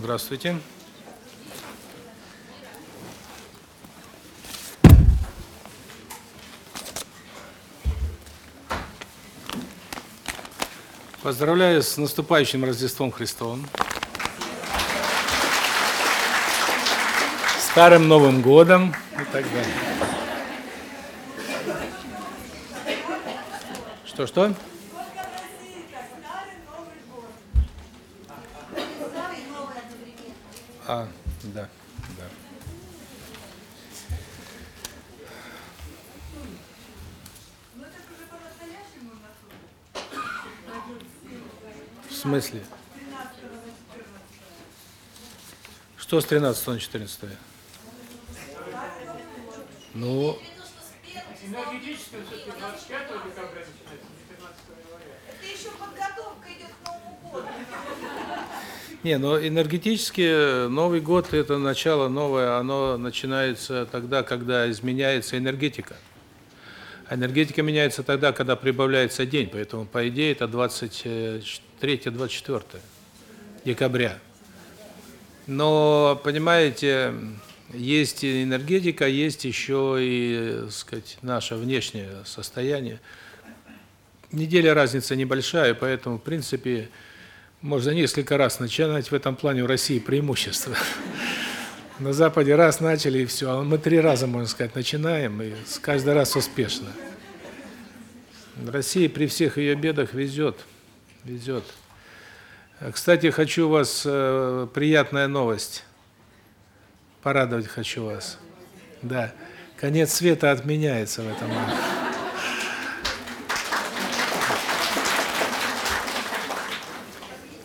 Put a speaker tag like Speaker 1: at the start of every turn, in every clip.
Speaker 1: Здравствуйте. Поздравляю с наступающим Рождеством Христовым. Старым Новым годом и так далее. Что А, да, да. В смысле? Что с 13 на 14? Ну,
Speaker 2: Энергетическое все-таки 25 декабря начинается, не 15 января.
Speaker 3: Это еще подготовка идет к Новому году.
Speaker 1: Не, но энергетически Новый год это начало новое, оно начинается тогда, когда изменяется энергетика. Энергетика меняется тогда, когда прибавляется день, поэтому по идее это 23-24 декабря. Но понимаете, есть энергетика, есть еще и, так сказать, наше внешнее состояние. Неделя разница небольшая, поэтому, в принципе, можно несколько раз начинать в этом плане в России преимущество. На Западе раз начали и все, а мы три раза, можно сказать, начинаем, и с каждый раз успешно. России при всех ее бедах везет, везет. Кстати, хочу вас, э, приятная новость, порадовать хочу вас. Да, конец света отменяется в этом году.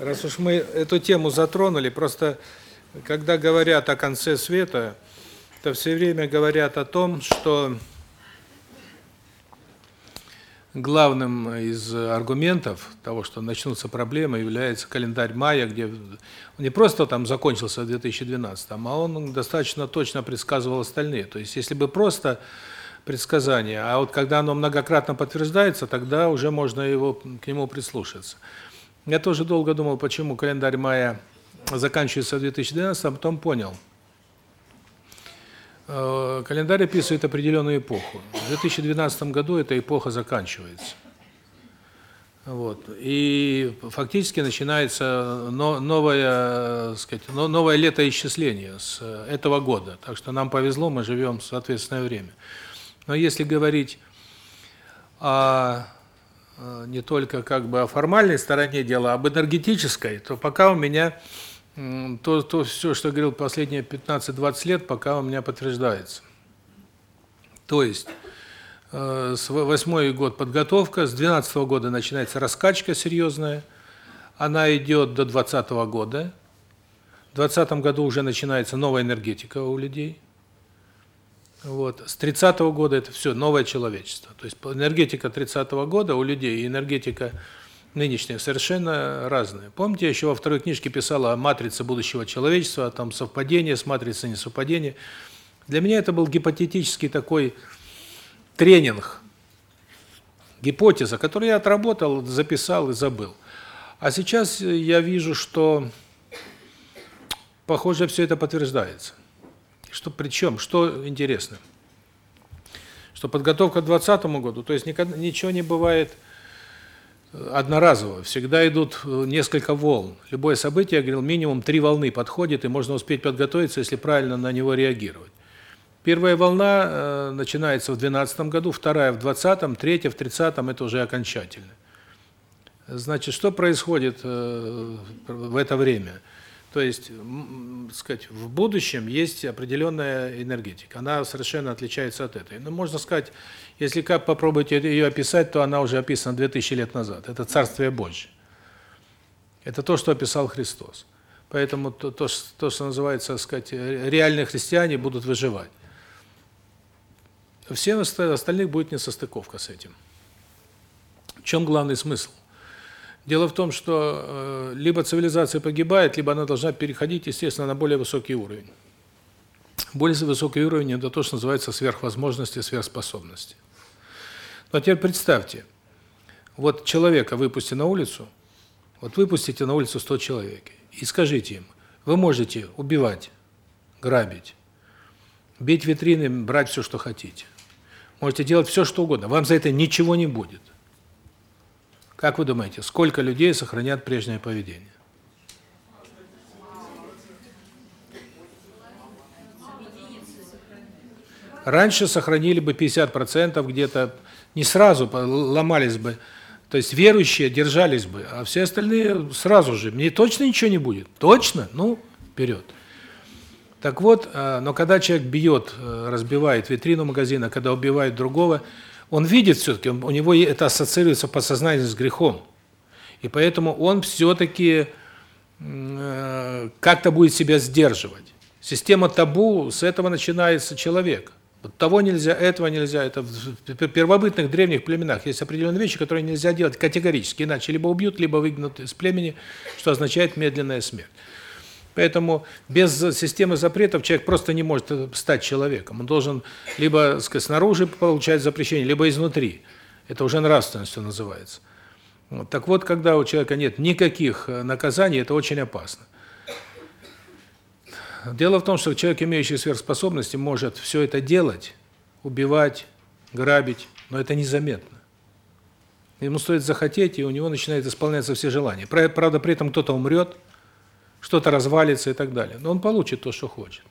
Speaker 1: Раз уж мы эту тему затронули, просто когда говорят о конце света, то все время говорят о том, что главным из аргументов того, что начнутся проблемы, является календарь майя, где не просто там закончился в 2012, а он достаточно точно предсказывал остальные. То есть если бы просто предсказание, а вот когда оно многократно подтверждается, тогда уже можно его к нему прислушаться. Я тоже долго думал, почему календарь майя заканчивается в 2012, а потом понял. Э, Календарь описывает определенную эпоху. В 2012 году эта эпоха заканчивается. Вот. И фактически начинается но- новое, э, сказать, но- новое летоисчисление с этого года. Так что нам повезло, мы живем в соответственное время. Но если говорить о не только как бы о формальной стороне дела, а об энергетической, то пока у меня то то все, что говорил последние 15-20 лет, пока у меня подтверждается. То есть э с во- восьмой год подготовка, с 12 года начинается раскачка серьезная. Она идет до 20 года. В 20 году уже начинается новая энергетика у людей. Вот. С 30 года это все новое человечество. То есть энергетика 30 года у людей и энергетика нынешняя совершенно разные. Помните, я еще во второй книжке писал о матрице будущего человечества, там совпадение с матрицей несовпадения. Для меня это был гипотетический такой тренинг, гипотеза, которую я отработал, записал и забыл. А сейчас я вижу, что похоже все это подтверждается. Что причем, что интересно, что подготовка к 2020 году, то есть никогда ничего не бывает одноразово, всегда идут несколько волн. Любое событие, я говорил, минимум три волны подходит, и можно успеть подготовиться, если правильно на него реагировать. Первая волна э, начинается в 2012 году, вторая в 2020, третья в 30 это уже окончательно. Значит, что происходит э, в это время? То есть, сказать, в будущем есть определенная энергетика. Она совершенно отличается от этой. Но можно сказать, если как попробовать ее описать, то она уже описана 2000 лет назад. Это Царствие Божье. Это то, что описал Христос. Поэтому то, то, то что называется, сказать, реальные христиане будут выживать. Всем остальных будет несостыковка с этим. В чем главный смысл? Дело в том, что э, либо цивилизация погибает, либо она должна переходить, естественно, на более высокий уровень. Более высокий уровень – это то, что называется сверхвозможности, сверхспособности. Но теперь представьте, вот человека выпусти на улицу, вот выпустите на улицу 100 человек, и скажите им, Вы можете убивать, грабить, бить витрины, брать все, что хотите. Можете делать все, что угодно. Вам за это ничего не будет. Как вы думаете, сколько людей сохранят прежнее поведение? Раньше сохранили бы 50% где-то, не сразу ломались бы. То есть верующие держались бы, а все остальные сразу же. Мне точно ничего не будет. Точно? Ну, вперед. Так вот, э, но когда человек бьет, э, разбивает витрину магазина, когда убивает другого, он видит все-таки, у него это ассоциируется подсознательно с грехом. И поэтому он все-таки э, как-то будет себя сдерживать. Система табу, с этого начинается человек. Вот того нельзя, этого нельзя. Это в первобытных древних племенах есть определенные вещи, которые нельзя делать категорически, иначе либо убьют, либо выгнут из племени, что означает медленная смерть. Поэтому без системы запретов человек просто не может стать человеком. Он должен либо, сказать, снаружи получать запрещение, либо изнутри. Это уже нравственностью называется. Вот. Так вот, когда у человека нет никаких э, наказаний, это очень опасно. Дело в том, что человек, имеющий сверхспособности, может все это делать, убивать, грабить, но это незаметно. Ему стоит захотеть, и у него начинают исполняться все желания. Правда, при этом кто-то умрет, что-то развалится и так далее. Но он получит то, что хочет.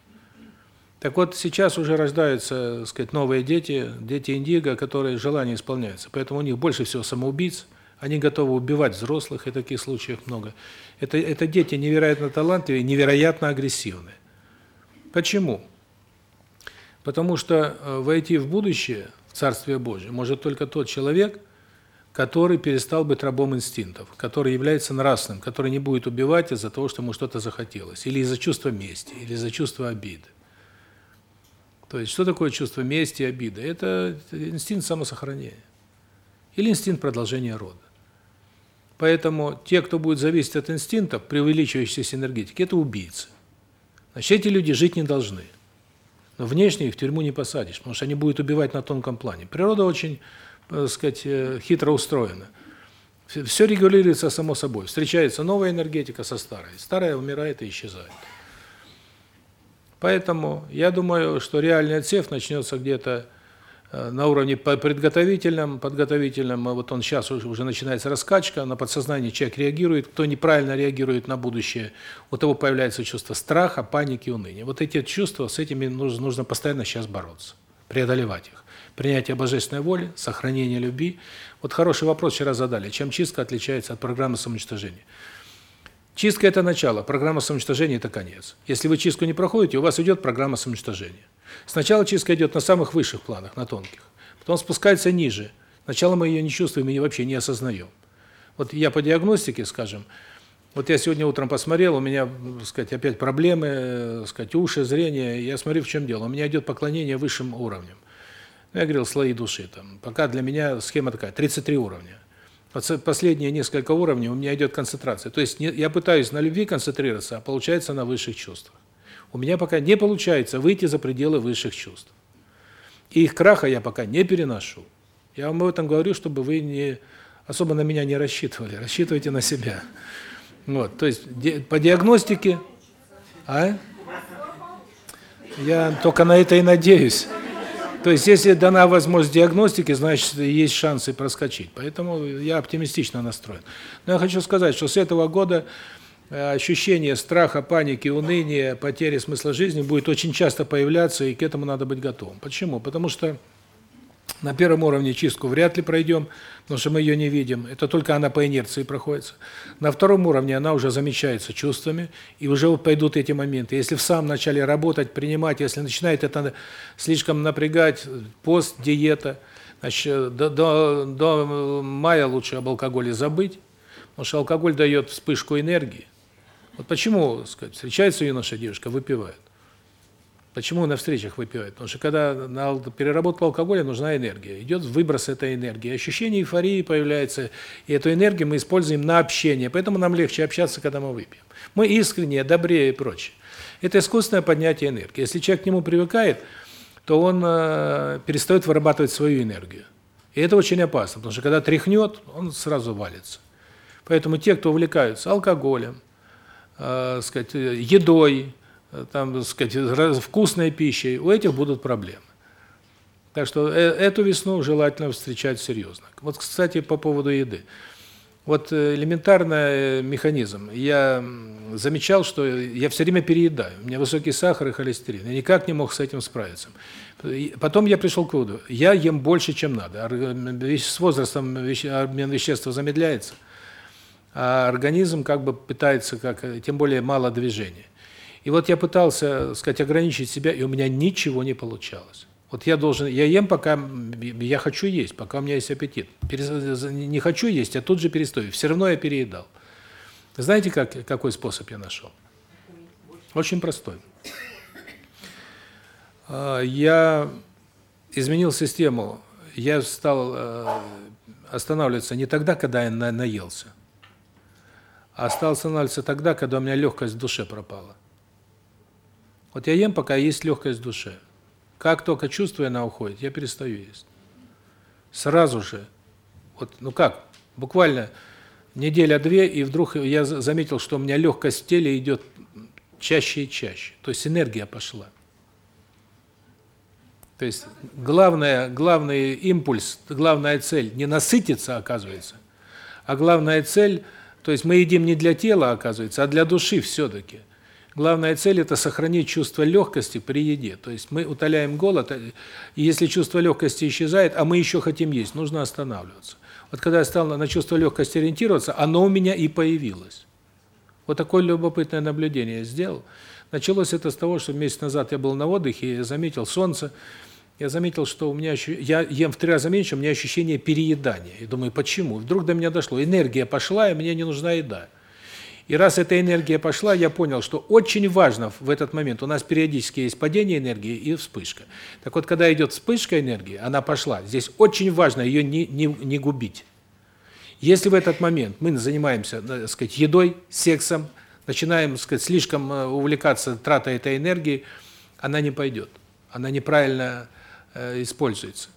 Speaker 1: Так вот, сейчас уже рождаются, так сказать, новые дети, дети индиго, которые желания исполняются. Поэтому у них больше всего самоубийц, они готовы убивать взрослых, и таких случаев много. Это это дети невероятно талантливые, невероятно агрессивные. Почему? Потому что э, войти в будущее, в Царствие Божие, может только тот человек, который перестал быть рабом инстинктов, который является нравственным, который не будет убивать из-за того, что ему что-то захотелось, или из-за чувства мести, или из-за чувства обиды. То есть, что такое чувство мести и обиды? Это инстинкт самосохранения. Или инстинкт продолжения рода. Поэтому те, кто будет зависеть от инстинктов, при увеличивающейся энергетике, это убийцы. Значит, эти люди жить не должны. Но внешне их в тюрьму не посадишь, потому что они будут убивать на тонком плане. Природа очень, так сказать, э, хитро устроена. Все регулируется само собой. Встречается новая энергетика со старой. Старая умирает и исчезает. Поэтому я думаю, что реальный отсев начнется где-то Э, на уровне подготовительном, подготовительном, вот он сейчас уже, уже начинается раскачка, на подсознании человек реагирует, кто неправильно реагирует на будущее, у того появляется чувство страха, паники, уныния. Вот эти чувства, с этими нужно, нужно постоянно сейчас бороться, преодолевать их. Принятие божественной воли, сохранение любви. Вот хороший вопрос вчера задали, чем чистка отличается от программы самоуничтожения. Чистка – это начало, программа самоуничтожения – это конец. Если вы чистку не проходите, у вас идет программа самоуничтожения. Сначала чистка идет на самых высших планах, на тонких. Потом спускается ниже. Сначала мы ее не чувствуем и вообще не осознаем. Вот я по диагностике, скажем, вот я сегодня утром посмотрел, у меня, так сказать, опять проблемы, так сказать, уши, зрение. Я смотрю, в чем дело. У меня идет поклонение высшим уровням. Ну, я говорил, слои души там. Пока для меня схема такая, 33 уровня. Последние несколько уровней у меня идет концентрация. То есть я пытаюсь на любви концентрироваться, а получается на высших чувствах. У меня пока не получается выйти за пределы высших чувств. И их краха я пока не переношу. Я вам об этом говорю, чтобы вы не особо на меня не рассчитывали. Рассчитывайте на себя. Вот, то есть по диагностике а? Я только на это и надеюсь. То есть если дана возможность диагностики, значит, есть шансы проскочить. Поэтому я оптимистично настроен. Но я хочу сказать, что с этого года Э, ощущение страха, паники, уныния, потери смысла жизни будет очень часто появляться, и к этому надо быть готовым. Почему? Потому что на первом уровне чистку вряд ли пройдем, потому что мы ее не видим. Это только она по инерции проходит. На втором уровне она уже замечается чувствами, и уже вот пойдут эти моменты. Если в самом начале работать, принимать, если начинает это слишком напрягать, пост, диета, значит, до, до, до мая лучше об алкоголе забыть, потому что алкоголь дает вспышку энергии, вот почему, сказать, встречается юноша, девушка, выпивает. Почему на встречах выпивают? Потому что когда на переработку алкоголя нужна энергия. Идет выброс этой энергии. Ощущение эйфории появляется, и эту энергию мы используем на общение. Поэтому нам легче общаться, когда мы выпьем. Мы искреннее, добрее и прочее. Это искусственное поднятие энергии. Если человек к нему привыкает, то он э, перестает вырабатывать свою энергию. И это очень опасно, потому что когда тряхнет, он сразу валится. Поэтому те, кто увлекаются алкоголем, э, сказать, едой, там, так сказать, вкусной пищей, у этих будут проблемы. Так что э, эту весну желательно встречать серьезно. Вот, кстати, по поводу еды. Вот э, элементарный э, механизм. Я замечал, что я все время переедаю. У меня высокий сахар и холестерин. Я никак не мог с этим справиться. Потом я пришел к выводу, я ем больше, чем надо. С возрастом обмен веществ замедляется, а организм как бы пытается, как тем более мало движения. И вот я пытался, сказать, ограничить себя, и у меня ничего не получалось. Вот я должен, я ем, пока я хочу есть, пока у меня есть аппетит. Не хочу есть, а тут же перестаю. Все равно я переедал. Знаете, как какой способ я нашел? Очень простой. А, я изменил систему. Я стал э, останавливаться не тогда, когда я наелся, а стал останавливаться тогда, когда у меня легкость в душе пропала. Вот я ем, пока есть легкость в душе. Как только чувствую, она уходит, я перестаю есть. Сразу же. Вот, ну как, буквально неделя-две, и вдруг я заметил, что у меня легкость в теле идет чаще и чаще. То есть энергия пошла. То есть главное, главный импульс, главная цель не насытиться, оказывается, а главная цель, то есть мы едим не для тела, оказывается, а для души все таки Главная цель это сохранить чувство легкости при еде. То есть мы утоляем голод, э, и если чувство легкости исчезает, а мы еще хотим есть, нужно останавливаться. Вот когда я стал на чувство легкости ориентироваться, оно у меня и появилось. Вот такое любопытное наблюдение я сделал. Началось это с того, что месяц назад я был на отдыхе и заметил солнце. Я заметил, что у меня я ем в три раза меньше, у меня ощущение переедания. И думаю, почему? Вдруг до меня дошло, энергия пошла, и мне не нужна еда. И раз эта энергия пошла, я понял, что очень важно в этот момент, у нас периодически есть падение энергии и вспышка. Так вот, когда идет вспышка энергии, она пошла, здесь очень важно ее не, не, не губить. Если в этот момент мы занимаемся, э, так сказать, едой, сексом, начинаем, так сказать, слишком э, увлекаться тратой этой энергии, она не пойдет. Она неправильно э, используется.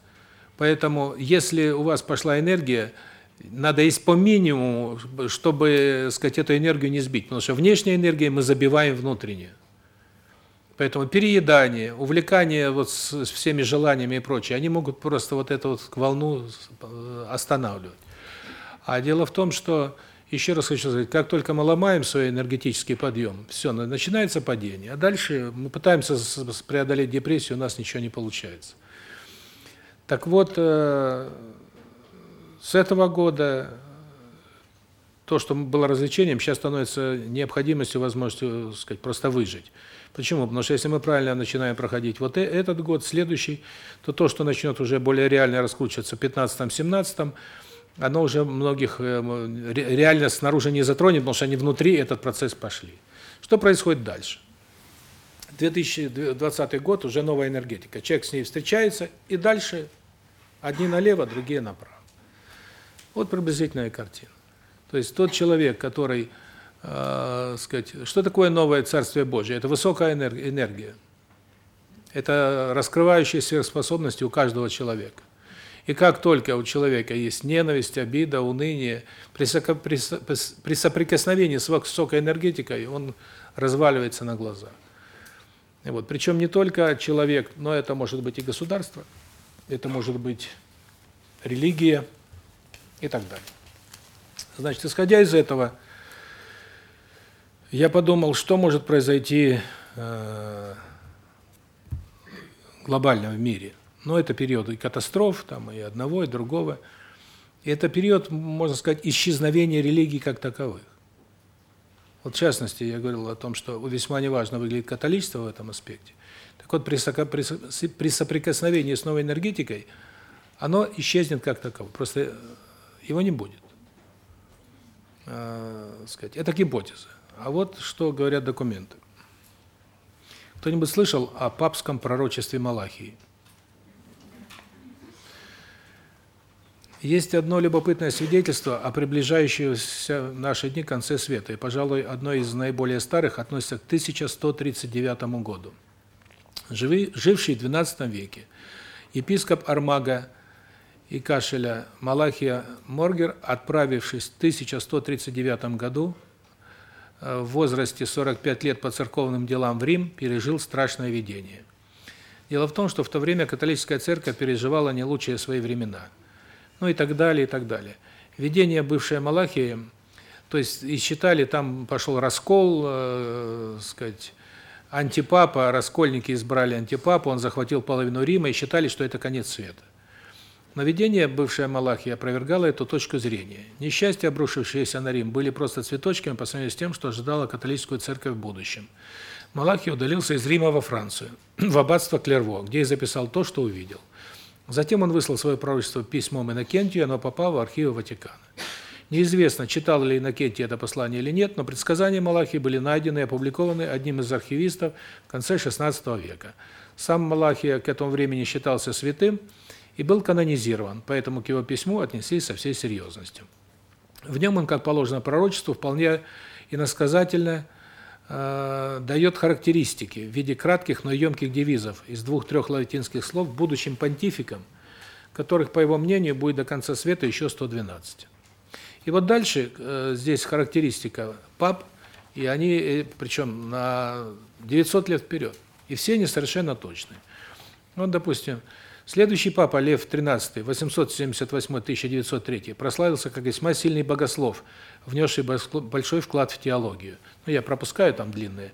Speaker 1: Поэтому, если у вас пошла энергия, надо есть по минимуму, чтобы, сказать, эту энергию не сбить, потому что внешняя энергия мы забиваем внутреннюю. Поэтому переедание, увлекание вот с всеми желаниями и прочее, они могут просто вот эту вот волну э, останавливать. А дело в том, что еще раз хочу сказать, как только мы ломаем свой энергетический подъем, все, начинается падение. А дальше мы пытаемся преодолеть депрессию, у нас ничего не получается. Так вот, э, с этого года то, что было развлечением, сейчас становится необходимостью, возможностью, так сказать, просто выжить. Почему? Потому что если мы правильно начинаем проходить вот э, этот год, следующий, то то, что начнет уже более реально раскручиваться в 15-17, оно уже многих э, реально снаружи не затронет, потому что они внутри этот процесс пошли. Что происходит дальше? 2020 год уже новая энергетика. Человек с ней встречается, и дальше одни налево, другие направо. Вот приблизительная картина. То есть тот человек, который, э, сказать, что такое новое Царствие Божие? Это высокая энергия. Это раскрывающие сверхспособности у каждого человека. И как только у человека есть ненависть, обида, уныние, при, при, при соприкосновении с высокой энергетикой он разваливается на глазах. И вот, причем не только человек, но это может быть и государство, это может быть религия, и так далее. Значит, исходя из этого, я подумал, что может произойти э, глобально в мире. Ну, это период и катастроф, там, и одного, и другого. И это период, можно сказать, исчезновения религий как таковых. Вот в частности, я говорил о том, что весьма неважно выглядит католичество в этом аспекте. Так вот, при, при соприкосновении с новой энергетикой оно исчезнет как таковое. Просто его не будет. Э, сказать, это гипотеза. А вот что говорят документы. Кто-нибудь слышал о папском пророчестве Малахии? Есть одно любопытное свидетельство о приближающемся в наши дни конце света, и, пожалуй, одно из наиболее старых относится к 1139 году. Живи, живший в XII веке епископ Армага и Кашеля Малахия Моргер, отправившись в 1139 году э, в возрасте 45 лет по церковным делам в Рим, пережил страшное видение. Дело в том, что в то время католическая церковь переживала не лучшие свои времена. Ну и так далее, и так далее. Видение бывшей Малахии, то есть и считали, там пошел раскол, э, сказать, антипапа, раскольники избрали антипапу, он захватил половину Рима и считали, что это конец света. Но видение бывшая Малахия опровергало эту точку зрения. Несчастья, обрушившиеся на Рим, были просто цветочками по сравнению с тем, что ожидала католическую церковь в будущем. Малахий удалился из Рима во Францию, в аббатство Клерво, где и записал то, что увидел. Затем он выслал свое пророчество письмом Иннокентию, и оно попало в архивы Ватикана. Неизвестно, читал ли Иннокентий это послание или нет, но предсказания Малахии были найдены и опубликованы одним из архивистов в конце XVI века. Сам Малахия к этому времени считался святым и был канонизирован, поэтому к его письму отнеслись со всей серьезностью. В нем он, как положено пророчеству, вполне иносказательно э, дает характеристики в виде кратких, но емких девизов из двух-трех латинских слов будущим понтификам, которых, по его мнению, будет до конца света еще 112. И вот дальше э, здесь характеристика пап, и они, э, причем на 900 лет вперед. И все они совершенно точные. Вот, допустим, следующий папа Лев XIII, 878-1903, прославился как весьма сильный богослов, внесший большой вклад в теологию. Ну, я пропускаю там длинные.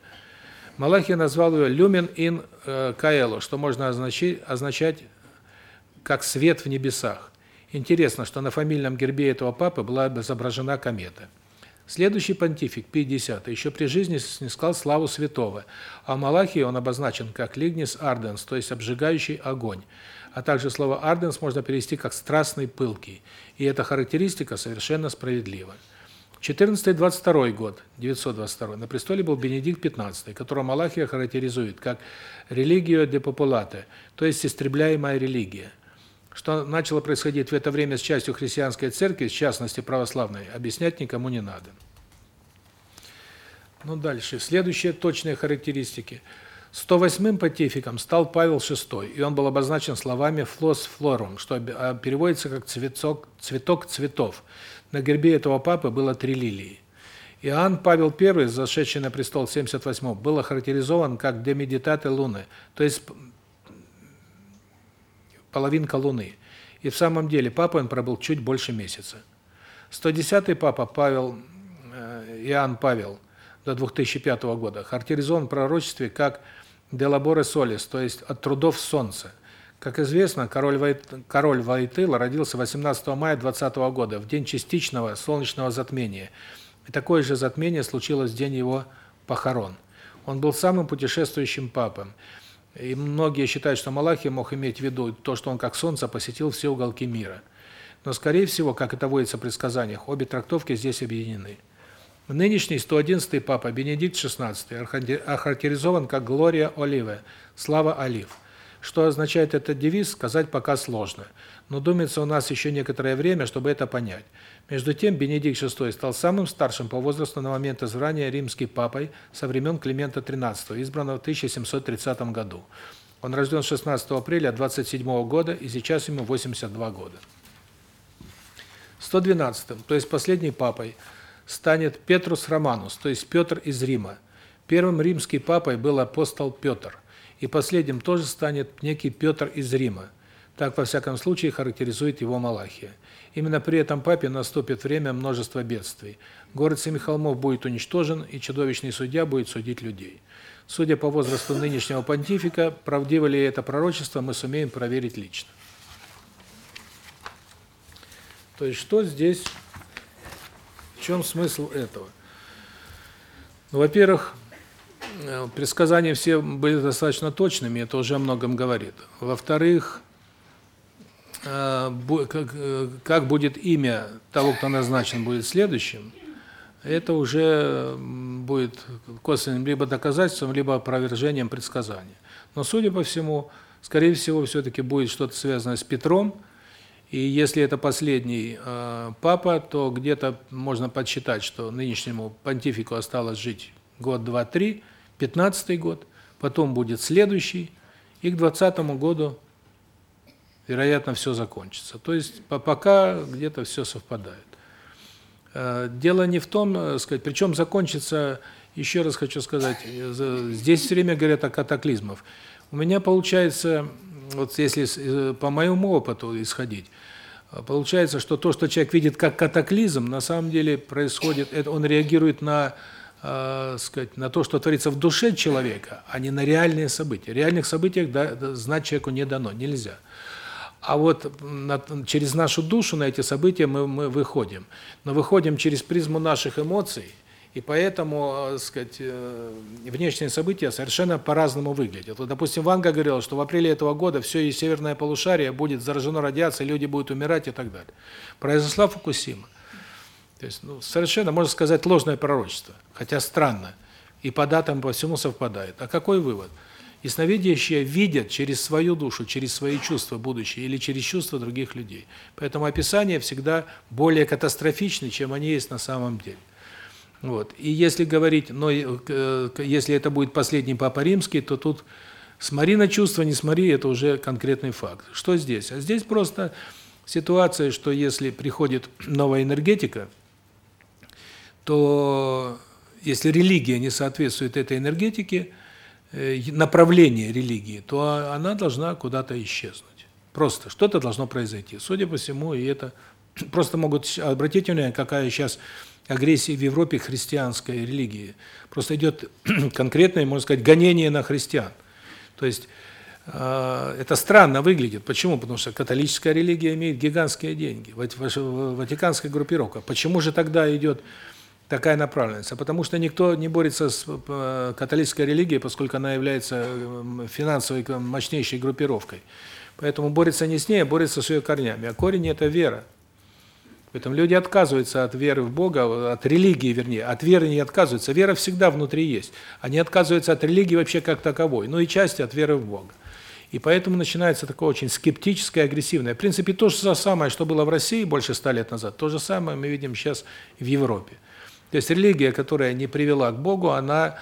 Speaker 1: Малахия назвал его «люмен ин каэло», что можно означать, означать как «свет в небесах». Интересно, что на фамильном гербе этого папы была изображена комета. Следующий понтифик, Пий X, еще при жизни снискал славу святого, а в Малахии он обозначен как «лигнис арденс», то есть «обжигающий огонь». А также слово «арденс» можно перевести как «страстный, пылкий». И эта характеристика совершенно справедлива. 14-22 год, 922, на престоле был Бенедикт XV, которого Малахия характеризует как «религио де популате», то есть «истребляемая религия». Что начало происходить в это время с частью христианской церкви, в частности православной, объяснять никому не надо. Ну дальше, следующие точные характеристики. 108-м понтификом стал Павел VI, и он был обозначен словами «флос флорум», что а, переводится как «цветок, цветок цветов». На гербе этого папы было три лилии. Иоанн Павел I, зашедший на престол в 78 был охарактеризован как «демедитаты луны», то есть половинка Луны. И в самом деле папой он пробыл чуть больше месяца. 110-й папа Павел э, Иоанн Павел до 2005 года характеризован в пророчестве как «de labore solis», то есть «от трудов солнца». Как известно, король Вайт, король Вайтыла родился 18 мая 20 года, в день частичного солнечного затмения. И такое же затмение случилось в день его похорон. Он был самым путешествующим папом. И многие считают, что Малахия мог иметь в виду то, что он как солнце посетил все уголки мира. Но скорее всего, как это водится в предсказаниях, обе трактовки здесь объединены. Нынешний 111-й папа Бенедикт XVI охарактеризован как Глория Оливе, слава олив. Что означает этот девиз, сказать пока сложно. Но думается, у нас еще некоторое время, чтобы это понять. Между тем, Бенедикт VI стал самым старшим по возрасту на момент избрания римским папой со времен Климента XIII, избранного в 1730 году. Он рожден 16 апреля 27 года, и сейчас ему 82 года. 112-м, то есть последний папой, станет Петрус Романус, то есть Петр из Рима. Первым римским папой был апостол Петр, и последним тоже станет некий Петр из Рима. Так, во всяком случае, характеризует его Малахия. Именно при этом папе наступит время множества бедствий. Город Семи холмов будет уничтожен, и чудовищный судья будет судить людей. Судя по возрасту нынешнего понтифика, правдиво ли это пророчество, мы сумеем проверить лично. То есть что здесь, в чем смысл этого? Ну, во-первых, э, предсказания все были достаточно точными, это уже о многом говорит. Во-вторых, Э, э, как будет имя того, кто назначен, будет следующим, это уже будет косвенным либо доказательством, либо опровержением предсказания. Но, судя по всему, скорее всего, все-таки будет что-то связанное с Петром, и если это последний э, папа, то где-то можно подсчитать, что нынешнему понтифику осталось жить год, два, три, пятнадцатый год, потом будет следующий, и к двадцатому году вероятно, все закончится. То есть пока где-то все совпадает. Э, дело не в том, э, сказать, причем закончится, еще раз хочу сказать, э, здесь все время говорят о катаклизмах. У меня получается, вот если э, по моему опыту исходить, э, получается, что то, что человек видит как катаклизм, на самом деле происходит, это он реагирует на, э, сказать, на то, что творится в душе человека, а не на реальные события. Реальных событиях да, знать человеку не дано, нельзя. А вот на- через нашу душу на эти события мы, мы выходим. Но выходим через призму наших эмоций, и поэтому, э, сказать, э, внешние события совершенно по-разному выглядят. Вот, допустим, Ванга говорила, что в апреле этого года все и северное полушарие будет заражено радиацией, люди будут умирать и так далее. Произошла Фукусима. То есть, ну, совершенно, можно сказать, ложное пророчество. Хотя странно. И по датам, по всему совпадает. А какой вывод? Ясновидящие видят через свою душу, через свои чувства будущее или через чувства других людей. Поэтому описания всегда более катастрофичны, чем они есть на самом деле. Вот. И если говорить, но э, если это будет последний Папа Римский, то тут смотри на чувства, не смотри, это уже конкретный факт. Что здесь? А здесь просто ситуация, что если приходит новая энергетика, то если религия не соответствует этой энергетике, э, направление религии, то она должна куда-то исчезнуть. Просто что-то должно произойти. Судя по всему, и это просто могут обратите внимание, какая сейчас агрессия в Европе христианской религии. Просто идет конкретное, можно сказать, гонение на христиан. То есть э, это странно выглядит. Почему? Потому что католическая религия имеет гигантские деньги, ваш- ватиканская группировка. Почему же тогда идет такая направленность? А потому что никто не борется с э, католической религией, поскольку она является э, финансовой э, мощнейшей группировкой. Поэтому борется не с ней, а борется с ее корнями. А корень – это вера. Поэтому люди отказываются от веры в Бога, от религии, вернее, от веры не отказываются. Вера всегда внутри есть. Они отказываются от религии вообще как таковой, ну и части от веры в Бога. И поэтому начинается такое очень скептическое, агрессивное. В принципе, то же самое, что было в России больше ста лет назад, то же самое мы видим сейчас в Европе. То есть религия, которая не привела к Богу, она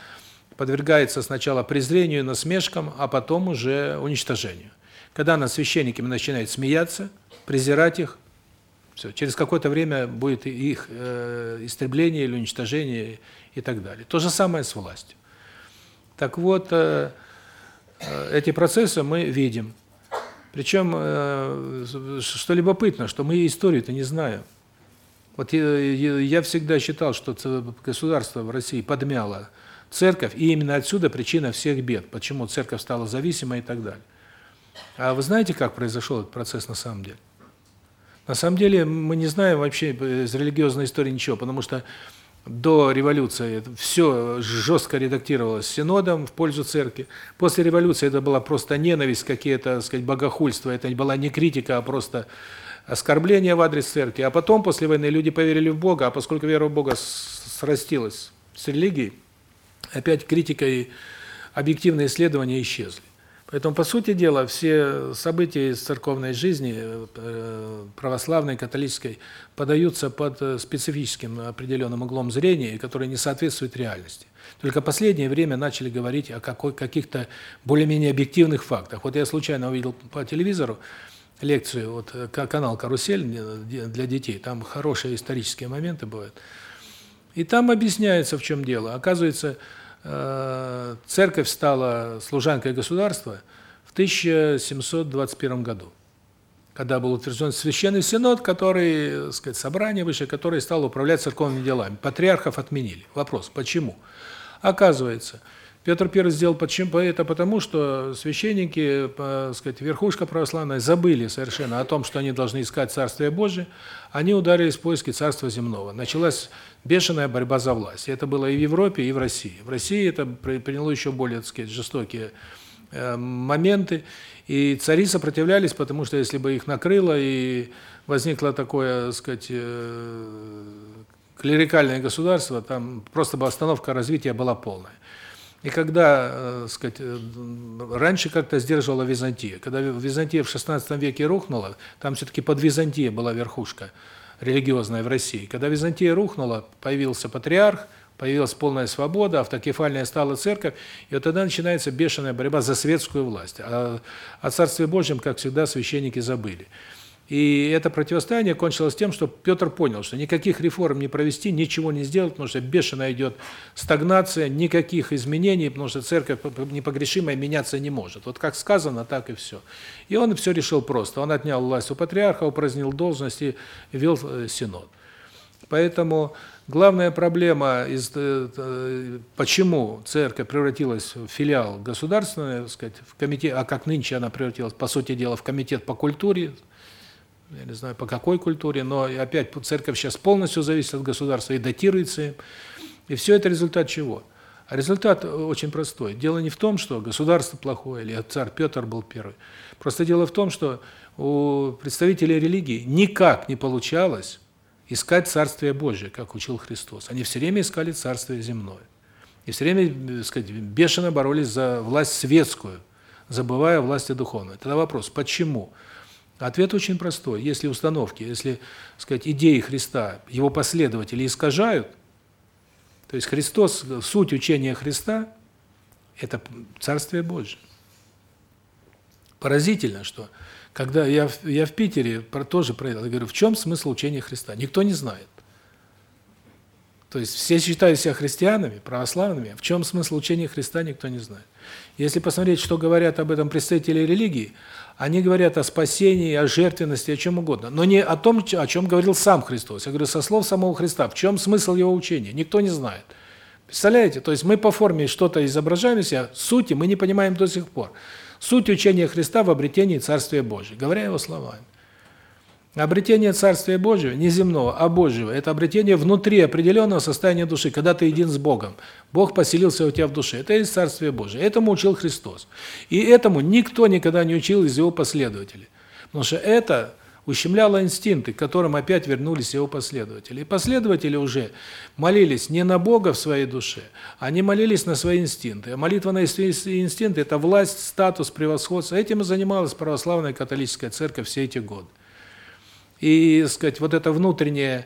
Speaker 1: подвергается сначала презрению, насмешкам, а потом уже уничтожению. Когда над священниками начинают смеяться, презирать их, все, через какое-то время будет их э, истребление или уничтожение и так далее. То же самое с властью. Так вот, э, э, эти процессы мы видим. Причем, э, что любопытно, что мы историю-то не знаем. Вот я, я я всегда считал, что государство в России подмяло церковь, и именно отсюда причина всех бед, почему церковь стала зависимой и так далее. А вы знаете, как произошел этот процесс на самом деле? На самом деле мы не знаем вообще из религиозной истории ничего, потому что до революции все жестко редактировалось синодом в пользу церкви. После революции это была просто ненависть, какие-то, сказать, богохульство, это была не критика, а просто оскорбление в адрес церкви. А потом, после войны, люди поверили в Бога, а поскольку вера в Бога срастилась с религией, опять критика и объективные исследования исчезли. Поэтому, по сути дела, все события из церковной жизни, э, православной, католической, подаются под э, специфическим определенным углом зрения, который не соответствует реальности. Только последнее время начали говорить о каких-то более-менее объективных фактах. Вот я случайно увидел по телевизору лекцию, вот э, ка- канал «Карусель» для детей, там хорошие исторические моменты бывают. И там объясняется, в чем дело. Оказывается, церковь стала служанкой государства в 1721 году, когда был утвержден священный синод, который, так сказать, собрание высшее, которое стало управлять церковными делами. Патриархов отменили. Вопрос, почему? Оказывается, Петр I сделал почему это потому, что священники, так сказать, верхушка православная забыли совершенно о том, что они должны искать Царствие Божие, они ударились в поиски Царства Земного. Началась бешеная борьба за власть. Это было и в Европе, и в России. В России это при- приняло еще более, так сказать, жестокие э, моменты, и цари сопротивлялись, потому что если бы их накрыло и возникло такое, так сказать, э, клерикальное государство, там просто бы остановка развития была полная. И когда, э, сказать, э, раньше как-то сдерживала Византия. Когда Византия в XVI веке рухнула, там все-таки под Византией была верхушка религиозная в России. Когда Византия рухнула, появился патриарх, появилась полная свобода, автокефальная стала церковь, и вот тогда начинается бешеная борьба за светскую власть. А о Царстве Божьем, как всегда, священники забыли. И это противостояние кончилось тем, что Петр понял, что никаких реформ не провести, ничего не сделать, потому что бешено идет стагнация, никаких изменений, потому что церковь непогрешимая меняться не может. Вот как сказано, так и все. И он все решил просто. Он отнял власть у патриарха, упразднил должность и вел э, синод. Поэтому главная проблема из э, почему церковь превратилась в филиал государственный, сказать, в комитет, а как нынче она превратилась по сути дела в комитет по культуре, я не знаю по какой культуре, но опять церковь сейчас полностью зависит от государства и датируется им. И все это результат чего? А результат очень простой. Дело не в том, что государство плохое или царь Петр был первый. Просто дело в том, что у представителей религии никак не получалось искать Царствие Божие, как учил Христос. Они все время искали Царствие земное. И все время, так сказать, бешено боролись за власть светскую, забывая о власти духовной. Тогда вопрос, почему? Ответ очень простой. Если установки, если, сказать, идеи Христа, его последователи искажают, то есть Христос, суть учения Христа это Царствие Божие. Поразительно, что когда я я в Питере про тоже про это говорю, в чем смысл учения Христа? Никто не знает. То есть все считают себя христианами, православными, в чем смысл учения Христа, никто не знает. Если посмотреть, что говорят об этом представители религии, они говорят о спасении, о жертвенности, о чем угодно, но не о том, о чем говорил сам Христос. Я говорю со слов самого Христа. В чем смысл его учения? Никто не знает. Представляете? То есть мы по форме что-то изображаем себя, сути мы не понимаем до сих пор. Суть учения Христа в обретении Царствия Божьего, говоря его словами. Обретение Царствия Божьего, не земного, а Божьего, это обретение внутри определенного состояния души, когда ты един с Богом. Бог поселился у тебя в душе. Это есть Царствие Божие. Этому учил Христос. И этому никто никогда не учил из его последователей. Потому что это ущемляло инстинкты, к которым опять вернулись его последователи. И последователи уже молились не на Бога в своей душе, они молились на свои инстинкты. А молитва на инстинкты – это власть, статус, превосходство. Этим и занималась православная католическая церковь все эти годы. И, сказать, вот это внутреннее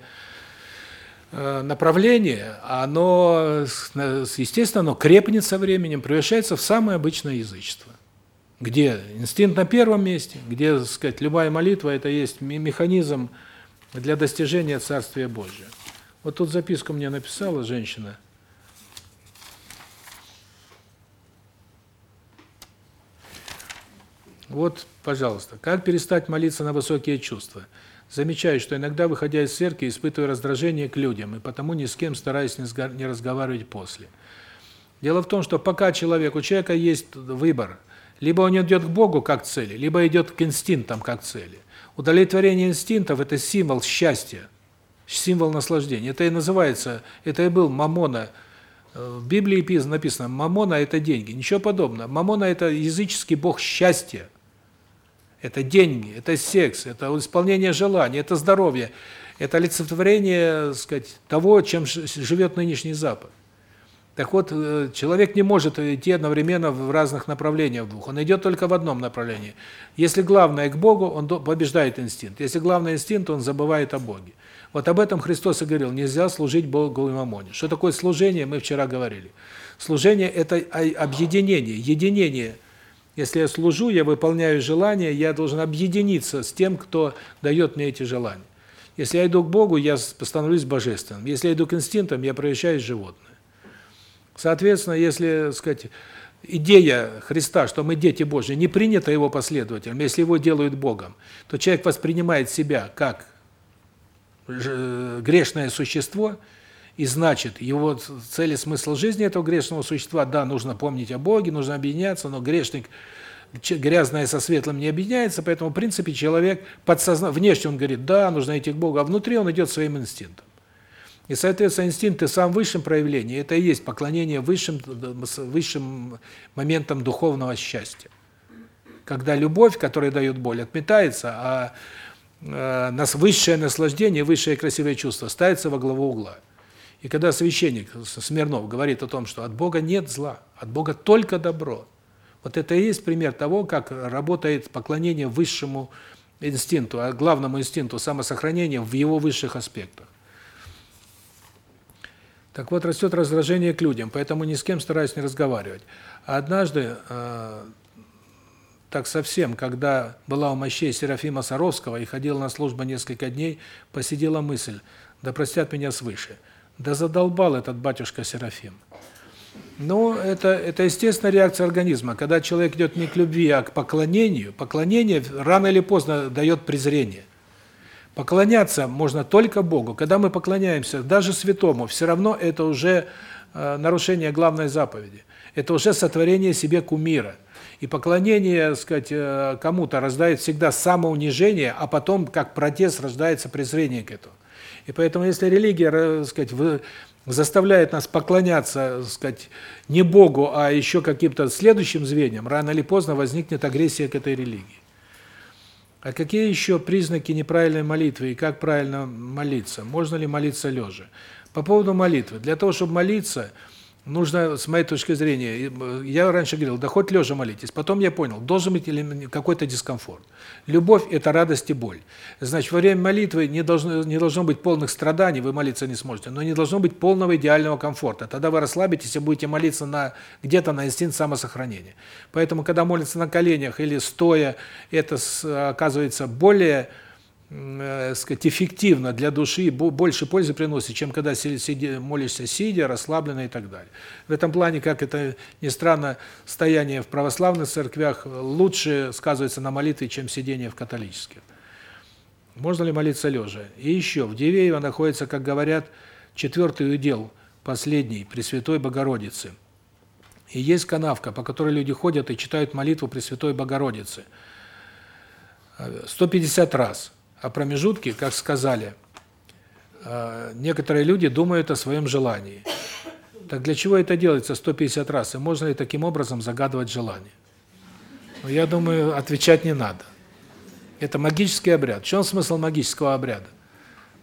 Speaker 1: э, направление, оно, естественно, оно крепнет со временем, превращается в самое обычное язычество где инстинкт на первом месте, где, так сказать, любая молитва это есть механизм для достижения Царствия Божия. Вот тут записку мне написала женщина. Вот, пожалуйста, как перестать молиться на высокие чувства? Замечаю, что иногда, выходя из церкви, испытываю раздражение к людям, и потому ни с кем стараюсь не разговаривать после. Дело в том, что пока человек, у человека есть выбор – либо он идет к Богу как цели, либо идет к инстинктам как цели. Удовлетворение инстинктов – это символ счастья, символ наслаждения. Это и называется, это и был мамона. Э, в Библии написано, мамона – это деньги. Ничего подобного. Мамона – это языческий бог счастья. Это деньги, это секс, это исполнение желаний, это здоровье. Это олицетворение, так сказать, того, чем живет нынешний Запад. Так вот, э, человек не может идти одновременно в разных направлениях двух. Он идет только в одном направлении. Если главное к Богу, он побеждает инстинкт. Если главный инстинкт, он забывает о Боге. Вот об этом Христос и говорил, нельзя служить Богу и мамоне. Что такое служение, мы вчера говорили. Служение – это объединение, единение. Если я служу, я выполняю желания, я должен объединиться с тем, кто дает мне эти желания. Если я иду к Богу, я становлюсь божественным. Если я иду к инстинктам, я превращаюсь в животное. Соответственно, если, сказать, идея Христа, что мы дети Божьи, не принята его последователям, если его делают Богом, то человек воспринимает себя как грешное существо, и значит, его цель и смысл жизни этого грешного существа, да, нужно помнить о Боге, нужно объединяться, но грешник грязное со светлым не объединяется, поэтому, в принципе, человек подсознательно, внешне он говорит, да, нужно идти к Богу, а внутри он идет своим инстинктом. И, соответственно, инстинкты в самом высшем проявлении – это и есть поклонение высшим, высшим моментам духовного счастья. Когда любовь, которая дает боль, отметается, а э, нас высшее наслаждение, высшее красивое чувство ставится во главу угла. И когда священник Смирнов говорит о том, что от Бога нет зла, от Бога только добро, вот это и есть пример того, как работает поклонение высшему инстинкту, а главному инстинкту самосохранения в его высших аспектах. Так вот, растет раздражение к людям, поэтому ни с кем стараюсь не разговаривать. А однажды э, так совсем, когда была у мощей Серафима Саровского и ходила на службу несколько дней, посидела мысль, да простят меня свыше. Да задолбал этот батюшка Серафим. Ну, это, это естественная реакция организма. Когда человек идет не к любви, а к поклонению, поклонение рано или поздно дает презрение. Поклоняться можно только Богу. Когда мы поклоняемся даже святому, все равно это уже э, нарушение главной заповеди. Это уже сотворение себе кумира. И поклонение, сказать, э, кому-то рождает всегда самоунижение, а потом, как протест, рождается презрение к этому. И поэтому, если религия, э, так сказать, заставляет нас поклоняться, так сказать, не Богу, а еще каким-то следующим звеньям, рано или поздно возникнет агрессия к этой религии. А какие еще признаки неправильной молитвы и как правильно молиться? Можно ли молиться лежа? По поводу молитвы. Для того, чтобы молиться, нужно, с моей точки зрения, я раньше говорил, да хоть лежа молитесь. Потом я понял, должен быть какой-то дискомфорт. Любовь – это радость и боль. Значит, во время молитвы не должно, не должно быть полных страданий, вы молиться не сможете, но не должно быть полного идеального комфорта. Тогда вы расслабитесь и будете молиться на где-то на инстинкт самосохранения. Поэтому, когда молятся на коленях или стоя, это оказывается более э, сказать, эффективно для души, больше пользы приносит, чем когда сиди, молишься сидя, расслабленно и так далее. В этом плане, как это ни странно, стояние в православных церквях лучше сказывается на молитве, чем сидение в католических. Можно ли молиться лежа? И еще, в Дивеево находится, как говорят, четвертый удел, последний, Пресвятой Богородицы. И есть канавка, по которой люди ходят и читают молитву Пресвятой Богородицы. 150 раз о промежутке, как сказали, э, некоторые люди думают о своем желании. Так для чего это делается 150 раз? И можно ли таким образом загадывать желание? Ну, я думаю, отвечать не надо. Это магический обряд. В чем смысл магического обряда?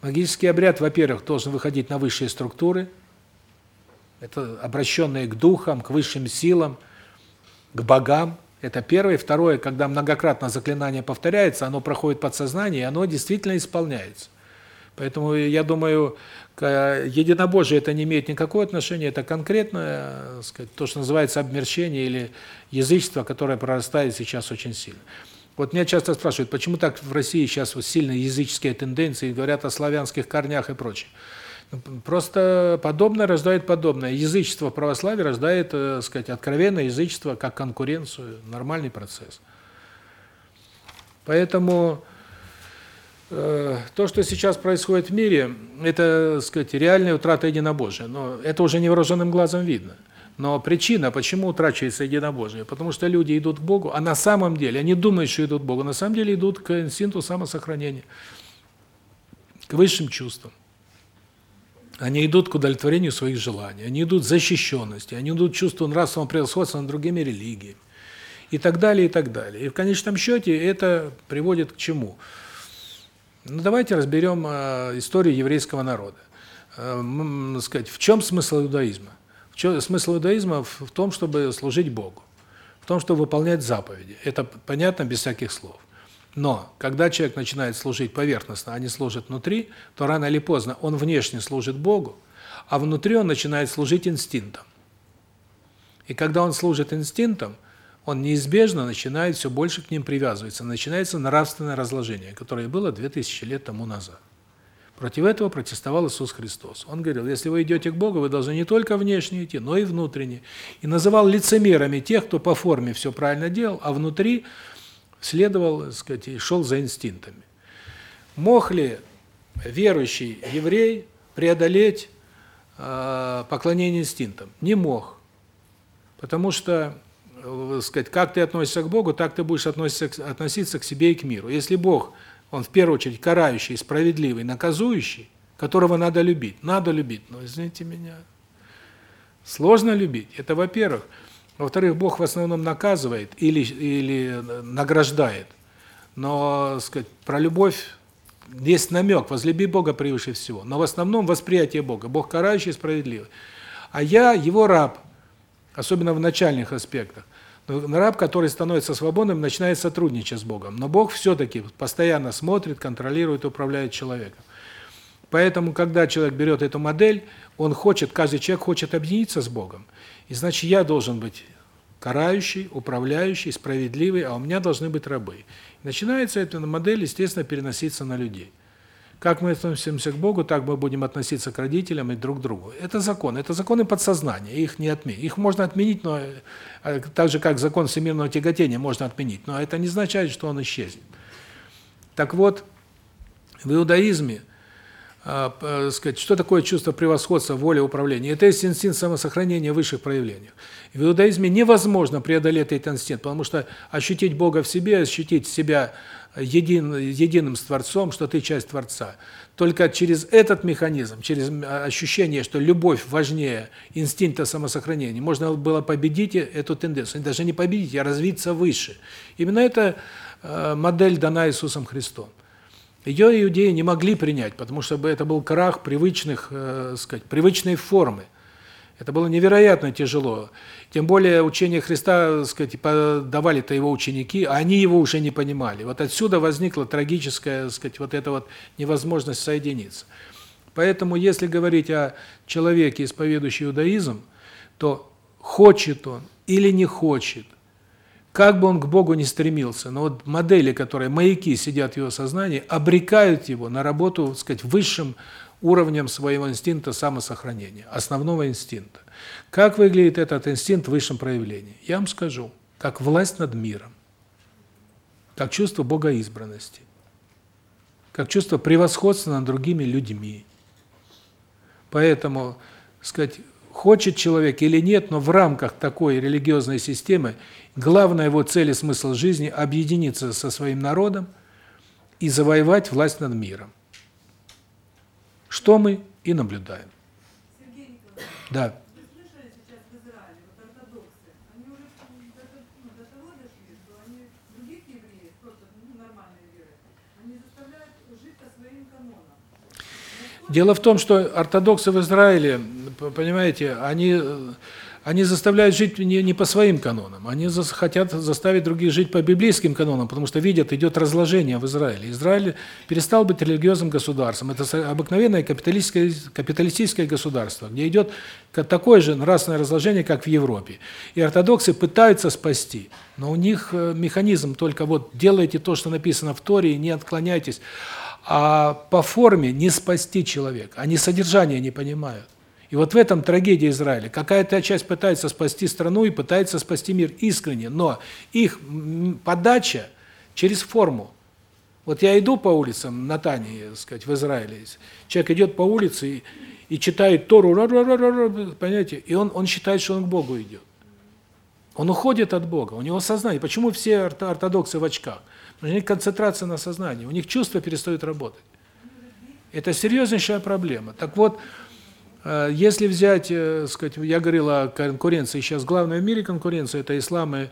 Speaker 1: Магический обряд, во-первых, должен выходить на высшие структуры. Это обращенные к духам, к высшим силам, к богам. Это первое. Второе, когда многократно заклинание повторяется, оно проходит подсознание, и оно действительно исполняется. Поэтому я думаю, к единобожию это не имеет никакого отношения, это конкретно, сказать, то, что называется обмерщение или язычество, которое прорастает сейчас очень сильно. Вот меня часто спрашивают, почему так в России сейчас вот сильные языческие тенденции, говорят о славянских корнях и прочее. Просто подобное рождает подобное. Язычество в православии рождает, э, сказать, откровенное язычество как конкуренцию, нормальный процесс. Поэтому э, то, что сейчас происходит в мире, это, сказать, реальная утрата единобожия. Но это уже невооруженным глазом видно. Но причина, почему утрачивается единобожие, потому что люди идут к Богу, а на самом деле, они думают, что идут к Богу, на самом деле идут к инстинкту самосохранения, к высшим чувствам. Они идут к удовлетворению своих желаний, они идут к защищенности, они идут к чувству нравственного превосходства над другими религиями. И так далее, и так далее. И в конечном счете это приводит к чему? Ну, давайте разберем э, историю еврейского народа. Э, сказать, в чем смысл иудаизма? В чем, смысл иудаизма в, в том, чтобы служить Богу, в том, чтобы выполнять заповеди. Это понятно без всяких слов. Но когда человек начинает служить поверхностно, а не служит внутри, то рано или поздно он внешне служит Богу, а внутри он начинает служить инстинктам. И когда он служит инстинктам, он неизбежно начинает все больше к ним привязываться. Начинается нравственное разложение, которое было 2000 лет тому назад. Против этого протестовал Иисус Христос. Он говорил, если вы идете к Богу, вы должны не только внешне идти, но и внутренне. И называл лицемерами тех, кто по форме все правильно делал, а внутри следовал, так сказать, и шел за инстинктами. Мог ли верующий еврей преодолеть э, поклонение инстинктам? Не мог. Потому что, э, сказать, как ты относишься к Богу, так ты будешь относиться, относиться к себе и к миру. Если Бог, Он в первую очередь карающий, справедливый, наказующий, которого надо любить, надо любить, но извините меня, сложно любить. Это во-первых. Во-вторых, Бог в основном наказывает или или награждает. Но, сказать, про любовь есть намек, возлюби Бога превыше всего. Но в основном восприятие Бога. Бог карающий, справедливый. А я его раб, особенно в начальных аспектах. Раб, который становится свободным, начинает сотрудничать с Богом. Но Бог все-таки постоянно смотрит, контролирует, управляет человеком. Поэтому, когда человек берет эту модель, он хочет, каждый человек хочет объединиться с Богом. И значит, я должен быть карающий, управляющий, справедливый, а у меня должны быть рабы. Начинается эта модель, естественно, переноситься на людей. Как мы относимся к Богу, так мы будем относиться к родителям и друг к другу. Это закон, это законы подсознания, их не отменить. Их можно отменить, но э, так же как закон всемирного тяготения можно отменить, но это не означает, что он исчезнет. Так вот, в иудаизме э, сказать, что такое чувство превосходства, воля управления? Это есть инстинкт самосохранения в высших проявлениях. В иудаизме невозможно преодолеть этот инстинкт, потому что ощутить Бога в себе, ощутить себя един, единым с Творцом, что ты часть Творца. Только через этот механизм, через ощущение, что любовь важнее инстинкта самосохранения, можно было победить эту тенденцию. Даже не победить, а развиться выше. Именно эта э, модель дана Иисусом Христом. Ее иудеи не могли принять, потому что это был крах привычных, э, сказать, привычной формы. Это было невероятно тяжело. Тем более учение Христа, сказать, давали-то его ученики, а они его уже не понимали. Вот отсюда возникла трагическая, сказать, вот эта вот невозможность соединиться. Поэтому если говорить о человеке, исповедующий иудаизм, то хочет он или не хочет – как бы он к Богу не стремился, но вот модели, которые маяки сидят в его сознании, обрекают его на работу, так сказать, высшим уровнем своего инстинкта самосохранения, основного инстинкта. Как выглядит этот инстинкт в высшем проявлении? Я вам скажу, как власть над миром, как чувство богоизбранности, как чувство превосходства над другими людьми. Поэтому, сказать, хочет человек или нет, но в рамках такой религиозной системы главная его цель и смысл жизни объединиться со своим народом и завоевать власть над миром. Что мы и наблюдаем.
Speaker 4: Сергей Николаевич,
Speaker 1: Да. Дело в том, что ортодоксы в Израиле, понимаете, они они заставляют жить не не по своим канонам, они за, хотят заставить других жить по библейским канонам, потому что видят, идет разложение в Израиле. Израиль перестал быть религиозным государством. Это обыкновенное капиталистическое капиталистическое государство, где идет такое же нравственное разложение, как в Европе. И ортодоксы пытаются спасти, но у них э, механизм только вот делайте то, что написано в Торе, не отклоняйтесь. А по форме не спасти человека, они содержание не понимают. И вот в этом трагедия Израиля. Какая-то часть пытается спасти страну и пытается спасти мир искренне, но их подача через форму. Вот я иду по улицам на Тане, так сказать, в Израиле. Человек идет по улице и, и читает Тору, понимаете, и он он считает, что он к Богу идет. Он уходит от Бога, у него сознание. Почему все ортодоксы в очках? У них концентрация на сознании, у них чувства перестают работать. Это серьезнейшая проблема. Так вот, если взять, э, сказать, я говорил о конкуренции, сейчас главная в мире конкуренция это ислам и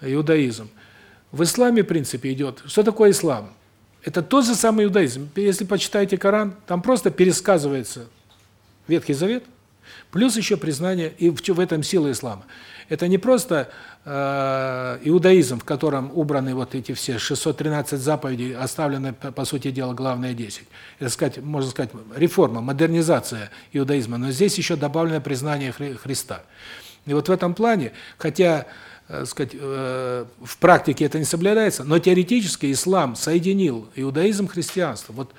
Speaker 1: иудаизм. В исламе, в принципе, идет. Что такое ислам? Это тот же самый иудаизм. Если почитаете Коран, там просто пересказывается Ветхий Завет, плюс еще признание и в этом сила ислама. Это не просто э, иудаизм, в котором убраны вот эти все 613 заповедей, оставлены, по сути дела, главные 10. Это, сказать, можно сказать, реформа, модернизация иудаизма, но здесь еще добавлено признание Хри Христа. И вот в этом плане, хотя э, сказать, э, в практике это не соблюдается, но теоретически ислам соединил иудаизм христианство. Вот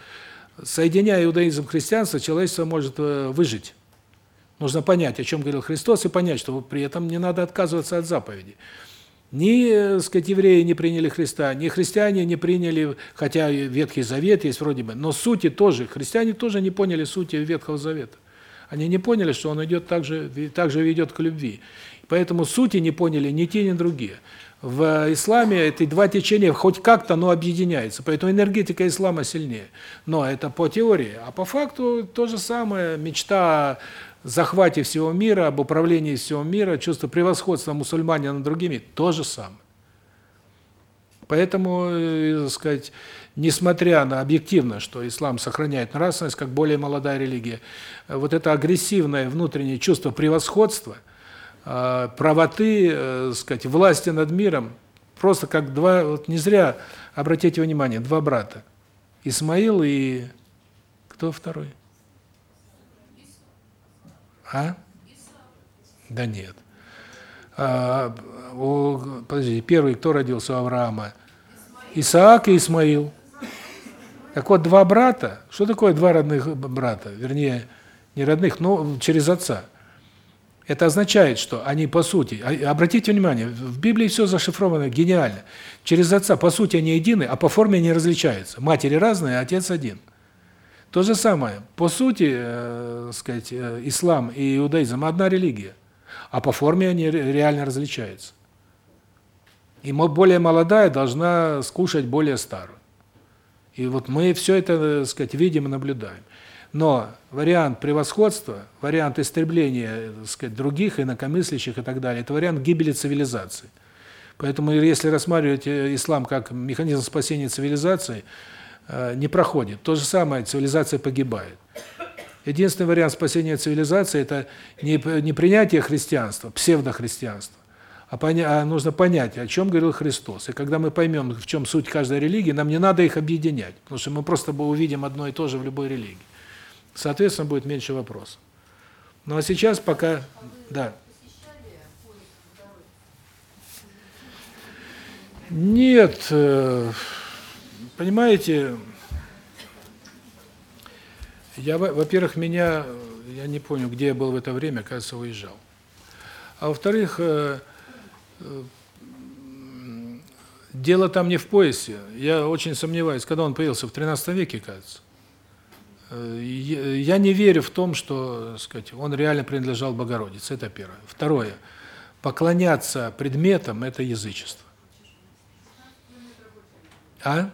Speaker 1: соединяя иудаизм христианство, человечество может э, выжить. Нужно понять, о чем говорил Христос, и понять, что при этом не надо отказываться от заповеди. Ни, так сказать, евреи не приняли Христа, ни христиане не приняли, хотя Ветхий Завет есть вроде бы, но сути тоже, христиане тоже не поняли сути Ветхого Завета. Они не поняли, что он идет также также ведет к любви. Поэтому сути не поняли ни те, ни другие. В исламе эти два течения хоть как-то, но объединяются. Поэтому энергетика ислама сильнее. Но это по теории, а по факту то же самое мечта захвате всего мира, об управлении всего мира, чувство превосходства мусульманина над другими то же самое. Поэтому, э, так сказать, несмотря на объективно, что ислам сохраняет нравственность как более молодая религия, вот это агрессивное внутреннее чувство превосходства, э, правоты, э, сказать, власти над миром, просто как два, вот не зря, обратите внимание, два брата. Исмаил и кто второй? А? Да нет. А, у, подождите, первый кто родился у Авраама? Исаак и Исмаил. Так вот, два брата, что такое два родных брата? Вернее, не родных, но через отца. Это означает, что они по сути, а- обратите внимание, в Библии все зашифровано гениально. Через отца по сути они едины, а по форме не различаются. Матери разные, а отец один. То же самое. По сути, э, сказать, э, ислам и иудаизм одна религия, а по форме они ре- реально различаются. И более молодая должна скушать более старую. И вот мы все это, так сказать, видим и наблюдаем. Но вариант превосходства, вариант истребления, так сказать, других инакомыслящих и так далее, это вариант гибели цивилизации. Поэтому если рассматривать э, ислам как механизм спасения цивилизации, э, не проходит. То же самое, цивилизация погибает. Единственный вариант спасения цивилизации это не не принятие христианства, псевдохристианства, а, поня- а нужно понять, о чем говорил Христос. И когда мы поймем, в чем суть каждой религии, нам не надо их объединять, потому что мы просто бы увидим одно и то же в любой религии. Соответственно, будет меньше вопросов. Ну а сейчас пока да. Нет, э, понимаете, я, во- во-первых, меня, я не помню, где я был в это время, кажется, уезжал. А во-вторых, э, э, дело там не в поясе. Я очень сомневаюсь, когда он появился в 13 веке, кажется. Э, я не верю в том, что, так сказать, он реально принадлежал Богородице. Это первое. Второе. Поклоняться предметам это язычество. А?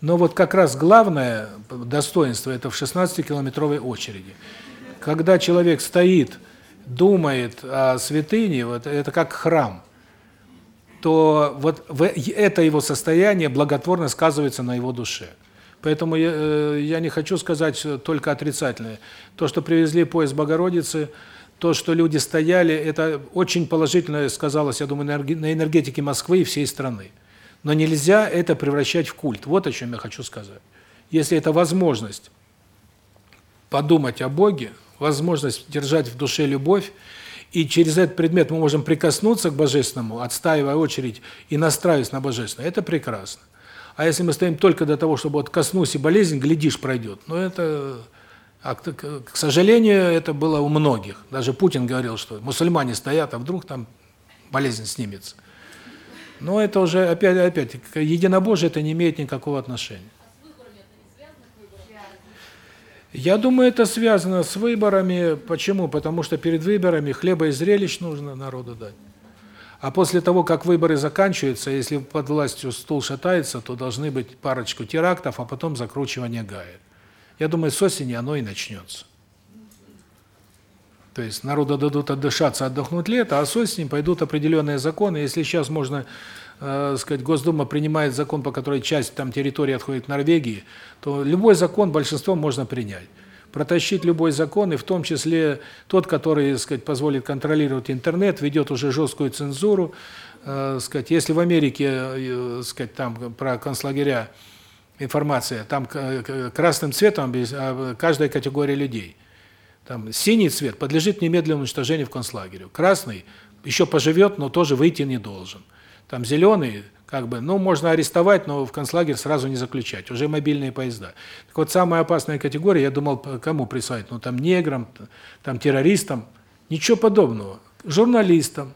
Speaker 1: Но вот как раз главное достоинство это в 16-километровой очереди. Когда человек стоит, думает о святыне, вот это как храм, то вот в это его состояние благотворно сказывается на его душе. Поэтому я, э, я не хочу сказать только отрицательное. То, что привезли поезд Богородицы, то, что люди стояли, это очень положительно сказалось, я думаю, на энергетике Москвы и всей страны. Но нельзя это превращать в культ. Вот о чем я хочу сказать. Если это возможность подумать о Боге, возможность держать в душе любовь, и через этот предмет мы можем прикоснуться к Божественному, отстаивая очередь и настраиваясь на Божественное, это прекрасно. А если мы стоим только для того, чтобы вот коснусь и болезнь, глядишь, пройдет, ну это... А, к сожалению, это было у многих. Даже Путин говорил, что мусульмане стоят, а вдруг там болезнь снимется. Но это уже, опять, опять, к единобожию это не имеет никакого отношения. Я думаю, это связано с выборами. Почему? Потому что перед выборами хлеба и зрелищ нужно народу дать. А после того, как выборы заканчиваются, если под властью стул шатается, то должны быть парочку терактов, а потом закручивание гаек. Я думаю, с осени оно и начнется. То есть народу дадут отдышаться, отдохнуть лето, а с осени пойдут определенные законы. Если сейчас можно, э, сказать, Госдума принимает закон, по которой часть там территории отходит Норвегии, то любой закон большинством можно принять. Протащить любой закон, и в том числе тот, который, сказать, позволит контролировать интернет, ведет уже жесткую цензуру. Э, сказать, если в Америке, э, сказать, там про концлагеря информация, там к- к- красным цветом а, каждая категория людей. Там синий цвет подлежит немедленному уничтожению в концлагере. Красный еще поживет, но тоже выйти не должен. Там зеленый, как бы, ну, можно арестовать, но в концлагерь сразу не заключать. Уже мобильные поезда. Так вот, самая опасная категория, я думал, кому присваивать? Ну, там неграм, там террористам. Ничего подобного. Журналистам,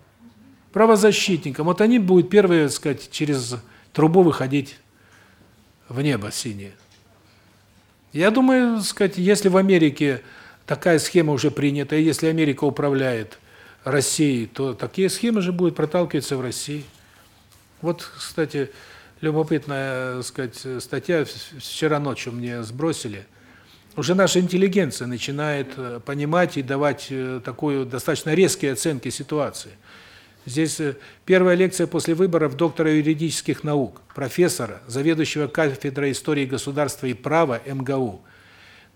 Speaker 1: правозащитникам. Вот они будут первые, так сказать, через трубу выходить в небо синее. Я думаю, так сказать, если в Америке такая схема уже принята, и если Америка управляет Россией, то такие схемы же будут проталкиваться в России. Вот, кстати, любопытная, сказать, статья вчера ночью мне сбросили. Уже наша интеллигенция начинает э, понимать и давать э, такую достаточно резкие оценки ситуации. Здесь э, первая лекция после выборов доктора юридических наук, профессора, заведующего кафедрой истории государства и права МГУ,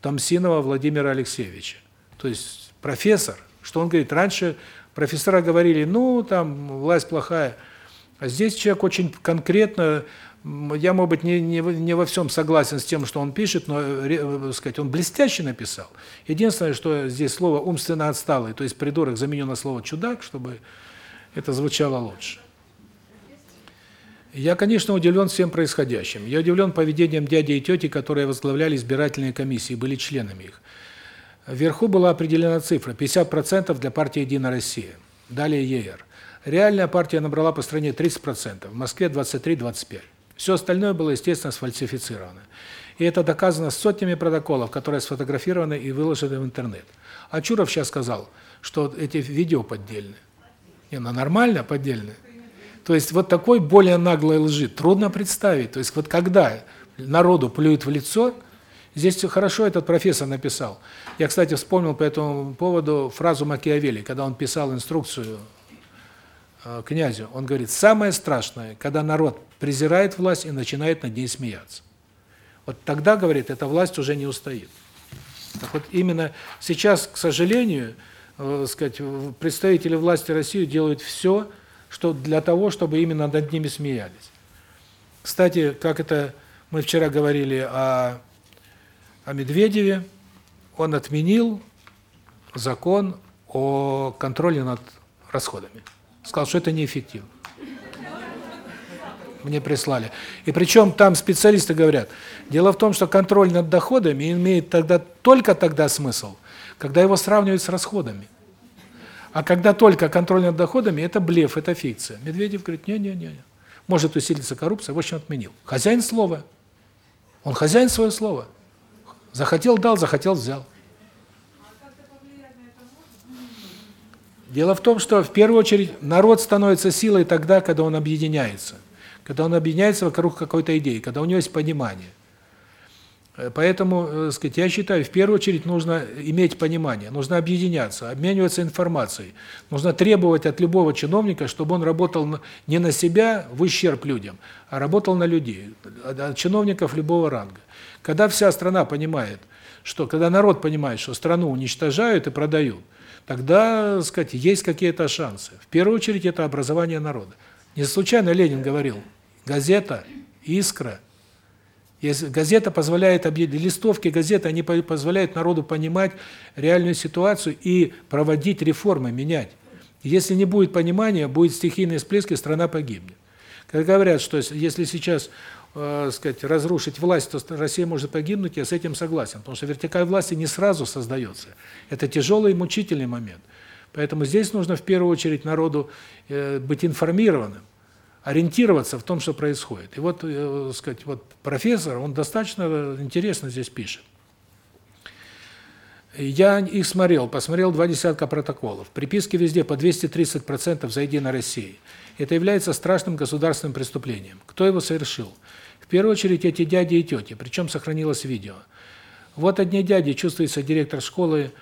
Speaker 1: Томсинова Владимира Алексеевича. То есть профессор, что он говорит, раньше профессора говорили, ну, там, власть плохая, А здесь человек очень конкретно, я, может быть, не, не, не во всем согласен с тем, что он пишет, но, э, сказать, он блестяще написал. Единственное, что здесь слово умственно отсталый, то есть придурок заменю на слово чудак, чтобы это звучало лучше. Я, конечно, удивлен всем происходящим. Я удивлен поведением дяди и тети, которые возглавляли избирательные комиссии, были членами их. Вверху была определена цифра 50% для партии Единая Россия. Далее ЕР. Реальная партия набрала по стране 30%, в Москве 23-25. Все остальное было, естественно, сфальсифицировано. И это доказано сотнями протоколов, которые сфотографированы и выложены в интернет. А Чуров сейчас сказал, что эти видео поддельные. Не, ну нормально поддельные. То есть вот такой более наглой лжи трудно представить. То есть вот когда народу плюют в лицо, здесь хорошо этот профессор написал. Я, кстати, вспомнил по этому поводу фразу Макиавелли, когда он писал инструкцию э, князю. Он говорит: "Самое страшное, когда народ презирает власть и начинает над ней смеяться". Вот тогда, говорит, эта власть уже не устоит. Так вот именно сейчас, к сожалению, э, сказать, представители власти России делают все, что для того, чтобы именно над ними смеялись. Кстати, как это мы вчера говорили о о Медведеве, он отменил закон о контроле над расходами. Сказал, что это неэффективно. Мне прислали. И причем там специалисты говорят, дело в том, что контроль над доходами имеет тогда только тогда смысл, когда его сравнивают с расходами. А когда только контроль над доходами, это блеф, это фикция. Медведев говорит, не-не-не, может усилиться коррупция, в общем, отменил. Хозяин слова. Он хозяин свое слово. Захотел – дал, захотел – взял. Дело в том, что в первую очередь народ становится силой тогда, когда он объединяется. Когда он объединяется вокруг какой-то идеи, когда у него есть понимание. Э, Поэтому, э, сказать, я считаю, в первую очередь нужно иметь понимание, нужно объединяться, обмениваться информацией. Нужно требовать от любого чиновника, чтобы он работал не на себя в ущерб людям, а работал на людей, от чиновников любого ранга. Когда вся страна понимает, что когда народ понимает, что страну уничтожают и продают, тогда, сказать, есть какие-то шансы. В первую очередь это образование народа. Не случайно Ленин говорил: газета, искра. Если газета позволяет листовки газеты, они по- позволяют народу понимать реальную ситуацию и проводить реформы, менять. Если не будет понимания, будет стихийные всплески, страна погибнет. Когда говорят, что если сейчас, э, сказать, разрушить власть, то Россия может погибнуть, я с этим согласен, потому что вертикаль власти не сразу создается. Это тяжелый и мучительный момент. Поэтому здесь нужно в первую очередь народу э, быть информированным, ориентироваться в том, что происходит. И вот, э, сказать, вот профессор, он достаточно э, интересно здесь пишет. Я их смотрел, посмотрел два десятка протоколов. Приписки везде по 230% за Единой России. Это является страшным государственным преступлением. Кто его совершил? В первую очередь эти дяди и тети, причем сохранилось видео. Вот одни дяди, чувствуется директор школы,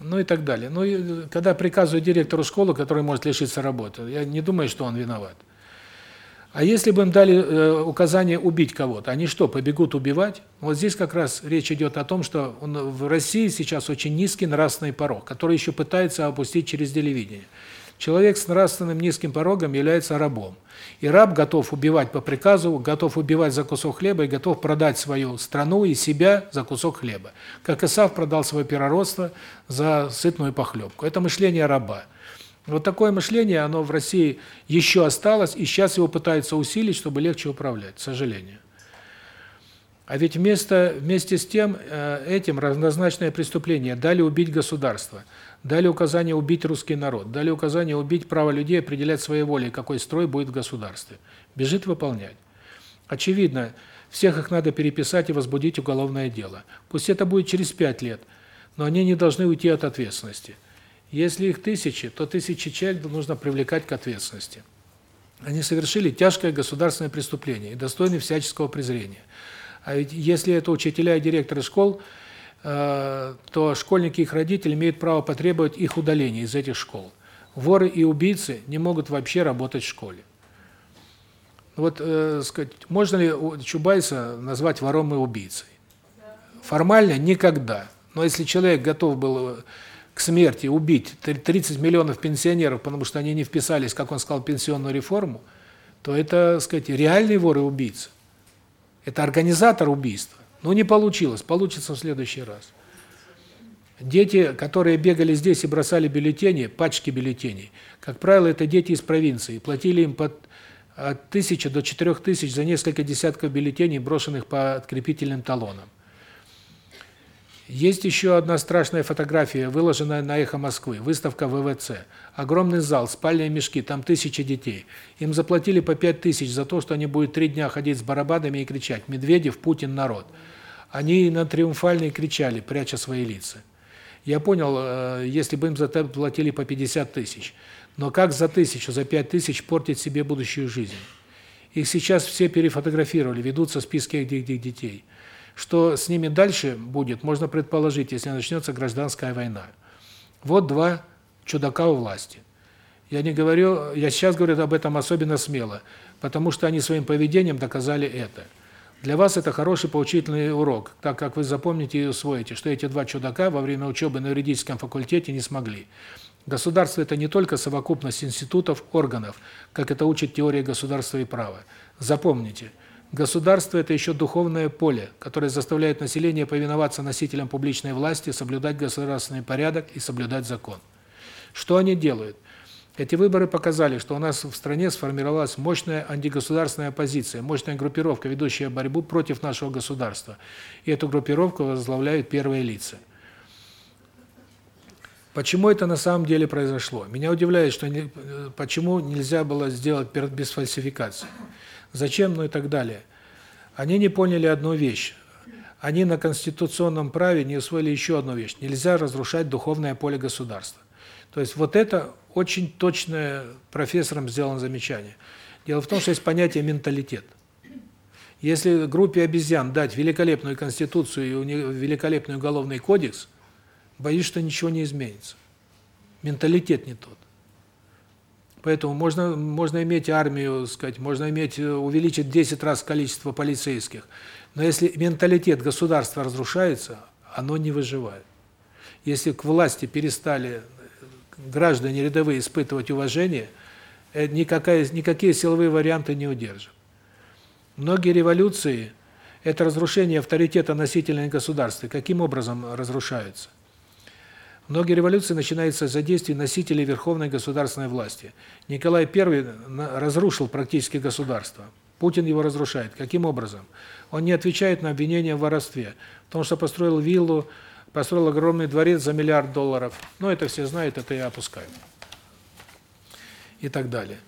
Speaker 1: ну и так далее. Ну и когда приказывают директору школы, который может лишиться работы, я не думаю, что он виноват. А если бы им дали э, указание убить кого-то, они что, побегут убивать? Вот здесь как раз речь идет о том, что он, в России сейчас очень низкий нравственный порог, который еще пытается опустить через телевидение. Человек с нравственным низким порогом является рабом. И раб готов убивать по приказу, готов убивать за кусок хлеба и готов продать свою страну и себя за кусок хлеба. Как Исав продал свое первородство за сытную похлебку. Это мышление раба. Вот такое мышление, оно в России еще осталось, и сейчас его пытаются усилить, чтобы легче управлять, к сожалению. А ведь вместо вместе с тем э, этим равнозначное преступление дали убить государство, дали указание убить русский народ, дали указание убить право людей определять своей волей, какой строй будет в государстве. Бежит выполнять. Очевидно, всех их надо переписать и возбудить уголовное дело. Пусть это будет через пять лет, но они не должны уйти от ответственности. Если их тысячи, то тысячи человек нужно привлекать к ответственности. Они совершили тяжкое государственное преступление и достойны всяческого презрения. А ведь если это учителя и директоры школ, э, то школьники и их родители имеют право потребовать их удаления из этих школ. Воры и убийцы не могут вообще работать в школе. Вот, э, сказать, можно ли Чубайса назвать вором и убийцей? Формально никогда. Но если человек готов был э, смерти убить тр- 30 миллионов пенсионеров, потому что они не вписались, как он сказал, в пенсионную реформу, то это, так сказать, реальный вор и. Это организатор убийства. Но не получилось, получится в следующий раз. Дети, которые бегали здесь и бросали бюллетени, пачки бюллетеней, как правило, это дети из провинции. Платили им под от тысячи до четырех тысяч за несколько десятков бюллетеней, брошенных по открепительным талонам. Есть еще одна страшная фотография, выложенная на «Эхо Москвы», выставка ВВЦ. Огромный зал, спальные мешки, там тысячи детей. Им заплатили по пять тысяч за то, что они будут три дня ходить с барабанами и кричать «Медведев, Путин, народ». Они на триумфальные кричали, пряча свои лица. Я понял, э, если бы им заплатили по 50 тысяч. Но как за тысячу, за пять тысяч портить себе будущую жизнь? Их сейчас все перефотографировали, ведутся списки этих детей. Что с ними дальше будет, можно предположить, если начнется гражданская война. Вот два чудака у власти. Я не говорю, я сейчас говорю об этом особенно смело, потому что они своим поведением доказали это. Для вас это хороший поучительный урок, так как вы запомните и усвоите, что эти два чудака во время учебы на юридическом факультете не смогли. Государство – это не только совокупность институтов, органов, как это учит теория государства и права. Запомните, Государство – это еще духовное поле, которое заставляет население повиноваться носителям публичной власти, соблюдать государственный порядок и соблюдать закон. Что они делают? Эти выборы показали, что у нас в стране сформировалась мощная антигосударственная оппозиция, мощная группировка, ведущая борьбу против нашего государства. И эту группировку возглавляют первые лица. Почему это на самом деле произошло? Меня удивляет, что не, почему нельзя было сделать без фальсификации. Зачем, ну и так далее. Они не поняли одну вещь. Они на конституционном праве не усвоили еще одну вещь. Нельзя разрушать духовное поле государства. То есть вот это очень точное профессором сделано замечание. Дело в том, что есть понятие менталитет. Если группе обезьян дать великолепную конституцию и великолепный уголовный кодекс, боюсь, что ничего не изменится. Менталитет не тот. Поэтому можно можно иметь армию, сказать, можно иметь э, увеличить в 10 раз количество полицейских. Но если менталитет государства разрушается, оно не выживает. Если к власти перестали э, граждане рядовые испытывать уважение, э, никакая никакие силовые варианты не удержат. Многие революции это разрушение авторитета носителей государства. Каким образом разрушаются? Многие революции начинаются с задействия носителей верховной государственной власти. Николай I разрушил практически государство. Путин его разрушает. Каким образом? Он не отвечает на обвинения в воровстве, потому что построил виллу, построил огромный дворец за миллиард долларов. Ну, это все знают, это я опускаю. И так далее.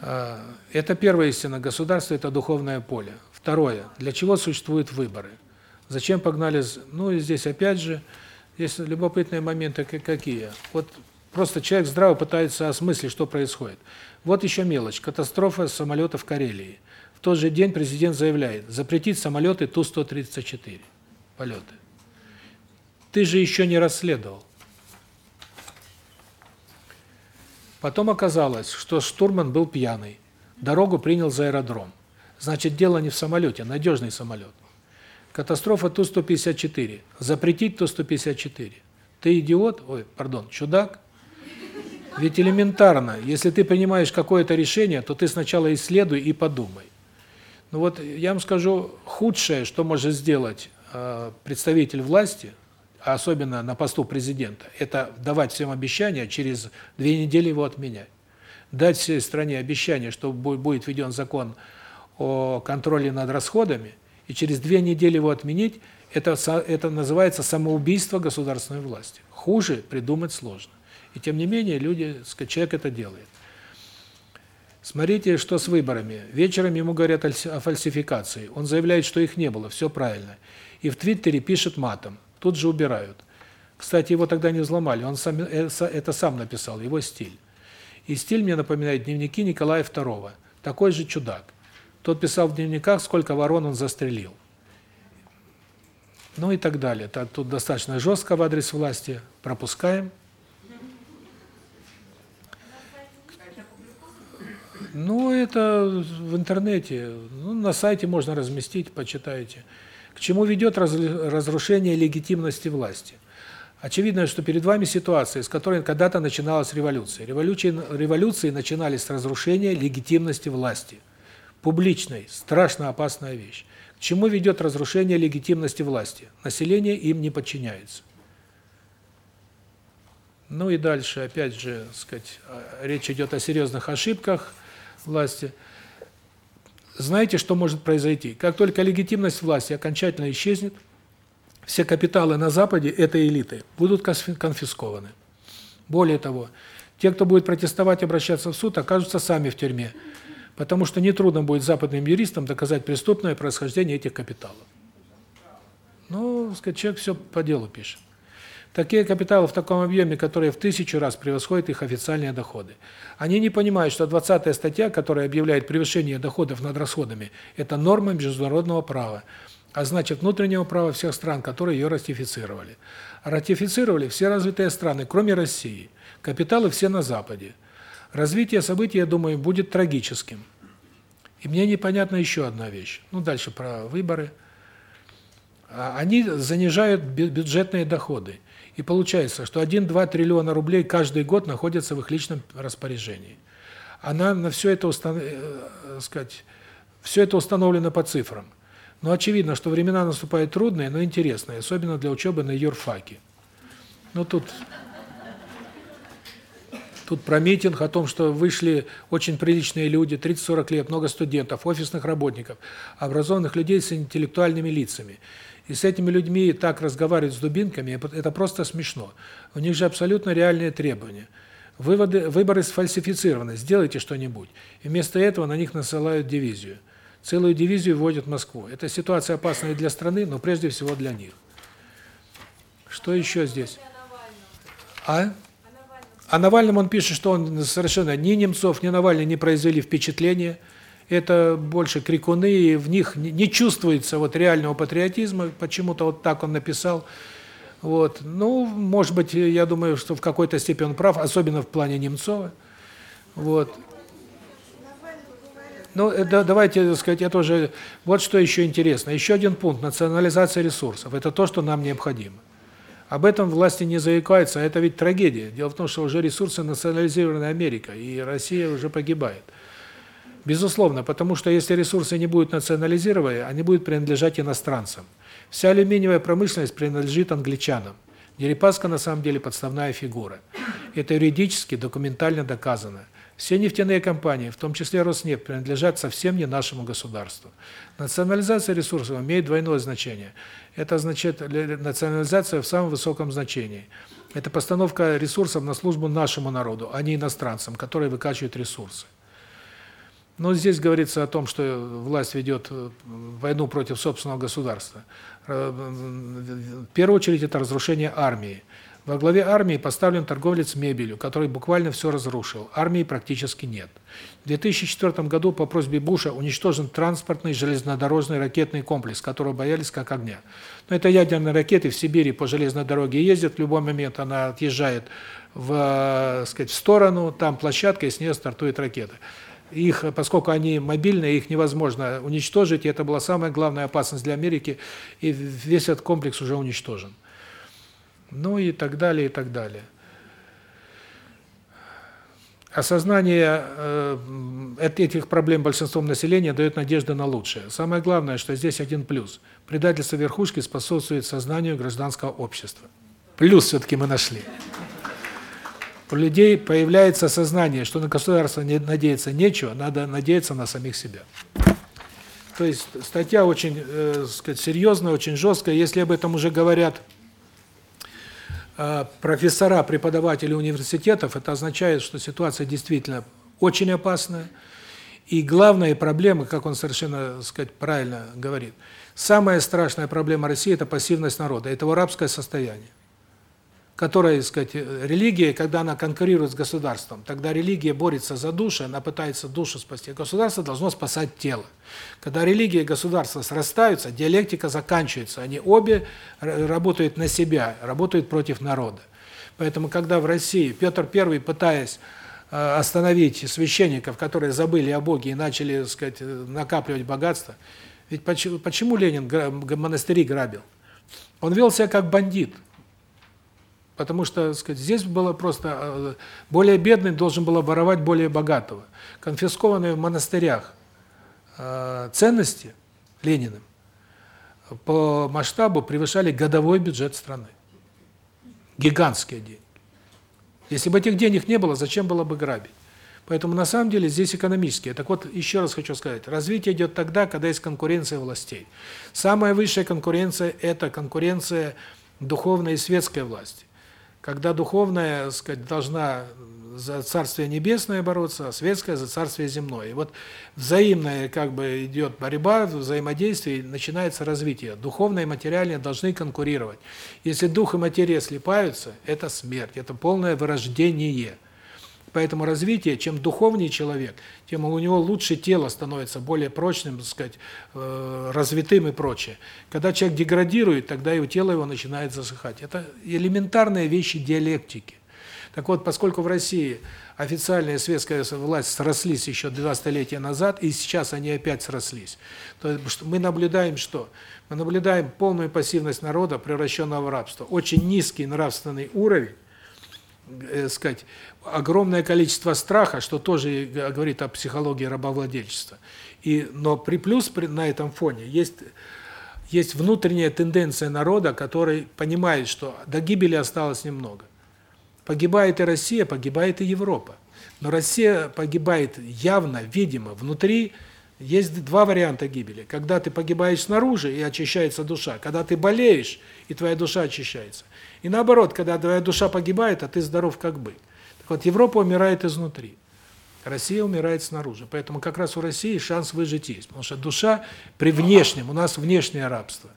Speaker 1: А, это первая истина. Государство – это духовное поле. Второе. Для чего существуют выборы? Зачем погнали... Ну, и здесь опять же есть любопытные моменты какие. Вот просто человек здраво пытается осмыслить, что происходит. Вот еще мелочь. Катастрофа самолета в Карелии. В тот же день президент заявляет, запретить самолеты Ту-134 полеты. Ты же еще не расследовал. Потом оказалось, что штурман был пьяный. Дорогу принял за аэродром. Значит, дело не в самолете, надежный самолет. Катастрофа Ту-154. Запретить Ту-154. Ты идиот? Ой, пардон, чудак? Ведь элементарно, если ты принимаешь какое-то решение, то ты сначала исследуй и подумай. Ну вот я вам скажу, худшее, что может сделать э, представитель власти, а особенно на посту президента, это давать всем обещания, через две недели его отменять. Дать всей стране обещание, что будет введен закон о контроле над расходами – и через две недели его отменить, это это называется самоубийство государственной власти. Хуже придумать сложно. И тем не менее люди, человек это делает. Смотрите, что с выборами. Вечером ему говорят о фальсификации. Он заявляет, что их не было, все правильно. И в Твиттере пишет матом. Тут же убирают. Кстати, его тогда не взломали, он сам э, это сам написал, его стиль. И стиль мне напоминает дневники Николая II. Такой же чудак. Тот писал в дневниках, сколько ворон он застрелил. Ну и так далее. Тут достаточно жестко в адрес власти. Пропускаем. Ну, это в интернете. Ну, на сайте можно разместить, почитайте. К чему ведет разрушение легитимности власти? Очевидно, что перед вами ситуация, с которой когда-то начиналась революция. Революции, революции начинались с разрушения легитимности власти. Публичной, страшно опасная вещь. К чему ведет разрушение легитимности власти? Население им не подчиняется. Ну и дальше, опять же, сказать, а, речь идет о серьезных ошибках власти. Знаете, что может произойти? Как только легитимность власти окончательно исчезнет, все капиталы на Западе этой элиты будут конфискованы. Более того, те, кто будет протестовать обращаться в суд, окажутся сами в тюрьме, потому что нетрудно будет западным юристам доказать преступное происхождение этих капиталов. Ну, сказать, человек все по делу пишет. Такие капиталы в таком объеме, которые в тысячу раз превосходят их официальные доходы. Они не понимают, что 20-я статья, которая объявляет превышение доходов над расходами, это норма международного права, а значит внутреннего права всех стран, которые ее ратифицировали. Ратифицировали все развитые страны, кроме России. Капиталы все на Западе. Развитие событий, я думаю, будет трагическим. И мне непонятна еще одна вещь. Ну, дальше про выборы. А, они занижают бюджетные доходы. И получается, что 1-2 триллиона рублей каждый год находятся в их личном распоряжении. Она на все это устан... э, сказать, все это установлено по цифрам. Но очевидно, что времена наступают трудные, но интересные, особенно для учебы на юрфаке. Ну тут Тут про митинг о том, что вышли очень приличные люди, 30-40 лет, много студентов, офисных работников, образованных людей с интеллектуальными лицами. И с этими людьми так разговаривать с дубинками, это просто смешно. У них же абсолютно реальные требования. Выводы, выборы сфальсифицированы, сделайте что-нибудь. И вместо этого на них насылают дивизию. Целую дивизию вводят в Москву. Эта ситуация опасна для страны, но прежде всего для них. Что еще здесь? А? О Навальном он пишет, что он совершенно ни Немцов, ни Навальный не произвели впечатления это больше крикуны, и в них не чувствуется вот реального патриотизма, почему-то вот так он написал. Вот. Ну, может быть, я думаю, что в какой-то степени он прав, особенно в плане Немцова. Вот. Ну, да, давайте, так сказать, это уже вот что еще интересно. Еще один пункт национализация ресурсов. Это то, что нам необходимо. Об этом власти не заикаются, а это ведь трагедия. Дело в том, что уже ресурсы национализированы Америка, и Россия уже погибает. Безусловно, потому что если ресурсы не будут национализированы, они будут принадлежать иностранцам. Вся алюминиевая промышленность принадлежит англичанам. Дерипаска на самом деле подставная фигура. Это юридически, документально доказано. Все нефтяные компании, в том числе Роснефть, принадлежат совсем не нашему государству. Национализация ресурсов имеет двойное значение. Это означает национализация в самом высоком значении. Это постановка ресурсов на службу нашему народу, а не иностранцам, которые выкачивают ресурсы. Но здесь говорится о том, что власть ведет э, войну против собственного государства. Э, в первую очередь это разрушение армии. Во главе армии поставлен торговец мебелью, который буквально все разрушил. Армии практически нет. В 2004 году по просьбе Буша уничтожен транспортный железнодорожный ракетный комплекс, которого боялись как огня. Но это ядерные ракеты в Сибири по железной дороге ездят, в любой момент она отъезжает в, э, сказать, в сторону, там площадка, и с нее стартует ракета их, поскольку они мобильные, их невозможно уничтожить, и это была самая главная опасность для Америки, и весь этот комплекс уже уничтожен. Ну и так далее, и так далее. Осознание э, этих проблем большинством населения дает надежду на лучшее. Самое главное, что здесь один плюс. Предательство верхушки способствует сознанию гражданского общества. Плюс все-таки мы нашли у людей появляется сознание, что на государство не надеяться нечего, надо надеяться на самих себя. То есть статья очень, э, сказать, серьезная, очень жесткая. Если об этом уже говорят профессора, преподаватели университетов, это означает, что ситуация действительно очень опасная. И главная проблема, как он совершенно, сказать, правильно говорит, самая страшная проблема России – это пассивность народа, это его рабское состояние которая, так сказать, религия, когда она конкурирует с государством, тогда религия борется за душу, она пытается душу спасти. Государство должно спасать тело. Когда религия и государство срастаются, диалектика заканчивается. Они обе работают на себя, работают против народа. Поэтому, когда в России Петр I, пытаясь э, остановить священников, которые забыли о Боге и начали, так сказать, накапливать богатство, ведь почему, почему Ленин монастыри грабил? Он вел себя как бандит. Потому что, так сказать, здесь было просто э, более бедный должен был воровать более богатого. Конфискованные в монастырях э, ценности Лениным по масштабу превышали годовой бюджет страны. Гигантские деньги. Если бы этих денег не было, зачем было бы грабить? Поэтому на самом деле здесь экономические. Так вот, еще раз хочу сказать, развитие идет тогда, когда есть конкуренция властей. Самая высшая конкуренция – это конкуренция духовной и светской власти. Когда духовная, сказать, должна за Царствие Небесное бороться, а светская за Царствие Земное. И вот взаимная как бы идет борьба, взаимодействие, и начинается развитие. Духовное и материальное должны конкурировать. Если дух и материя слипаются, это смерть, это полное вырождение. Поэтому развитие, чем духовнее человек, тем у него лучше тело становится, более прочным, так сказать, э, развитым и прочее. Когда человек деградирует, тогда и тело его начинает засыхать. Это элементарные вещи диалектики. Так вот, поскольку в России официальная светская власть срослись еще два столетия назад, и сейчас они опять срослись, то мы наблюдаем что? Мы наблюдаем полную пассивность народа, превращенного в рабство. Очень низкий нравственный уровень, э, сказать, огромное количество страха, что тоже говорит о психологии рабовладельчества. И но при плюс при, на этом фоне есть есть внутренняя тенденция народа, который понимает, что до гибели осталось немного. Погибает и Россия, погибает и Европа. Но Россия погибает явно, видимо, внутри есть два варианта гибели. Когда ты погибаешь снаружи и очищается душа, когда ты болеешь и твоя душа очищается. И наоборот, когда твоя душа погибает, а ты здоров как бы. Так вот, Европа умирает изнутри. Россия умирает снаружи. Поэтому как раз у России шанс выжить есть. Потому что душа при внешнем, у нас внешнее рабство.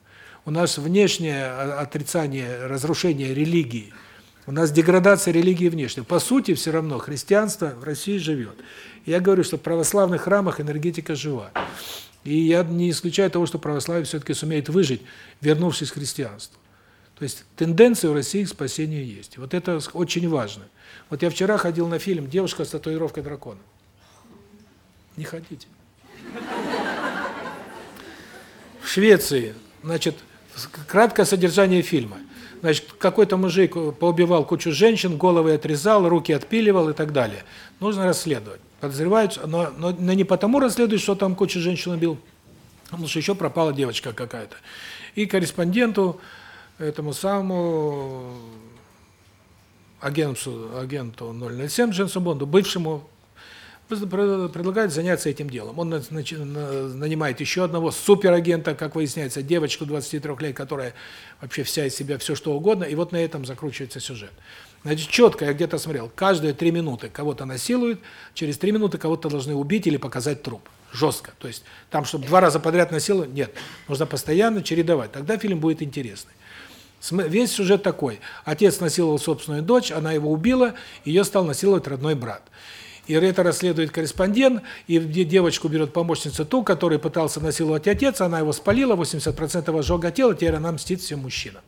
Speaker 1: У нас внешнее отрицание, разрушение религии – у нас деградация религии внешней. По сути, все равно христианство в России живет. Я говорю, что в православных храмах энергетика жива. И я не исключаю того, что православие все-таки сумеет выжить, вернувшись к христианству. То есть тенденция в России к спасению есть. Вот это очень важно. Вот я вчера ходил на фильм «Девушка с татуировкой дракона». Не ходите. В Швеции, значит, краткое содержание фильма. Значит, какой-то мужик поубивал кучу женщин, головы отрезал, руки отпиливал и так далее. Нужно расследовать. Подозревают, но, но, но не потому расследуют, что там кучу женщин убил, потому что еще пропала девочка какая-то. И корреспонденту, этому самому агенту, агенту 007 Джеймсу Бонду, бывшему предлагает заняться этим делом. Он нанимает еще одного суперагента, как выясняется, девочку 23 лет, которая вообще вся из себя все что угодно, и вот на этом закручивается сюжет. Значит, четко я где-то смотрел, каждые три минуты кого-то насилуют, через три минуты кого-то должны убить или показать труп. Жестко. То есть там, чтобы два раза подряд насиловать, нет. Нужно постоянно чередовать. Тогда фильм будет интересный. Весь сюжет такой. Отец насиловал собственную дочь, она его убила, ее стал насиловать родной брат. И это расследует корреспондент, и девочку берет помощницу ту, который пытался насиловать отец, она его спалила, 80% ожога тела, теперь она мстит всем мужчинам.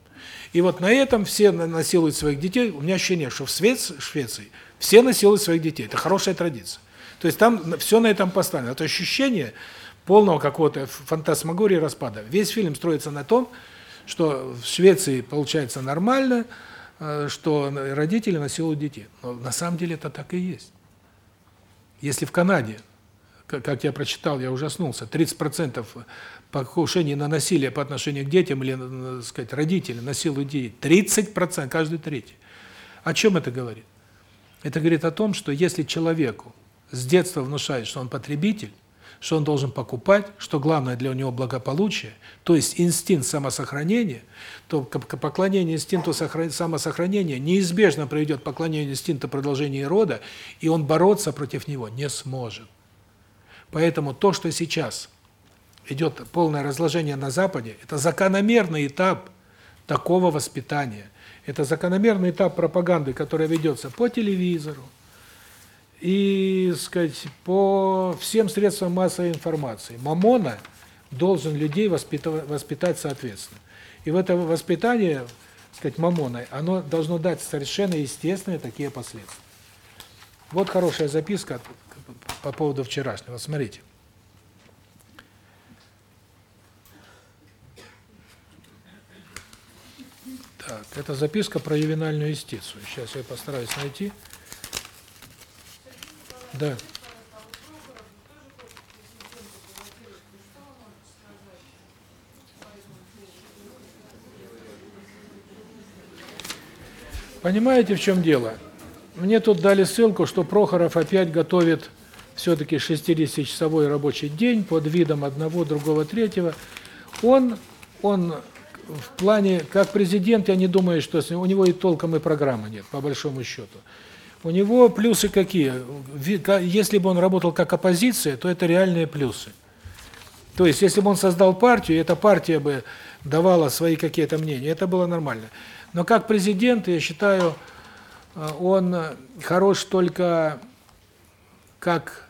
Speaker 1: И вот на этом все насилуют своих детей. У меня ощущение, что в Швеции все насилуют своих детей. Это хорошая традиция. То есть там все на этом поставлено. Это ощущение полного какого-то фантасмагории распада. Весь фильм строится на том, что в Швеции получается нормально, э, что родители насилуют детей. Но на самом деле это так и есть. Если в Канаде, как я прочитал, я ужаснулся, 30% покушений на насилие по отношению к детям или, так сказать, родители насилуют детей, 30%, каждый третий. О чем это говорит? Это говорит о том, что если человеку с детства внушают, что он потребитель, что он должен покупать, что главное для него благополучие, то есть инстинкт самосохранения, то поклонение инстинкту самосохранения неизбежно приведет к поклонению инстинкта продолжения рода, и он бороться против него не сможет. Поэтому то, что сейчас идет полное разложение на Западе, это закономерный этап такого воспитания. Это закономерный этап пропаганды, которая ведется по телевизору, и, сказать, по всем средствам массовой информации. Мамона должен людей воспитывать, воспитать соответственно. И в это воспитание, сказать, мамоной, оно должно дать совершенно естественные такие последствия. Вот хорошая записка по поводу вчерашнего. Смотрите. Так, это записка про ювенальную юстицию. Сейчас я постараюсь найти. Да. Понимаете, в чем дело? Мне тут дали ссылку, что Прохоров опять готовит все-таки 60-часовой рабочий день под видом одного, другого, третьего. Он, он в плане, как президент, я не думаю, что с ним, у него и толком и программы нет, по большому счету. У него плюсы какие? Если бы он работал как оппозиция, то это реальные плюсы. То есть, если бы он создал партию, эта партия бы давала свои какие-то мнения, это было нормально. Но как президент, я считаю, э, он хорош только как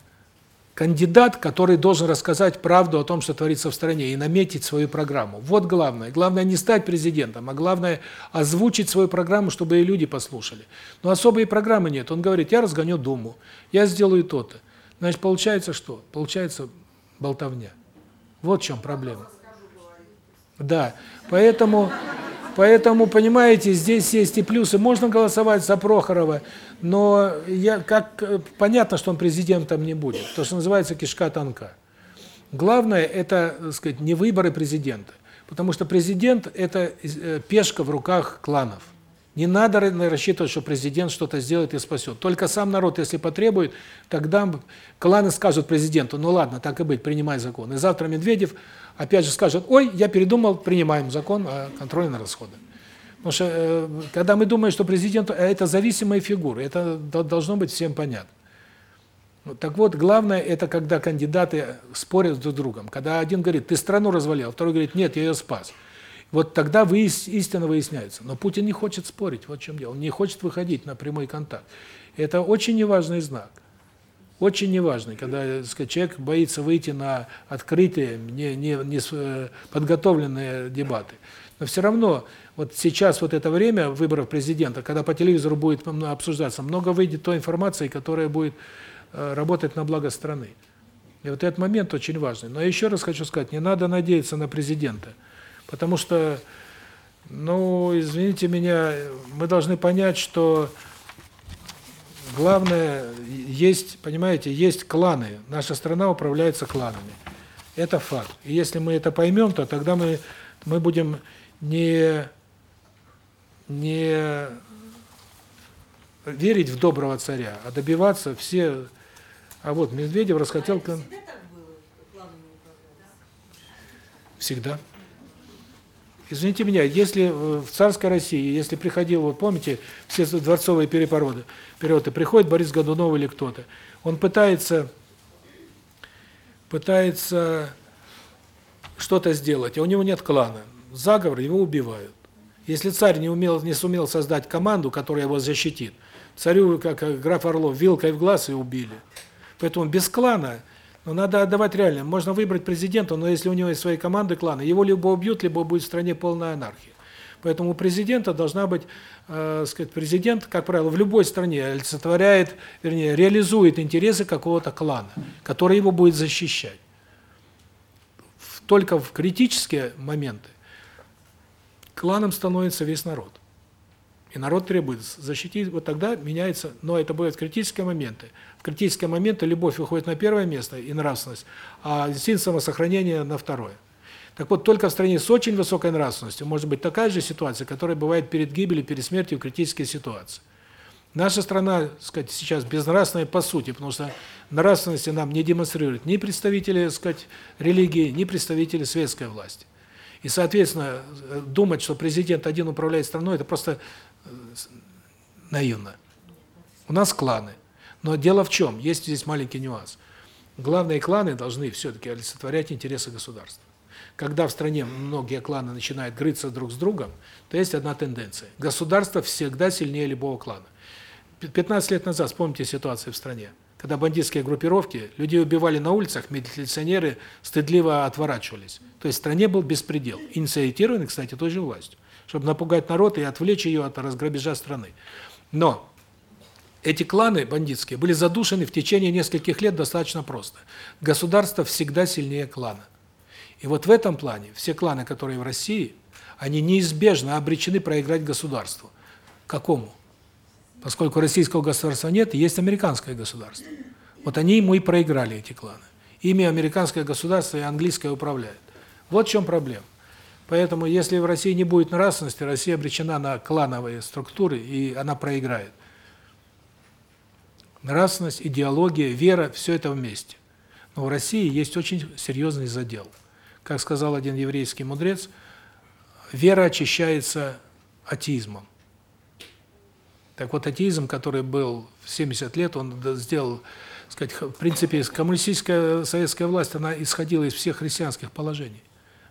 Speaker 1: кандидат, который должен рассказать правду о том, что творится в стране, и наметить свою программу. Вот главное. Главное не стать президентом, а главное озвучить свою программу, чтобы и люди послушали. Но особой программы нет. Он говорит, я разгоню Думу, я сделаю то-то. Значит, получается что? Получается болтовня. Вот в чем проблема. Да, поэтому, поэтому, понимаете, здесь есть и плюсы. Можно голосовать за Прохорова, но я как э, понятно, что он президентом не будет. То, что называется кишка тонка. Главное это, так сказать, не выборы президента, потому что президент это э, пешка в руках кланов. Не надо ра- рассчитывать, что президент что-то сделает и спасет. Только сам народ, если потребует, тогда кланы скажут президенту: "Ну ладно, так и быть, принимай закон". И завтра Медведев опять же скажет: "Ой, я передумал, принимаем закон о контроле на расходы". Потому что э, когда мы думаем, что президент это зависимые фигуры, это до- должно быть всем понятно. Так вот, главное это когда кандидаты спорят друг с другом. Когда один говорит: "Ты страну развалил", второй говорит: "Нет, я ее спас". Вот тогда выяс- истина выясняется. Но Путин не хочет спорить, вот в чем дело. Он не хочет выходить на прямой контакт. Это очень неважный знак. Очень неважный, когда так сказать, человек боится выйти на открытые, не, не, не э, подготовленные дебаты. Но все равно, вот сейчас вот это время выборов президента, когда по телевизору будет обсуждаться, много выйдет той информации, которая будет э, работать на благо страны. И вот этот момент очень важный. Но еще раз хочу сказать, не надо надеяться на президента. Потому что, ну, извините меня, мы должны понять, что главное, есть, понимаете, есть кланы. Наша страна управляется кланами. Это факт. И если мы это поймем, то тогда мы, мы будем не, не верить в доброго царя, а добиваться все... А вот Медведев расхотел... кон-
Speaker 3: Всегда так было?
Speaker 1: Всегда. Извините меня, если в царской России, если приходил, вот помните, все дворцовые перепороды, переводы, приходит Борис Годунов или кто-то, он пытается пытается что-то сделать, а у него нет клана. Заговор, его убивают. Если царь не умел, не сумел создать команду, которая его защитит, царю, как граф Орлов, вилкой в глаз и убили. Поэтому без клана, ну, надо отдавать реально. Можно выбрать президента, но если у него есть свои команды клана, его либо убьют, либо будет в стране полная анархия. Поэтому у президента должна быть, э, сказать, президент, как правило, в любой стране олицетворяет, вернее, реализует интересы какого-то клана, который его будет защищать. Только в критические моменты кланом становится весь народ. И народ требует защитить, вот тогда меняется, но это будут критические моменты. В критические моменты любовь выходит на первое место и нравственность, а инстинкт самосохранения на второе. Так вот, только в стране с очень высокой нравственностью может быть такая же ситуация, которая бывает перед гибелью, перед смертью в критические ситуации. Наша страна, так сказать, сейчас безнравственная по сути, потому что нравственности нам не демонстрируют ни представители, так сказать, религии, ни представители светской власти. И, соответственно, э, думать, что президент один управляет страной, это просто наивно. У нас кланы. Но дело в чем? Есть здесь маленький нюанс. Главные кланы должны все-таки олицетворять интересы государства. Когда в стране многие кланы начинают грыться друг с другом, то есть одна тенденция. Государство всегда сильнее любого клана. П- 15 лет назад, вспомните ситуацию в стране, когда бандитские группировки, людей убивали на улицах, милиционеры стыдливо отворачивались. То есть в стране был беспредел, инициированный, кстати, той же властью, чтобы напугать народ и отвлечь ее от разграбежа страны. Но эти кланы бандитские были задушены в течение нескольких лет достаточно просто. Государство всегда сильнее клана. И вот в этом плане все кланы, которые в России, они неизбежно обречены проиграть государству. Какому? Поскольку российского государства нет, есть американское государство. Вот они ему и проиграли, эти кланы. Ими американское государство и английское управляет. Вот в чем проблема. Поэтому, если в России не будет нравственности, Россия обречена на клановые структуры, и она проиграет. Нравственность, идеология, вера – все это вместе. Но в России есть очень серьезный задел. Как сказал один еврейский мудрец, вера очищается атеизмом. Так вот, атеизм, который был в 70 лет, он сделал, сказать, в принципе, коммунистическая советская власть, она исходила из всех христианских положений.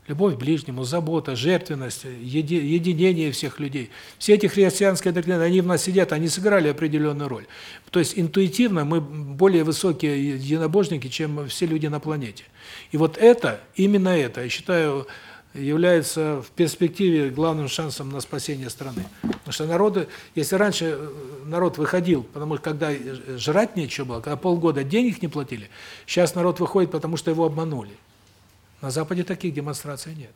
Speaker 1: Любовь к ближнему, забота, жертвенность, еди, единение всех людей. Все эти христианские доктрины, они в нас сидят, они сыграли определенную роль. То есть интуитивно мы более высокие единобожники, чем все люди на планете. И вот это, именно это, я считаю, является в перспективе главным шансом на спасение страны. Потому что народы, если раньше э, народ выходил, потому что когда жрать нечего было, когда полгода денег не платили, сейчас народ выходит, потому что его обманули. На Западе таких демонстраций нет.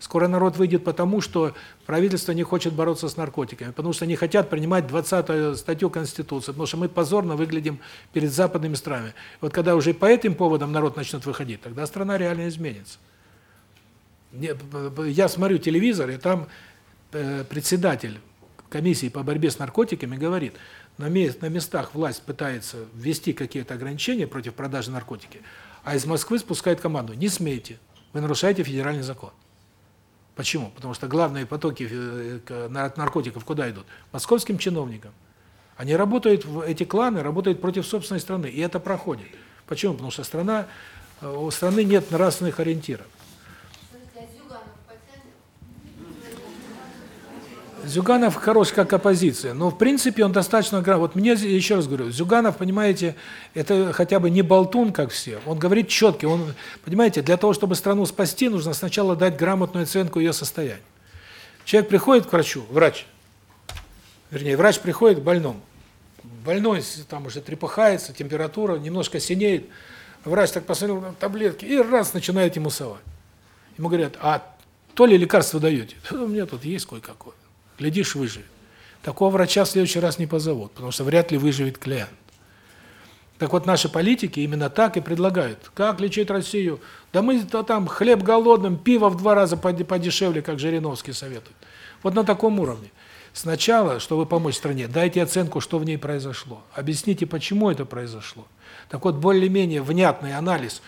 Speaker 1: Скоро народ выйдет потому, что правительство не хочет бороться с наркотиками, потому что не хотят принимать 20-ю статью Конституции, потому что мы позорно выглядим перед западными странами. Вот когда уже по этим поводам народ начнет выходить, тогда страна реально изменится. Я смотрю телевизор, и там э, председатель комиссии по борьбе с наркотиками говорит, на местах власть пытается ввести какие-то ограничения против продажи наркотики, а из Москвы спускает команду: "Не смейте, вы нарушаете федеральный закон". Почему? Потому что главные потоки э, наркотиков куда идут? Московским чиновникам. Они работают эти кланы работают против собственной страны, и это проходит. Почему? Потому что страна э, у страны нет нравственных ориентиров. Зюганов хорош как оппозиция, но в принципе он достаточно Вот мне еще раз говорю, Зюганов, понимаете, это хотя бы не болтун, как все. Он говорит четко, он, понимаете, для того, чтобы страну спасти, нужно сначала дать грамотную оценку ее состояния. Человек приходит к врачу, врач. Вернее, врач приходит к больному. Больной там уже трепыхается, температура, немножко синеет. Врач так посмотрел на таблетки и раз начинает ему совать. Ему говорят: "А то ли лекарство даете?" "У меня тут есть кое-какое". Глядишь, выживет. Такого врача в следующий раз не позовут, потому что вряд ли выживет клиент. Так вот, наши политики именно так и предлагают. Как лечить Россию? Да мы там хлеб голодным, пиво в два раза подешевле, как Жириновский советует. Вот на таком уровне. Сначала, чтобы помочь стране, дайте оценку, что в ней произошло. Объясните, почему это произошло. Так вот, более-менее внятный анализ,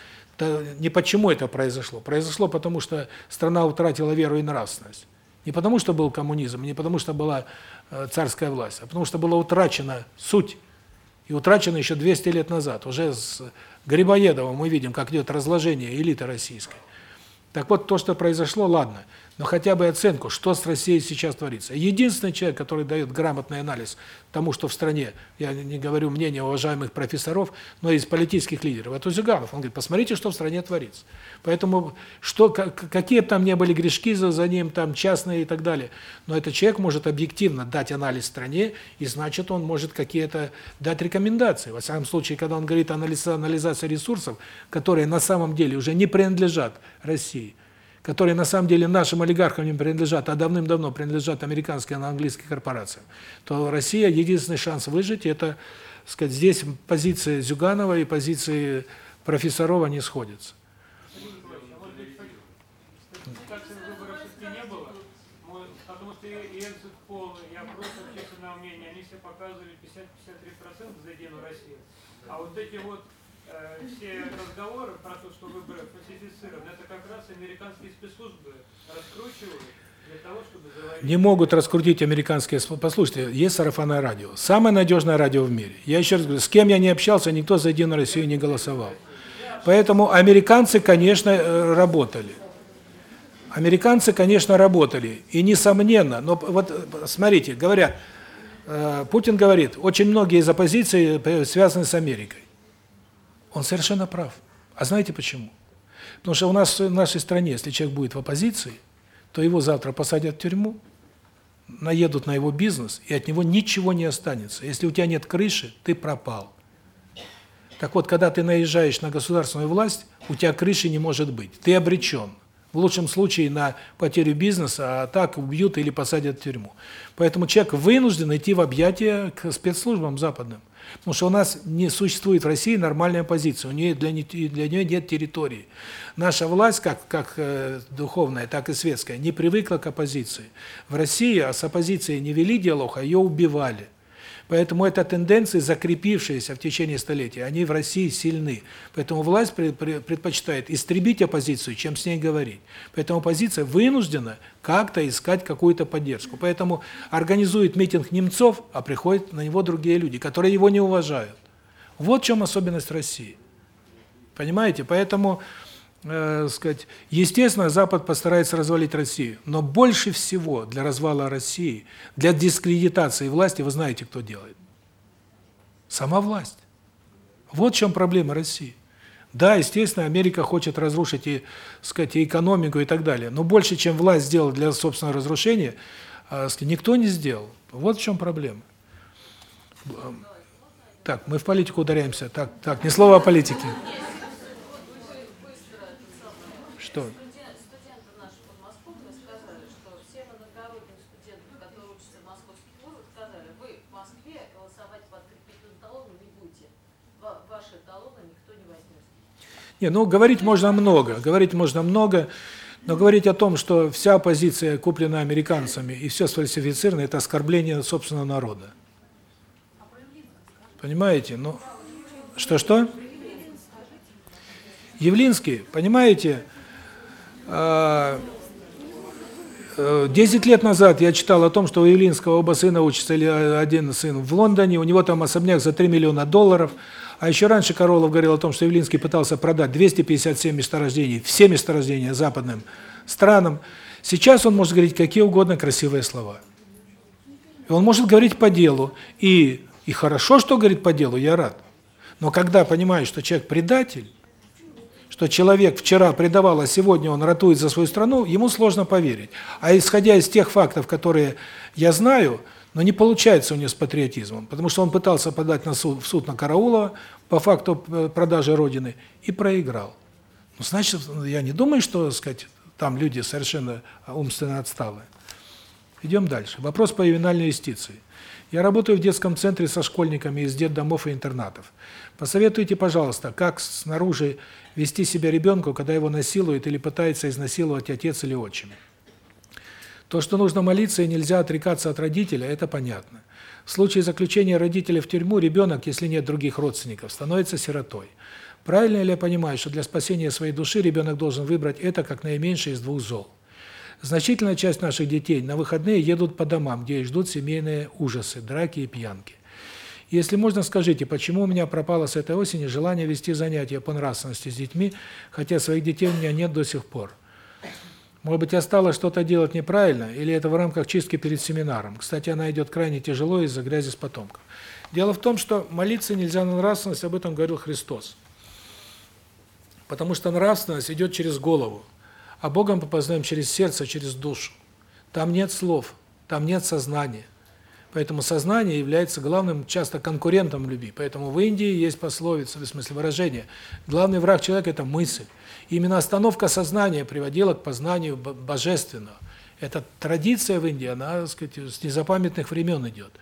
Speaker 1: не почему это произошло. Произошло потому, что страна утратила веру и нравственность. Не потому, что был коммунизм, не потому, что была э, царская власть, а потому, что была утрачена суть. И утрачена еще 200 лет назад. Уже с Грибоедовым мы видим, как идет разложение элиты российской. Так вот, то, что произошло, ладно но хотя бы оценку, что с Россией сейчас творится. Единственный человек, который дает грамотный анализ тому, что в стране, я не говорю мнение уважаемых профессоров, но из политических лидеров, это Зюганов. Он говорит, посмотрите, что в стране творится. Поэтому, что, какие там ни были грешки за, за ним, там частные и так далее, но этот человек может объективно дать анализ стране, и значит, он может какие-то дать рекомендации. Во всяком случае, когда он говорит анализ, анализация ресурсов, которые на самом деле уже не принадлежат России, которые на самом деле нашим олигархам не принадлежат, а давным-давно принадлежат американским и английским корпорациям, то Россия единственный шанс выжить это, сказать, здесь позиции Зюганова и позиции профессоров не сходятся.
Speaker 2: Потому что и экзит пол, и опрос общественного мнения, они все показывали 50-53% за Единую Россию. А вот эти вот все разговоры про то, что выборы фальсифицированы, это как раз американские спецслужбы раскручивают
Speaker 1: не могут раскрутить американские... Послушайте, есть сарафанное радио. Самое надежное радио в мире. Я еще раз говорю, с кем я не общался, никто за Единую Россию не голосовал. Поэтому американцы, конечно, э, работали. Американцы, конечно, работали. И несомненно, но вот э, смотрите, говорят, э, Путин говорит, очень многие из оппозиции связаны с Америкой. Он совершенно прав. А знаете почему? Потому что у нас в нашей стране, если человек будет в оппозиции, то его завтра посадят в тюрьму, наедут на его бизнес, и от него ничего не останется. Если у тебя нет крыши, ты пропал. Так вот, когда ты наезжаешь на государственную власть, у тебя крыши не может быть. Ты обречен. В лучшем случае на потерю бизнеса, а так убьют или посадят в тюрьму. Поэтому человек вынужден идти в объятия к спецслужбам западным. Потому что у нас не существует в России нормальной оппозиции, у нее для, для нее нет территории. Наша власть, как, как э, духовная, так и светская, не привыкла к оппозиции. В России а с оппозицией не вели диалог, а ее убивали. Поэтому это тенденции, закрепившиеся в течение столетий, они в России сильны. Поэтому власть предпочитает истребить оппозицию, чем с ней говорить. Поэтому оппозиция вынуждена как-то искать какую-то поддержку. Поэтому организует митинг Немцов, а приходят на него другие люди, которые его не уважают. Вот в чем особенность России. Понимаете? Поэтому э, сказать, естественно, Запад постарается развалить Россию, но больше всего для развала России, для дискредитации власти, вы знаете, кто делает? Сама власть. Вот в чем проблема России. Да, естественно, Америка хочет разрушить и, сказать, и экономику и так далее, но больше, чем власть сделала для собственного разрушения, э, никто не сделал. Вот в чем проблема. Так, мы в политику ударяемся. Так, так, ни слова о политике. Что?
Speaker 5: Студенты наши подмосковные сказали, что всем иногородним студентам, которые учатся в московских вузах, сказали, вы в Москве голосовать по открепительным возьмет.
Speaker 1: Не, ну говорить можно много, говорить можно много, но говорить о том, что вся оппозиция куплена американцами и все сфальсифицировано, это оскорбление собственного народа. Понимаете? Ну, что-что? Явлинский, понимаете, 10 а, э, лет назад я читал о том, что у Явлинского оба сына учатся, или один сын в Лондоне, у него там особняк за 3 миллиона долларов. А еще раньше Королов говорил о том, что Явлинский пытался продать 257 месторождений, все месторождения западным странам. Сейчас он может говорить какие угодно красивые слова. И он может говорить по делу. И, и хорошо, что говорит по делу, я рад. Но когда понимаешь, что человек предатель, что человек вчера предавал, а сегодня он ратует за свою страну, ему сложно поверить. А исходя из тех фактов, которые я знаю, но не получается у него с патриотизмом, потому что он пытался подать на суд, в суд на Караулова по факту э, продажи Родины и проиграл. Ну, значит, я не думаю, что, сказать, там люди совершенно умственно отсталые. Идем дальше. Вопрос по ювенальной юстиции. Я работаю в детском центре со школьниками из детдомов и интернатов. Посоветуйте, пожалуйста, как снаружи вести себя ребенку, когда его насилуют или пытается изнасиловать отец или отчим. То, что нужно молиться и нельзя отрекаться от родителя, это понятно. В случае заключения родителя в тюрьму ребенок, если нет других родственников, становится сиротой. Правильно ли я понимаю, что для спасения своей души ребенок должен выбрать это как наименьшее из двух зол? Значительная часть наших детей на выходные едут по домам, где их ждут семейные ужасы, драки и пьянки. Если можно, скажите, почему у меня пропало с этой осени желание вести занятия по нравственности с детьми, хотя своих детей у меня нет до сих пор? Может быть, я стала что-то делать неправильно, или это в рамках чистки перед семинаром? Кстати, она идет крайне тяжело из-за грязи с потомков. Дело в том, что молиться нельзя на нравственность, об этом говорил Христос. Потому что нравственность идет через голову, а Богом мы познаем через сердце, через душу. Там нет слов, там нет сознания. Поэтому сознание является главным часто конкурентом любви. Поэтому в Индии есть пословица, в смысле выражения, главный враг человека – это мысль. И именно остановка сознания приводила к познанию божественного. Эта традиция в Индии, она, так сказать, с незапамятных времен идет.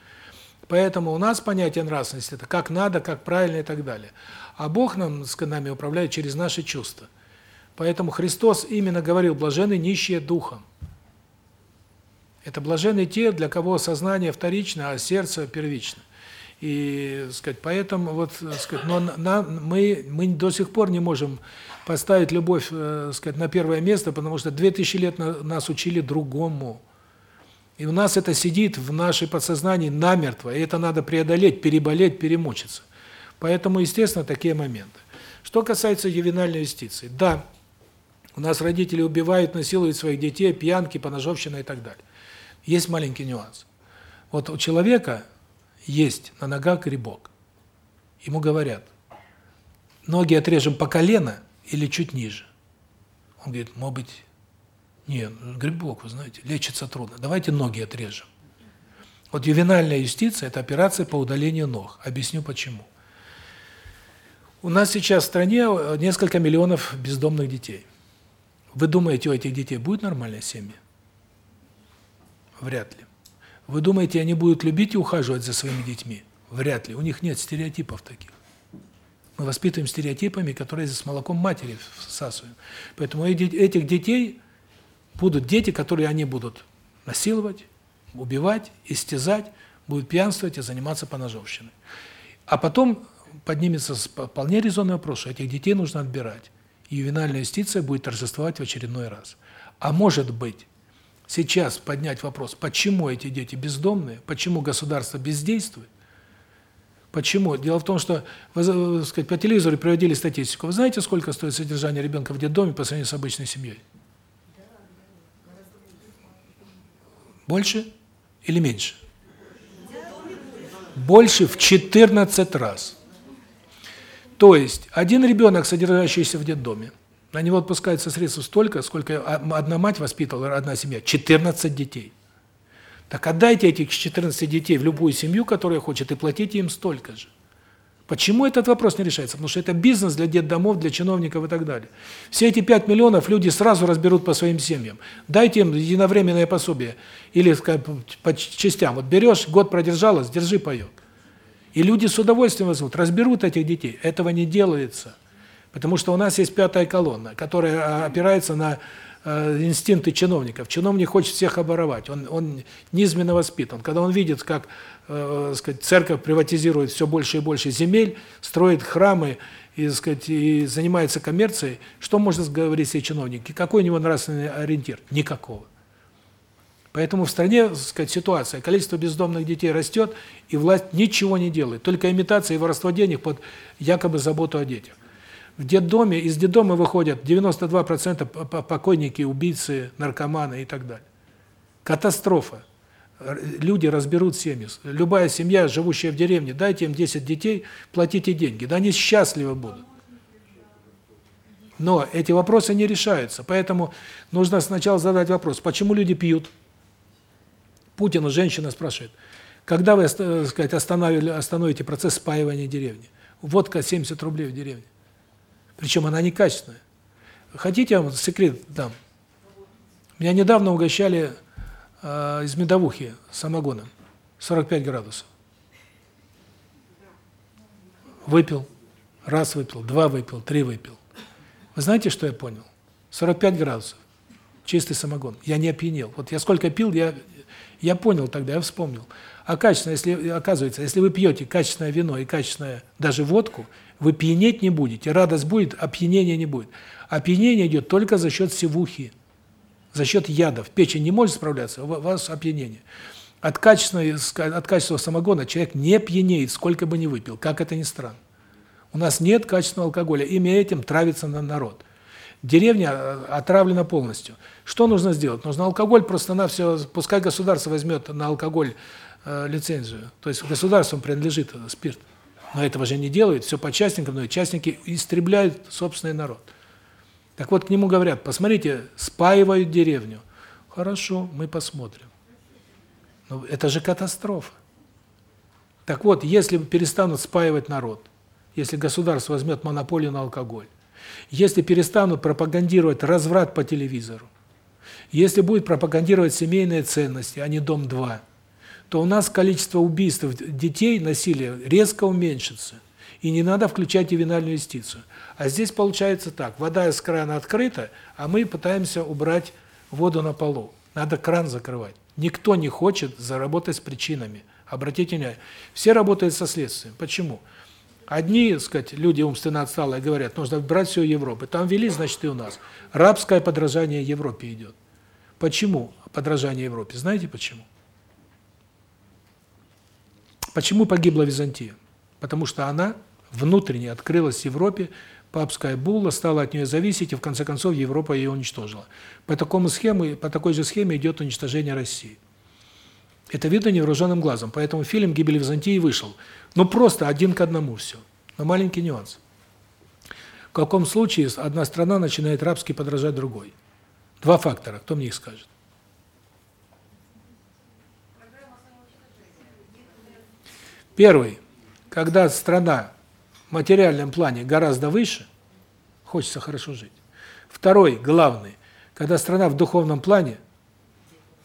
Speaker 1: Поэтому у нас понятие нравственности – это как надо, как правильно и так далее. А Бог нам с нами управляет через наши чувства. Поэтому Христос именно говорил «блажены нищие духом». Это блаженны те, для кого сознание вторично, а сердце первично. И, сказать, поэтому вот, сказать, но на, мы мы до сих пор не можем поставить любовь, э, сказать, на первое место, потому что 2000 лет на, нас учили другому. И у нас это сидит в нашей подсознании намертво, и это надо преодолеть, переболеть, перемучиться. Поэтому, естественно, такие моменты. Что касается ювенальной юстиции. Да, у нас родители убивают, насилуют своих детей, пьянки, поножовщина и так далее. Есть маленький нюанс. Вот у человека есть на ногах грибок. Ему говорят, ноги отрежем по колено или чуть ниже. Он говорит, может быть, нет, грибок, вы знаете, лечится трудно. Давайте ноги отрежем. Вот ювенальная юстиция – это операция по удалению ног. Объясню почему. У нас сейчас в стране несколько миллионов бездомных детей. Вы думаете, у этих детей будет нормальная семья? Вряд ли. Вы думаете, они будут любить и ухаживать за своими детьми? Вряд ли. У них нет стереотипов таких. Мы воспитываем стереотипами, которые с молоком матери всасываем. Поэтому этих детей будут дети, которые они будут насиловать, убивать, истязать, будут пьянствовать и заниматься поножовщиной. А потом поднимется вполне резонный вопрос, что этих детей нужно отбирать. И ювенальная юстиция будет торжествовать в очередной раз. А может быть, сейчас поднять вопрос, почему эти дети бездомные, почему государство бездействует, Почему? Дело в том, что вы, сказать, по телевизору приводили статистику. Вы знаете, сколько стоит содержание ребенка в детдоме по сравнению с обычной семьей? Больше или меньше? Больше в 14 раз. То есть один ребенок, содержащийся в детдоме, на него отпускается средств столько, сколько одна мать воспитывала, одна семья, 14 детей. Так отдайте этих 14 детей в любую семью, которая хочет, и платите им столько же. Почему этот вопрос не решается? Потому что это бизнес для детдомов, для чиновников и так далее. Все эти 5 миллионов люди сразу разберут по своим семьям. Дайте им единовременное пособие или по частям. Вот берешь, год продержалась, держи паёк. И люди с удовольствием возьмут, разберут этих детей. Этого не делается. Потому что у нас есть пятая колонна, которая опирается на Э, инстинкты чиновников. Чиновник хочет всех оборовать. Он он низменно воспитан. Когда он видит, как, э, сказать, церковь приватизирует все больше и больше земель, строит храмы и, сказать, и занимается коммерцией, что можно говорить себе чиновники? Какой у него нравственный ориентир? Никакого. Поэтому в стране, сказать, ситуация, количество бездомных детей растет, и власть ничего не делает, только имитация и воровство денег под якобы заботу о детях. В детдоме, из детдома выходят 92% покойники, убийцы, наркоманы и так далее. Катастрофа. Люди разберут семьи. Любая семья, живущая в деревне, дайте им 10 детей, платите деньги. Да они счастливы будут. Но эти вопросы не решаются. Поэтому нужно сначала задать вопрос, почему люди пьют? Путина женщина спрашивает, когда вы, так сказать, остановите процесс спаивания деревни? Водка 70 рублей в деревне. Причем она некачественная. Хотите, я вам секрет дам? Меня недавно угощали э, из медовухи самогоном. 45 градусов. Выпил. Раз выпил, два выпил, три выпил. Вы знаете, что я понял? 45 градусов. Чистый самогон. Я не опьянел. Вот я сколько пил, я я понял тогда, я вспомнил. А качественно, если оказывается, если вы пьете качественное вино и качественное даже водку, вы пьянеть не будете. Радость будет, опьянения не будет. Опьянение идет только за счет севухи, за счет ядов. Печень не может справляться, у вас опьянение. От качественного, от качественного самогона человек не пьянеет, сколько бы ни выпил, как это ни странно. У нас нет качественного алкоголя, имя этим травится на народ. Деревня э, отравлена полностью. Что нужно сделать? Нужно алкоголь просто на все, пускай государство возьмет на алкоголь э, лицензию. То есть государству принадлежит спирт. Но этого же не делают, все по частникам, но частники истребляют собственный народ. Так вот, к нему говорят, посмотрите, спаивают деревню. Хорошо, мы посмотрим. Но это же катастрофа. Так вот, если перестанут спаивать народ, если государство возьмет монополию на алкоголь, если перестанут пропагандировать разврат по телевизору, если будет пропагандировать семейные ценности, а не дом-2, то у нас количество убийств детей, насилия резко уменьшится. И не надо включать ювенальную юстицию. А здесь получается так, вода из крана открыта, а мы пытаемся убрать воду на полу. Надо кран закрывать. Никто не хочет заработать с причинами. Обратите внимание, все работают со следствием. Почему? Одни, так сказать, люди умственно отсталые говорят, нужно брать все Европы. Там вели, значит, и у нас. Рабское подражание Европе идет. Почему подражание Европе? Знаете почему? Почему погибла Византия? Потому что она внутренне открылась Европе, папская булла стала от нее зависеть, и в конце концов Европа ее уничтожила. По такому схеме, по такой же схеме идет уничтожение России. Это видно невооруженным глазом, поэтому фильм «Гибель Византии» вышел. Ну просто один к одному все. Но маленький нюанс. В каком случае одна страна начинает рабски подражать другой? Два фактора, кто мне их скажет? Первый, когда страна в материальном плане гораздо выше, хочется хорошо жить. Второй, главный, когда страна в духовном плане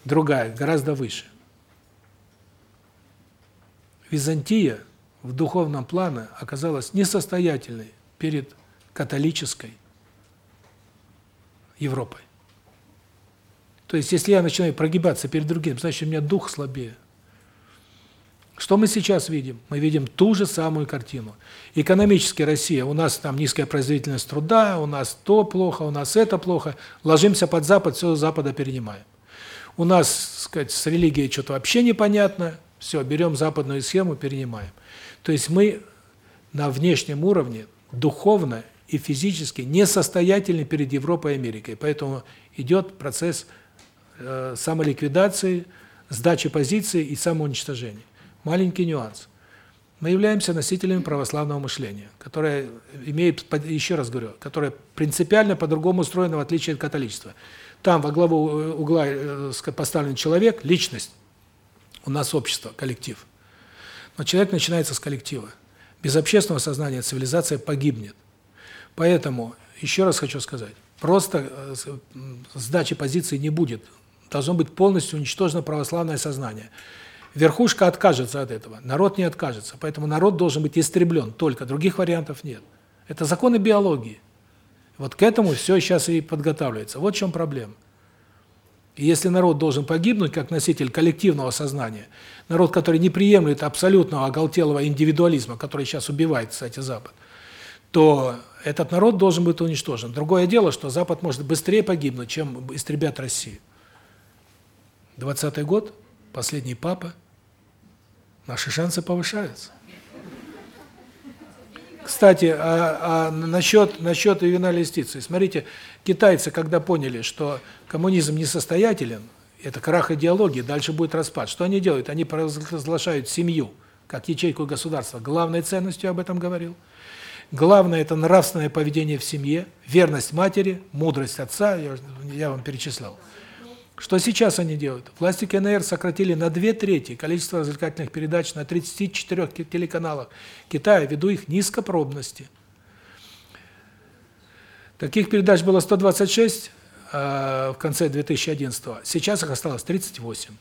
Speaker 1: другая, гораздо выше. Византия в духовном плане оказалась несостоятельной перед католической Европой. То есть, если я начинаю прогибаться перед другим, значит, у меня дух слабее. Что мы сейчас видим? Мы видим ту же самую картину. Экономически Россия, у нас там низкая производительность труда, у нас то плохо, у нас это плохо. Ложимся под Запад, все с Запада перенимаем. У нас, сказать, с религией что-то вообще непонятно, все, берем западную схему, перенимаем. То есть мы на внешнем уровне духовно и физически несостоятельны перед Европой и Америкой. Поэтому идет процесс э, самоликвидации, сдачи позиций и самоуничтожения. Маленький нюанс. Мы являемся носителями православного мышления, которое имеет, еще раз говорю, которое принципиально по-другому устроено, в отличие от католичества. Там во главу э, угла э, поставлен человек, личность. У нас общество, коллектив. Но человек начинается с коллектива. Без общественного сознания цивилизация погибнет. Поэтому, еще раз хочу сказать, просто э, сдачи позиции не будет. Должно быть полностью уничтожено православное сознание. Верхушка откажется от этого, народ не откажется. Поэтому народ должен быть истреблен, только других вариантов нет. Это законы биологии. Вот к этому все сейчас и подготавливается. Вот в чем проблема. И если народ должен погибнуть как носитель коллективного сознания, народ, который не приемлет абсолютного оголтелого индивидуализма, который сейчас убивает, кстати, Запад, то этот народ должен быть уничтожен. Другое дело, что Запад может быстрее погибнуть, чем истребят Россию. 20 год, последний папа – наши шансы повышаются. Кстати, а, а насчет насчет ювенальной юстиции. Смотрите, китайцы, когда поняли, что коммунизм несостоятелен, это крах идеологии, дальше будет распад. Что они делают? Они провозглашают семью как ячейку государства. Главной ценностью об этом говорил. Главное это нравственное поведение в семье, верность матери, мудрость отца, я, я вам перечислял. Что сейчас они делают? Власти КНР сократили на две трети количество развлекательных передач на 34 телеканалах Китая ввиду их низкопробности. Таких передач было 126 э, в конце 2011 -го. Сейчас их осталось 38.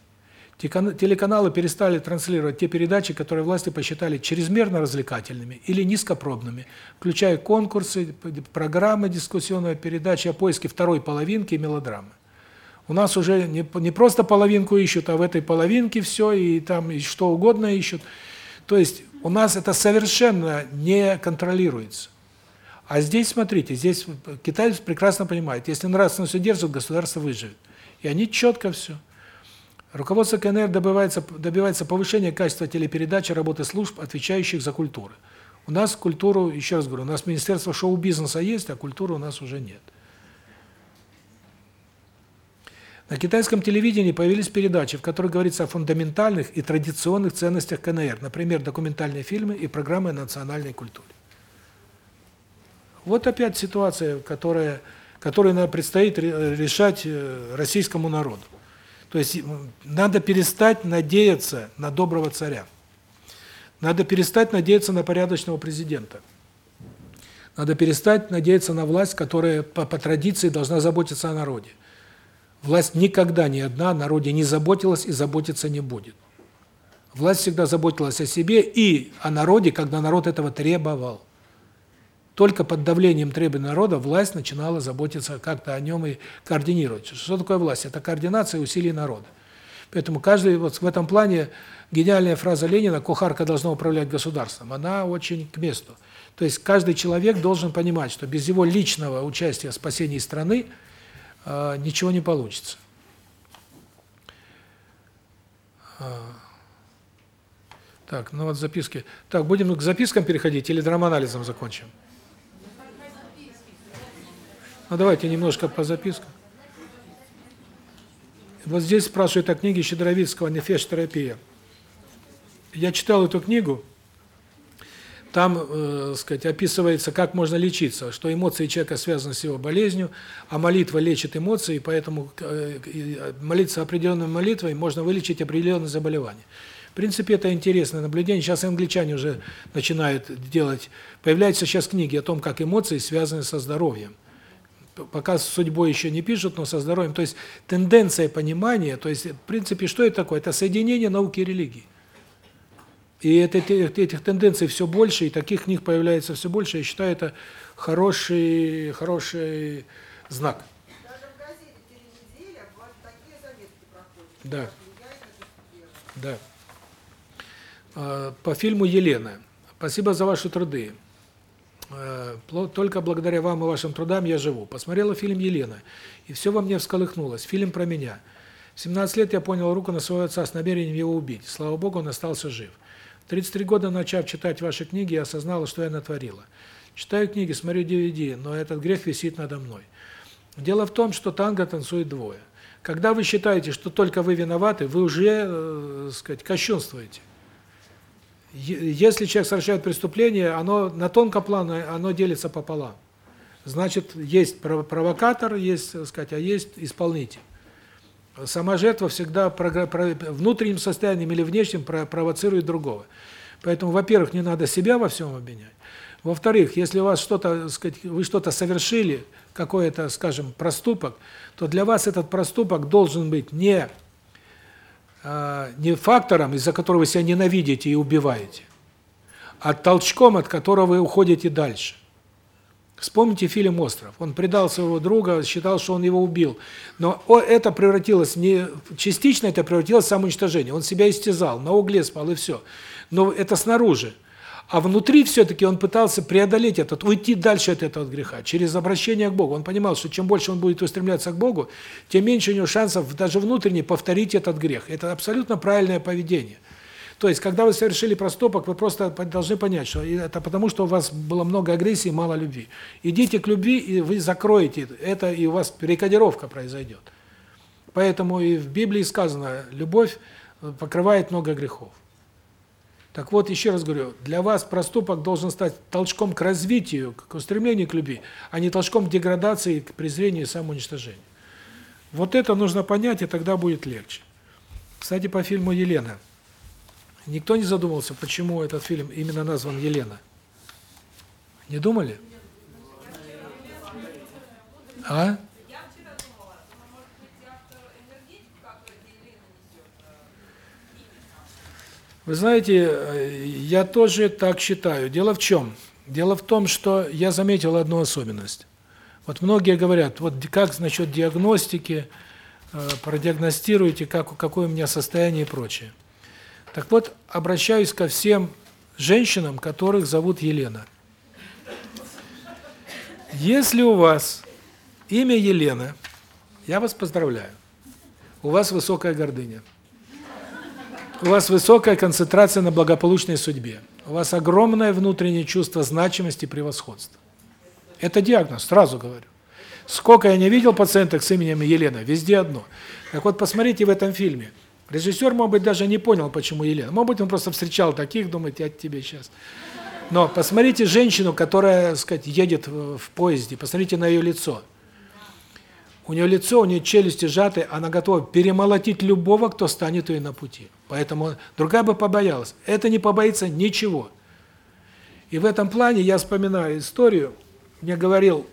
Speaker 1: Телеканалы перестали транслировать те передачи, которые власти посчитали чрезмерно развлекательными или низкопробными, включая конкурсы, программы дискуссионные передачи о поиске второй половинки и мелодрамы. У нас уже не, не просто половинку ищут, а в этой половинке все, и там и что угодно ищут. То есть у нас это совершенно не контролируется. А здесь, смотрите, здесь китайцы прекрасно понимают, если нравственность удерживают, государство выживет. И они четко все. Руководство КНР добивается, добивается повышения качества телепередач и работы служб, отвечающих за культуру. У нас культуру, еще раз говорю, у нас Министерство шоу-бизнеса есть, а культуры у нас уже нет. На китайском телевидении появились передачи, в которых говорится о фундаментальных и традиционных ценностях КНР, например, документальные фильмы и программы о национальной культуре. Вот опять ситуация, которая которую нам предстоит решать э, российскому народу. То есть надо перестать надеяться на доброго царя. Надо перестать надеяться на порядочного президента. Надо перестать надеяться на власть, которая по, по традиции должна заботиться о народе. Власть никогда ни одна о народе не заботилась и заботиться не будет. Власть всегда заботилась о себе и о народе, когда народ этого требовал. Только под давлением требований народа власть начинала заботиться как-то о нем и координировать. Что такое власть? Это координация усилий народа. Поэтому каждый вот в этом плане гениальная фраза Ленина «кухарка должна управлять государством», она очень к месту. То есть каждый человек должен понимать, что без его личного участия в спасении страны – ничего не получится. А. Так, ну вот записки. Так, будем к запискам переходить или драманализом закончим? Ну давайте немножко по запискам. Вот здесь спрашивают о книге Щедровицкого «Нефеш-терапия». Я читал эту книгу, там, э, сказать, описывается, как можно лечиться, что эмоции человека связаны с его болезнью, а молитва лечит эмоции, поэтому э, молиться определенной молитвой можно вылечить определенные заболевания. В принципе, это интересное наблюдение. Сейчас англичане уже начинают делать, появляются сейчас книги о том, как эмоции связаны со здоровьем. пока с судьбой еще не пишут, но со здоровьем. То есть тенденция понимания, то есть в принципе что это такое? Это соединение науки и религии. И это, этих, этих тенденций все больше, и таких книг появляется все больше. Я считаю, это хороший, хороший знак.
Speaker 6: Даже в газете вот такие заметки проходят.
Speaker 1: Да. Да. А, По фильму «Елена». Спасибо за ваши труды. Пло- Только благодаря вам и вашим трудам я живу. Посмотрела фильм «Елена», и все во мне всколыхнулось. Фильм про меня. В 17 лет я понял руку на своего отца с намерением его убить. Слава Богу, он остался жив. В 33 года, начав читать ваши книги, я осознала, что я натворила. Читаю книги, смотрю DVD, но этот грех висит надо мной. Дело в том, что танго танцует двое. Когда вы считаете, что только вы виноваты, вы уже, э, сказать, кощунствуете. Если человек совершает преступление, оно на тонком плане, оно делится пополам. Значит, есть прово- провокатор, есть, сказать, а есть исполнитель. Сама жертва всегда внутренним состоянием или внешним про- провоцирует другого. Поэтому, во-первых, не надо себя во всем обвинять. Во-вторых, если у вас что-то, сказать, вы что-то совершили, какой-то, скажем, проступок, то для вас этот проступок должен быть не а, не фактором, из-за которого вы себя ненавидите и убиваете, а толчком, от которого вы уходите дальше. Вспомните фильм «Остров». Он предал своего друга, считал, что он его убил. Но это превратилось не... Частично это превратилось в самоуничтожение. Он себя истязал, на угле спал и все. Но это снаружи. А внутри все-таки он пытался преодолеть этот, уйти дальше от этого греха, через обращение к Богу. Он понимал, что чем больше он будет устремляться к Богу, тем меньше у него шансов даже внутренне повторить этот грех. Это абсолютно правильное поведение. То есть, когда вы совершили проступок, вы просто должны понять, что это потому, что у вас было много агрессии, мало любви. Идите к любви, и вы закроете это, и у вас перекодировка произойдет. Поэтому и в Библии сказано, любовь э, покрывает много грехов. Так вот, еще раз говорю, для вас проступок должен стать толчком к развитию, к устремлению к любви, а не толчком к деградации, к презрению и самоуничтожению. Вот это нужно понять, и тогда будет легче. Кстати, по фильму «Елена». Никто не задумывался, почему этот фильм именно назван «Елена»? Не думали? А? Вы знаете, э, я тоже так считаю. Дело в чем? Дело в том, что я заметил одну особенность. Вот многие говорят, вот как насчет диагностики, э, продиагностируйте, как, какое у меня состояние и прочее. Так вот, обращаюсь ко всем женщинам, которых зовут Елена. Если у вас имя Елена, я вас поздравляю. У вас высокая гордыня. У вас высокая концентрация на благополучной судьбе. У вас огромное внутреннее чувство значимости и превосходства. Это диагноз, сразу говорю. Сколько я не видел пациенток с именем Елена, везде одно. Так вот, посмотрите в этом фильме. Режиссер, может быть, даже не понял, почему Елена. Может быть, он просто встречал таких, думает, я тебе сейчас. Но посмотрите женщину, которая, так сказать, едет в поезде, посмотрите на ее лицо. У нее лицо, у нее челюсти сжаты, она готова перемолотить любого, кто станет ей на пути. Поэтому другая бы побоялась. Это не побоится ничего. И в этом плане я вспоминаю историю. Мне говорил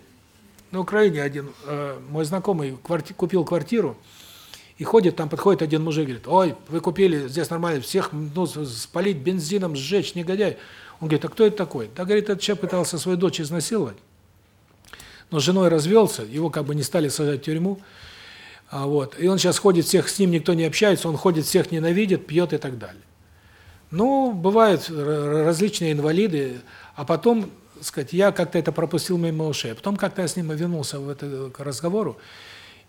Speaker 1: на Украине один э, мой знакомый кварти- купил квартиру, и ходит, там подходит один мужик, говорит, ой, вы купили, здесь нормально, всех ну, спалить бензином, сжечь, негодяй. Он говорит, а кто это такой? Да, говорит, этот человек пытался свою дочь изнасиловать, но с женой развелся, его как бы не стали сажать в тюрьму, а вот, и он сейчас ходит, всех с ним никто не общается, он ходит, всех ненавидит, пьет и так далее. Ну, бывают различные инвалиды, а потом, сказать, я как-то это пропустил мимо ушей. А потом как-то я с ним вернулся в это к разговору,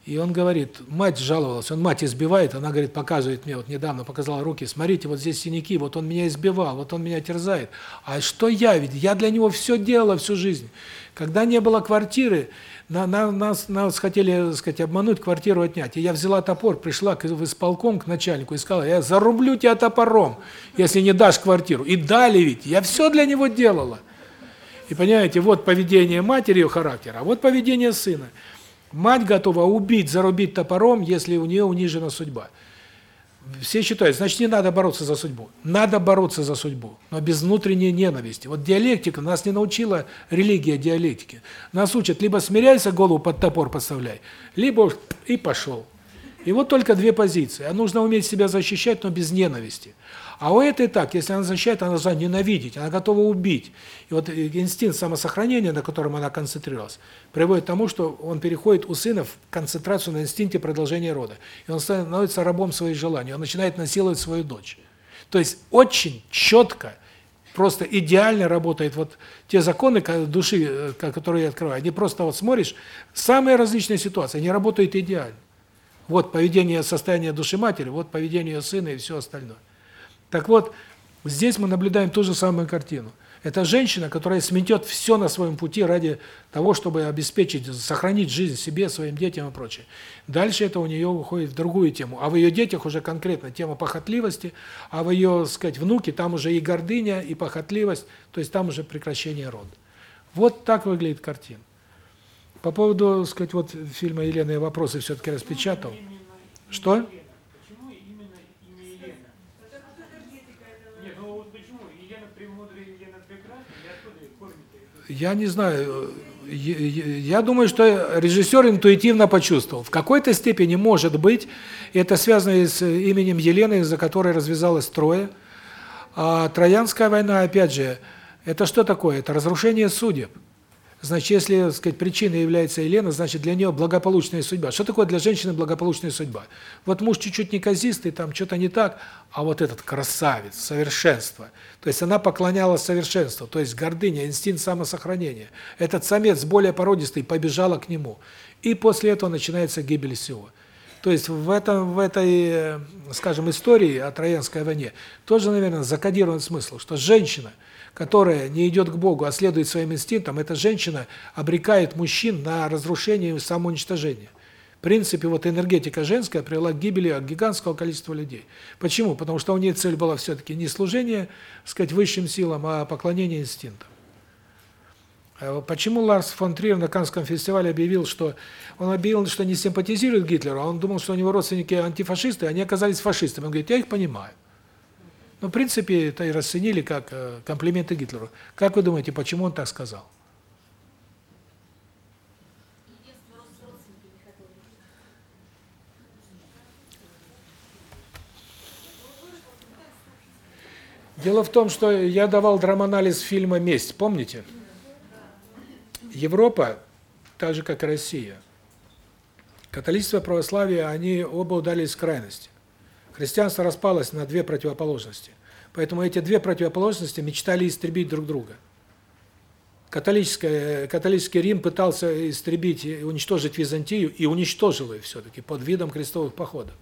Speaker 1: и он говорит, мать жаловалась, он мать избивает, она говорит, показывает мне, вот недавно показала руки, смотрите, вот здесь синяки, вот он меня избивал, вот он меня терзает. А что я ведь? Я для него все делала всю жизнь. Когда не было квартиры, на, на, нас, нас хотели, так сказать, обмануть, квартиру отнять. И я взяла топор, пришла к, в исполком, к начальнику и сказала, я зарублю тебя топором, если не дашь квартиру. И дали ведь, я все для него делала. И понимаете, вот поведение матери, ее характер, а вот поведение сына. Мать готова убить, зарубить топором, если у нее унижена судьба. Все считают, значит, не надо бороться за судьбу. Надо бороться за судьбу, но без внутренней ненависти. Вот диалектика нас не научила религия диалектики. Нас учат либо смиряйся, голову под топор подставляй, либо и пошел. И вот только две позиции. А нужно уметь себя защищать, но без ненависти. А у этой так, если она защищает, она должна ненавидеть, она готова убить. И вот инстинкт самосохранения, на котором она концентрировалась, приводит к тому, что он переходит у сына в концентрацию на инстинкте продолжения рода. И он становится рабом своих желаний, он начинает насиловать свою дочь. То есть очень четко, просто идеально работают вот те законы души, э, которые я открываю. Они просто вот смотришь, самые различные ситуации, они работают идеально. Вот поведение, состояние души матери, вот поведение сына и все остальное. Так вот, здесь мы наблюдаем ту же самую картину. Это женщина, которая сметет все на своем пути ради того, чтобы обеспечить, сохранить жизнь себе, своим детям и прочее. Дальше это у нее уходит в другую тему. А в ее детях уже конкретно тема похотливости, а в ее, сказать, внуке там уже и гордыня, и похотливость, то есть там уже прекращение рода. Вот так выглядит картина. По поводу, сказать, вот фильма Елены вопросы все-таки распечатал. Что? Я не знаю, я думаю, что режиссер интуитивно почувствовал. В какой-то степени, может быть, это связано с именем Елены, за которой развязалась Троя. А Троянская война, опять же, это что такое? Это разрушение судеб. Значит, если, так сказать, причиной является Елена, значит, для нее благополучная судьба. Что такое для женщины благополучная судьба? Вот муж чуть-чуть неказистый, там что-то не так, а вот этот красавец, совершенство. То есть она поклонялась совершенству, то есть гордыня, инстинкт самосохранения. Этот самец более породистый побежала к нему. И после этого начинается гибель всего. То есть в этом в этой, скажем, истории о Троянской войне тоже, наверное, закодирован смысл, что женщина – которая не идет к Богу, а следует своим инстинктам, эта женщина обрекает мужчин на разрушение и самоуничтожение. В принципе, вот энергетика женская привела к гибели гигантского количества людей. Почему? Потому что у нее цель была все-таки не служение, сказать, высшим силам, а поклонение инстинктам. А почему Ларс фон Триер на Каннском фестивале объявил, что он объявил, что не симпатизирует Гитлеру, а он думал, что у него родственники антифашисты, а они оказались фашистами. Он говорит, я их понимаю. Ну, в принципе, это и расценили как э, комплименты Гитлеру. Как вы думаете, почему он так сказал? Дело в том, что я давал драманализ фильма «Месть», помните? Европа, так же как и Россия, католичество и православие, они оба удались в крайности. Христианство распалось на две противоположности. Поэтому эти две противоположности мечтали истребить друг друга. Католическое, католический Рим пытался истребить и уничтожить Византию, и уничтожил ее все-таки под видом крестовых походов.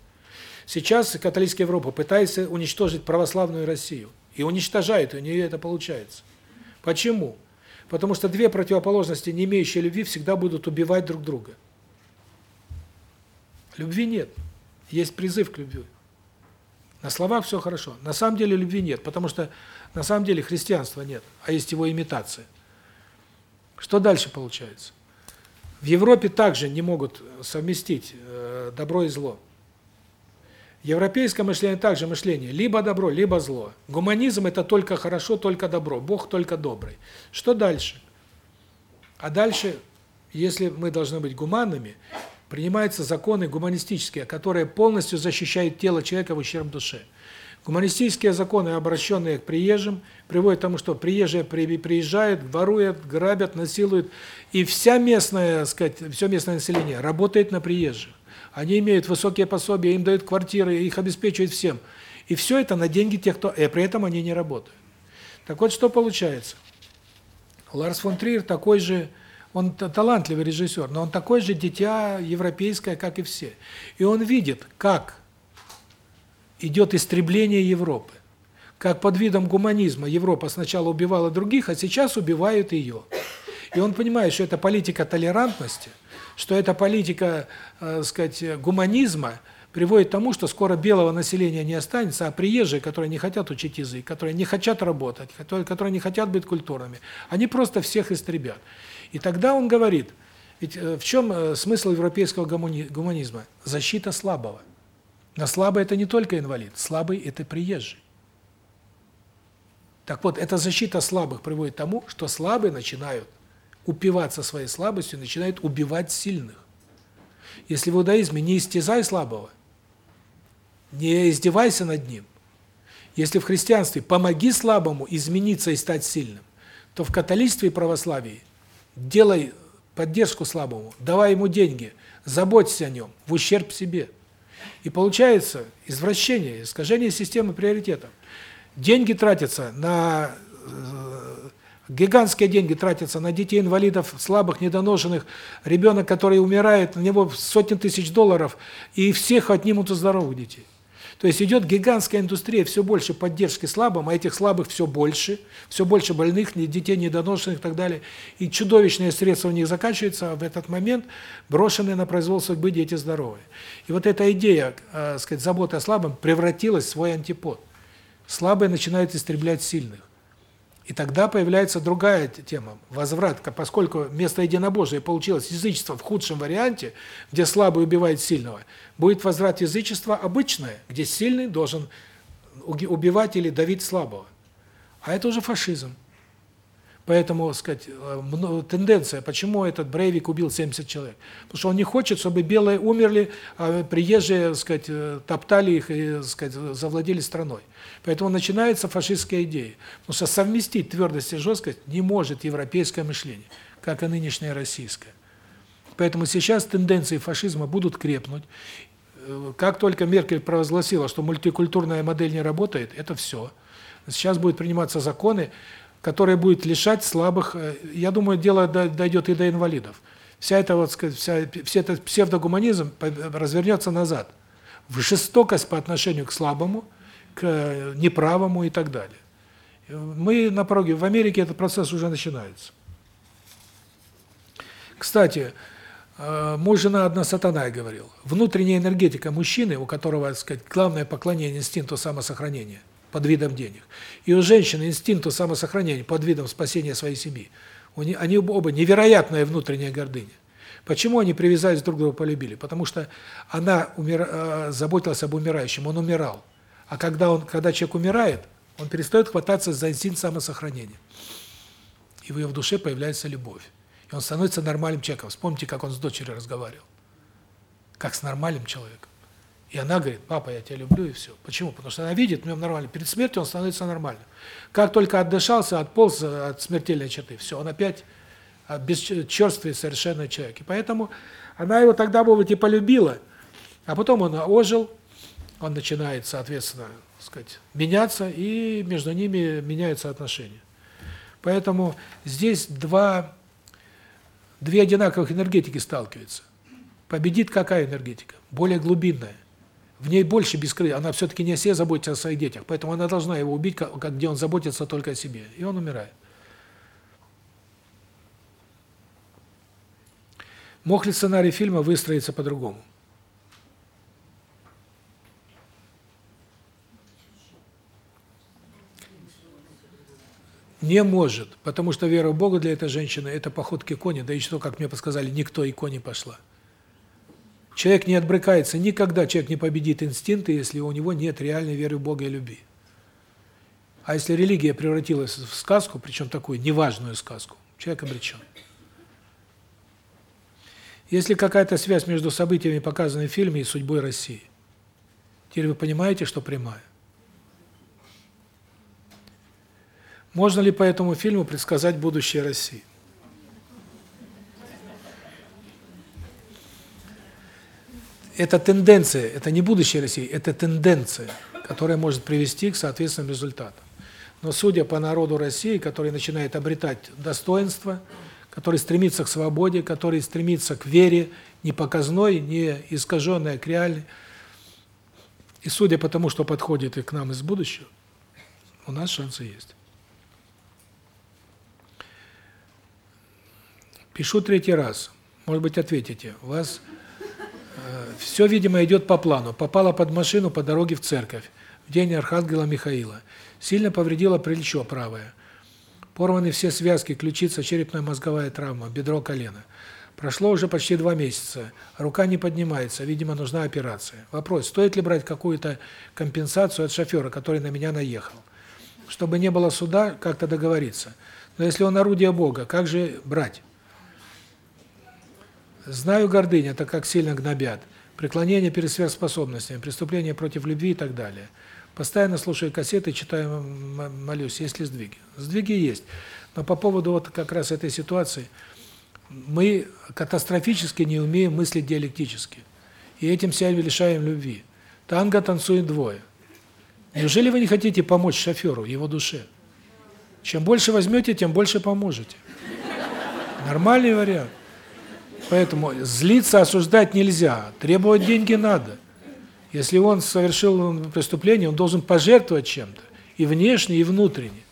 Speaker 1: Сейчас католическая Европа пытается уничтожить православную Россию. И уничтожает, у нее это получается. Почему? Потому что две противоположности, не имеющие любви, всегда будут убивать друг друга. Любви нет. Есть призыв к любви. На словах все хорошо. На самом деле любви нет, потому что на самом деле христианства нет, а есть его имитация. Что дальше получается? В Европе также не могут совместить э, добро и зло. Европейское мышление также мышление либо добро, либо зло. Гуманизм это только хорошо, только добро, Бог только добрый. Что дальше? А дальше, если мы должны быть гуманными, принимаются законы гуманистические, которые полностью защищают тело человека в ущерб душе. Гуманистические законы, обращенные к приезжим, приводят к тому, что приезжие приезжают, воруют, грабят, насилуют, и вся местная, сказать, все местное население работает на приезжих. Они имеют высокие пособия, им дают квартиры, их обеспечивают всем. И все это на деньги тех, кто... И при этом они не работают. Так вот, что получается? Ларс фон Триер такой же он талантливый режиссер, но он такой же дитя европейское, как и все. И он видит, как идет истребление Европы. Как под видом гуманизма Европа сначала убивала других, а сейчас убивают ее. И он понимает, что это политика толерантности, что это политика, э, сказать, гуманизма приводит к тому, что скоро белого населения не останется, а приезжие, которые не хотят учить язык, которые не хотят работать, которые не хотят быть культурными, они просто всех истребят. И тогда он говорит, ведь э, в чем э, смысл европейского гуманизма? Защита слабого. Но слабый – это не только инвалид, слабый – это приезжий. Так вот, эта защита слабых приводит к тому, что слабые начинают упиваться своей слабостью, начинают убивать сильных. Если в иудаизме не истязай слабого, не издевайся над ним, если в христианстве помоги слабому измениться и стать сильным, то в католичестве и православии делай поддержку слабому, давай ему деньги, заботься о нем в ущерб себе. И получается извращение, искажение системы приоритетов. Деньги тратятся на э, гигантские деньги тратятся на детей инвалидов, слабых, недоношенных, ребенок, который умирает, на него сотни тысяч долларов, и всех отнимут у здоровых детей. То есть идет гигантская индустрия, все больше поддержки слабым, а этих слабых все больше, все больше больных, детей недоношенных и так далее. И чудовищные средства у них заканчиваются, а в этот момент брошенные на произвол судьбы дети здоровые. И вот эта идея, э, сказать, заботы о слабом превратилась в свой антипод. Слабые начинают истреблять сильных. И тогда появляется другая тема возврат, поскольку вместо единобожия получилось язычество в худшем варианте, где слабый убивает сильного. Будет возврат язычества обычное, где сильный должен убивать или давить слабого. А это уже фашизм. Поэтому, сказать, э, тенденция, почему этот Брейвик убил 70 человек? Потому что он не хочет, чтобы белые умерли, а приезжие, сказать, э, топтали их и, сказать, завладели страной. Поэтому начинается фашистская идея. Потому что совместить твердость и жесткость не может европейское мышление, как и нынешнее российское. Поэтому сейчас тенденции фашизма будут крепнуть. Э, как только Меркель провозгласила, что мультикультурная модель не работает, это все. Сейчас будут приниматься законы, которая будет лишать слабых, э, я думаю, дело дойдет и до инвалидов. Вся эта вот вся все этот псевдогуманизм развернется назад в жестокость по отношению к слабому, к э, неправому и так далее. Мы на пороге, в Америке этот процесс уже начинается. Кстати, э, муж жена одна сатана говорил. Внутренняя энергетика мужчины, у которого, так сказать, главное поклонение инстинкту самосохранения, под видом денег. И у женщины инстинкту самосохранения под видом спасения своей семьи. Они оба невероятная внутренняя гордыня. Почему они привязались друг к другу, полюбили? Потому что она умер, э, заботилась об умирающем, он умирал. А когда он, когда человек умирает, он перестает хвататься за инстинкт самосохранения. И в его душе появляется любовь. И он становится нормальным человеком. Вспомните, как он с дочерью разговаривал. Как с нормальным человеком. И она говорит, папа, я тебя люблю, и все. Почему? Потому что она видит в нем нормально. Перед смертью он становится нормальным. Как только отдышался, отполз от смертельной черты, все, он опять а, бесчерствый совершенно человек. И поэтому она его тогда, быть, и полюбила, а потом он ожил, он начинает, соответственно, сказать, меняться, и между ними меняются отношения. Поэтому здесь два, две одинаковых энергетики сталкиваются. Победит какая энергетика? Более глубинная в ней больше бескрылья, она все-таки не о себе заботится, а о своих детях, поэтому она должна его убить, как, где он заботится только о себе, и он умирает. Мог ли сценарий фильма выстроиться по-другому? Не может, потому что вера в Бога для этой женщины – это поход к иконе, да и что, как мне подсказали, никто иконе пошла. Человек не отбрыкается, никогда человек не победит инстинкты, если у него нет реальной веры в Бога и любви. А если религия превратилась в сказку, причем такую неважную сказку, человек обречен. Есть ли какая-то связь между событиями, показанными в фильме, и судьбой России? Теперь вы понимаете, что прямая. Можно ли по этому фильму предсказать будущее России? Это тенденция, это не будущее России, это тенденция, которая может привести к соответственным результатам. Но судя по народу России, который начинает обретать достоинство, который стремится к свободе, который стремится к вере, не показной, не искаженной, а к реальной, и судя по тому, что подходит и к нам из будущего, у нас шансы есть. Пишу третий раз. Может быть, ответите. Вас все, видимо, идет по плану. Попала под машину по дороге в церковь в день Архангела Михаила. Сильно повредила плечо правое. Порваны все связки, ключица, черепно-мозговая травма, бедро, колено. Прошло уже почти два месяца. Рука не поднимается, видимо, нужна операция. Вопрос: стоит ли брать какую-то компенсацию от шофера, который на меня наехал? Чтобы не было суда, как-то договориться. Но если он орудие Бога, как же брать? Знаю гордыня, так как сильно гнобят. Преклонение перед сверхспособностями, преступления против любви и так далее. Постоянно слушаю кассеты, читаю, молюсь, есть ли сдвиги. Сдвиги есть. Но по поводу вот как раз этой ситуации, мы катастрофически не умеем мыслить диалектически. И этим себя лишаем любви. Танго танцует двое. Неужели вы не хотите помочь шоферу, его душе? Чем больше возьмете, тем больше поможете. Нормальный вариант. Поэтому злиться, осуждать нельзя, требовать деньги надо. Если он совершил преступление, он должен пожертвовать чем-то, и внешне, и внутренне.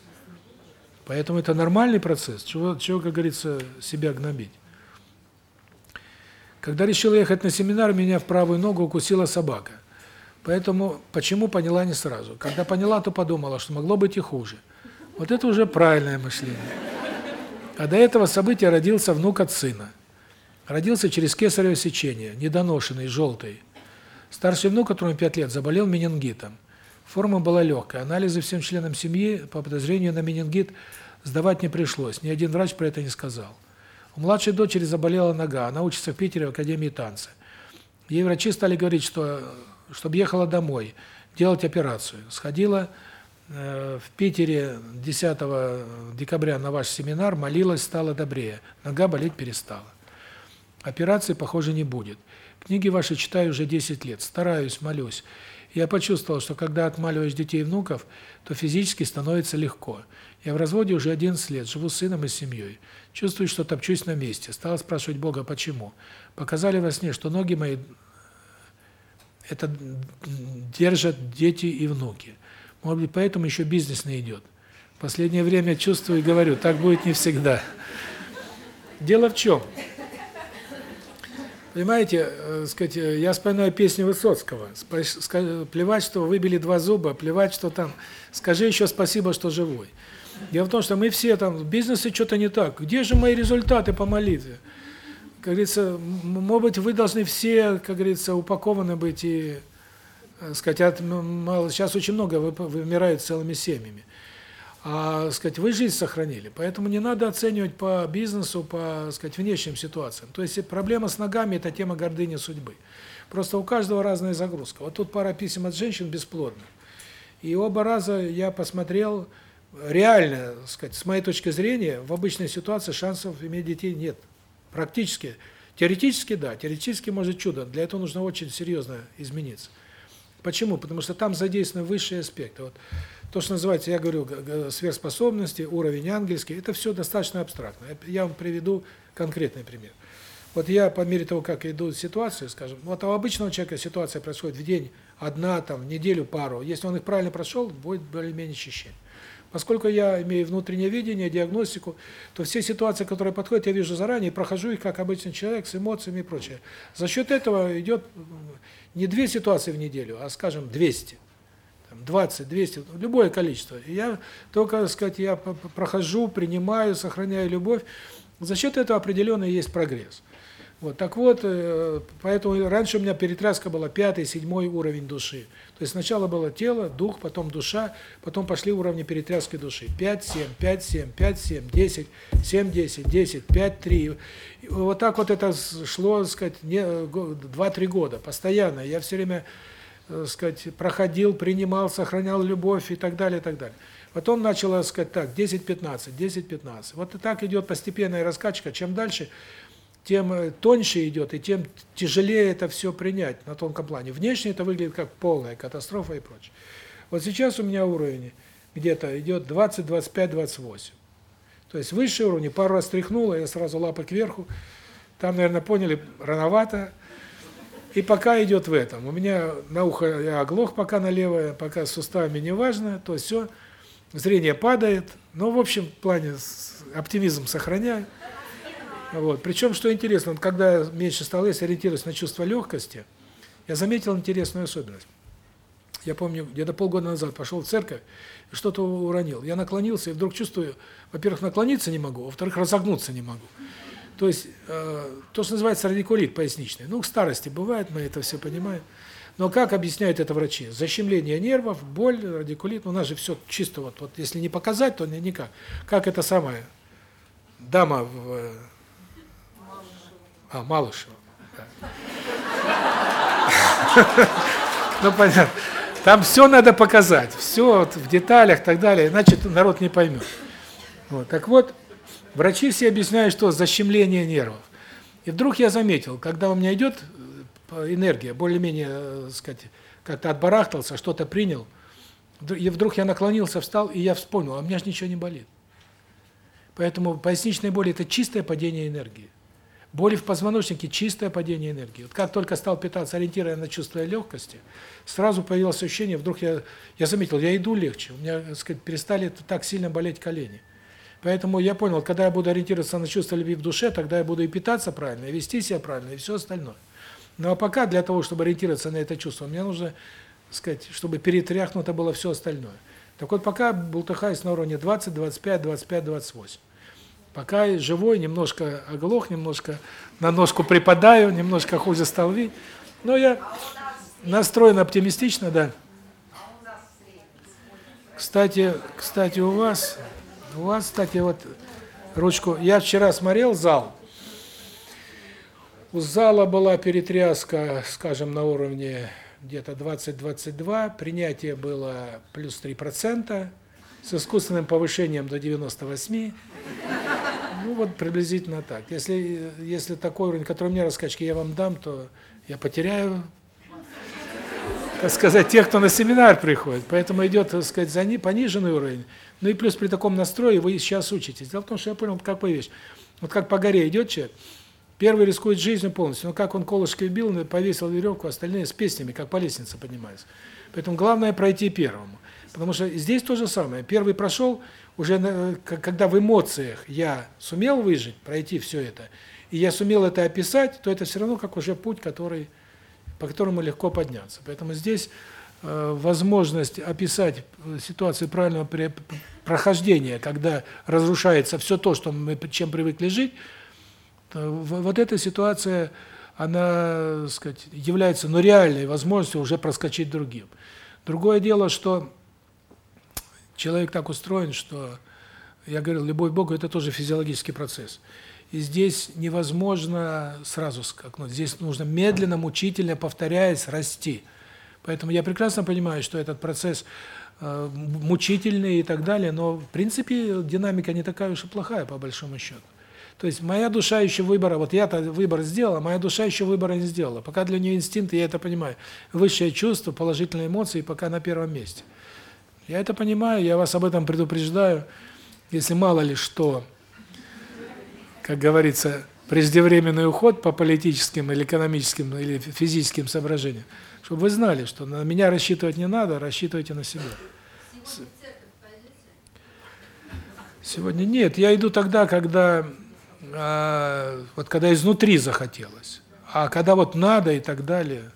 Speaker 1: Поэтому это нормальный процесс, чего, чего как говорится, себя гнобить. Когда решил ехать на семинар, меня в правую ногу укусила собака. Поэтому почему поняла не сразу. Когда поняла, то подумала, что могло быть и хуже. Вот это уже правильное мышление. А до этого события родился внук от сына. Родился через кесарево сечение, недоношенный, желтый. Старший внук, которому 5 лет, заболел менингитом. Форма была легкая. Анализы всем членам семьи по подозрению на менингит сдавать не пришлось. Ни один врач про это не сказал. У младшей дочери заболела нога. Она учится в Питере в Академии танца. Ей врачи стали говорить, что чтобы ехала домой, делать операцию. Сходила э, в Питере 10 декабря на ваш семинар, молилась, стала добрее. Нога болеть перестала. Операции, похоже, не будет. Книги ваши читаю уже 10 лет, стараюсь, молюсь. Я почувствовал, что когда отмаливаешь детей и внуков, то физически становится легко. Я в разводе уже 11 лет, живу с сыном и семьей. Чувствую, что топчусь на месте. Стала спрашивать Бога, почему. Показали во сне, что ноги мои это держат дети и внуки. Может быть, поэтому еще бизнес не идет. В последнее время чувствую и говорю, так будет не всегда. Дело в чем? Понимаете, э, сказать, я вспоминаю песню Высоцкого. Плевать, что выбили два зуба, плевать, что там. Скажи еще спасибо, что живой. Дело в том, что мы все там в бизнесе что-то не так. Где же мои результаты по молитве? Как говорится, может быть, вы должны все, как говорится, упакованы быть и, сказать, от, мало, сейчас очень много вымирают целыми семьями. А, сказать, вы жизнь сохранили. Поэтому не надо оценивать по бизнесу, по, сказать, внешним ситуациям. То есть проблема с ногами это тема гордыни судьбы. Просто у каждого разная загрузка. Вот тут пара писем от женщин бесплодных. И оба раза я посмотрел реально, сказать, с моей точки зрения, в обычной ситуации шансов иметь детей нет. Практически. Теоретически да, теоретически может чудо. Для этого нужно очень серьезно измениться. Почему? Потому что там задействованы высшие аспекты. Вот то, что называется, я говорю, сверхспособности, уровень ангельский, это все достаточно абстрактно. Я вам приведу конкретный пример. Вот я по мере того, как иду ситуацию, скажем, вот у обычного человека ситуация происходит в день, одна, там, в неделю, пару. Если он их правильно прошел, будет более-менее ощущение. Поскольку я имею внутреннее видение, диагностику, то все ситуации, которые подходят, я вижу заранее, прохожу их как обычный человек с эмоциями и прочее. За счет этого идет не две ситуации в неделю, а, скажем, 200. 20, 200, любое количество. И я только, так сказать, я прохожу, принимаю, сохраняю любовь. За счет этого определенный есть прогресс. Вот, так вот, э, поэтому раньше у меня перетряска была пятый, седьмой уровень души. То есть сначала было тело, дух, потом душа, потом пошли уровни перетряски души. 5, 7, 5, 7, 5, 7, 10, 7, 10, 10, 5, 3. И вот так вот это шло, так сказать, 2-3 года, постоянно. Я все время э, сказать, проходил, принимал, сохранял любовь и так далее, и так далее. Потом начало, сказать, так, 10-15, 10-15. Вот и так идет постепенная раскачка. Чем дальше, тем э, тоньше идет, и тем тяжелее это все принять на тонком плане. Внешне это выглядит как полная катастрофа и прочее. Вот сейчас у меня уровень где-то идет 20, 25, 28. То есть высший уровень, пару раз тряхнуло, я сразу лапы кверху. Там, наверное, поняли, рановато. И пока идет в этом. У меня на ухо я оглох пока на левое, пока с суставами не важно, то все, зрение падает. Но, в общем, плане оптимизм сохраняю. Вот. Причем, что интересно, когда я меньше стал есть, ориентируясь на чувство легкости, я заметил интересную особенность. Я помню, где-то полгода назад пошел в церковь, что-то уронил. Я наклонился, и вдруг чувствую, во-первых, наклониться не могу, во-вторых, разогнуться не могу. То есть, э, то, что называется радикулит поясничный. Ну, к старости бывает, мы это все понимаем. Но как объясняют это врачи? Защемление нервов, боль, радикулит. Ну, у нас же все чисто вот, вот если не показать, то никак. Как это самое? Дама в... э, А, Малышева. Ну, понятно. Там все надо показать, все вот в деталях и так далее, иначе народ не поймет. Вот. Так вот, врачи все объясняют, что защемление нервов. И вдруг я заметил, когда у меня идет э, энергия, более-менее, э, сказать, как-то отбарахтался, что-то принял, и вдруг я наклонился, встал, и я вспомнил, а у меня же ничего не болит. Поэтому поясничная боль – это чистое падение энергии. Боли в позвоночнике – чистое падение энергии. Вот как только стал питаться, ориентируя на чувство легкости, сразу появилось ощущение, вдруг я, я заметил, я иду легче, у меня, так сказать, перестали так сильно болеть колени. Поэтому я понял, когда я буду ориентироваться на чувство любви в душе, тогда я буду и питаться правильно, и вести себя правильно, и все остальное. Ну а пока для того, чтобы ориентироваться на это чувство, мне нужно, сказать, чтобы перетряхнуто было все остальное. Так вот, пока бултыхаюсь на уровне 20, 25, 25, 28. Пока живой, немножко оглох, немножко на ножку припадаю, немножко хуже стал видеть. Но я настроен оптимистично, да. Кстати, кстати, у вас, у вас, кстати, вот ручку. Я вчера смотрел зал. У зала была перетряска, скажем, на уровне где-то 20-22, принятие было плюс 3%, с искусственным повышением до 98. Ну вот приблизительно так. Если если такой уровень, который мне раскачки, я вам дам, то я потеряю так сказать, тех, кто на семинар приходит. Поэтому идет, так сказать, зани, пониженный уровень. Ну и плюс при таком настрое вы сейчас учитесь. Дело в том, что я понял, какая вещь. Вот как по горе идет человек, первый рискует жизнью полностью, но как он колышки бил, повесил веревку, остальные с песнями, как по лестнице поднимаются. Поэтому главное пройти первому. Потому что здесь то же самое. Первый прошел, уже когда в эмоциях я сумел выжить, пройти все это, и я сумел это описать, то это все равно как уже путь, который по которому легко подняться. Поэтому здесь возможность описать э, ситуацию правильного прохождения, когда разрушается все то, что мы чем привыкли жить, вот эта ситуация, она, сказать, является ну, реальной возможностью уже проскочить другим. Другое дело, что человек так устроен, что, я говорил, любовь к Богу – это тоже физиологический процесс. И здесь невозможно сразу скакнуть. Здесь нужно медленно, мучительно, повторяясь, расти. Поэтому я прекрасно понимаю, что этот процесс э, мучительный и так далее, но в принципе динамика не такая уж и плохая по большому счету. То есть моя душа еще выбора, вот я-то выбор сделал, а моя душа еще выбора не сделала. Пока для нее инстинкт, я это понимаю. Высшее чувство, положительные эмоции пока на первом месте. Я это понимаю, я вас об этом предупреждаю. Если мало ли что, как говорится, преждевременный уход по политическим или экономическим или физическим соображениям, чтобы вы знали, что на меня рассчитывать не надо, рассчитывайте на себя. Сегодня нет, я иду тогда, когда а, вот когда изнутри захотелось. А когда вот надо и так далее.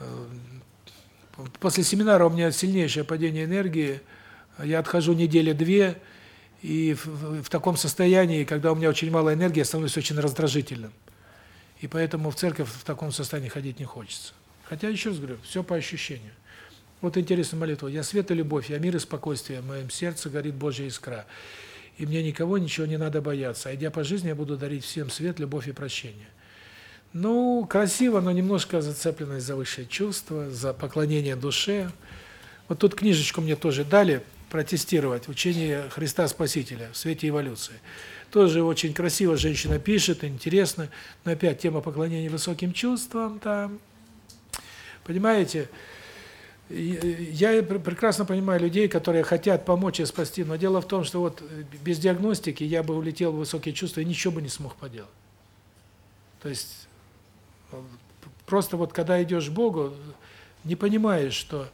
Speaker 1: э, После семинара у меня сильнейшее падение энергии. Я отхожу недели две, и в, в- в таком состоянии, когда у меня очень мало энергии, я становлюсь очень раздражительным. И поэтому в церковь в таком состоянии ходить не хочется. Хотя, еще раз говорю, все по ощущению. Вот интересная молитва. «Я свет и любовь, я мир и спокойствие, в моем сердце горит Божья искра. И мне никого ничего не надо бояться. Идя по жизни, я буду дарить всем свет, любовь и прощение». Ну, красиво, но немножко зацепленность за высшее чувство, за поклонение душе. Вот тут книжечку мне тоже дали протестировать «Учение Христа Спасителя в свете эволюции». Тоже очень красиво женщина пишет, интересно, но опять тема поклонения высоким чувствам там. Понимаете, и- я пр- прекрасно понимаю людей, которые хотят помочь и спасти, но дело в том, что вот э, без диагностики я бы улетел в высокие чувства и ничего бы не смог поделать. То есть э, просто вот когда идешь к Богу, не понимаешь, что,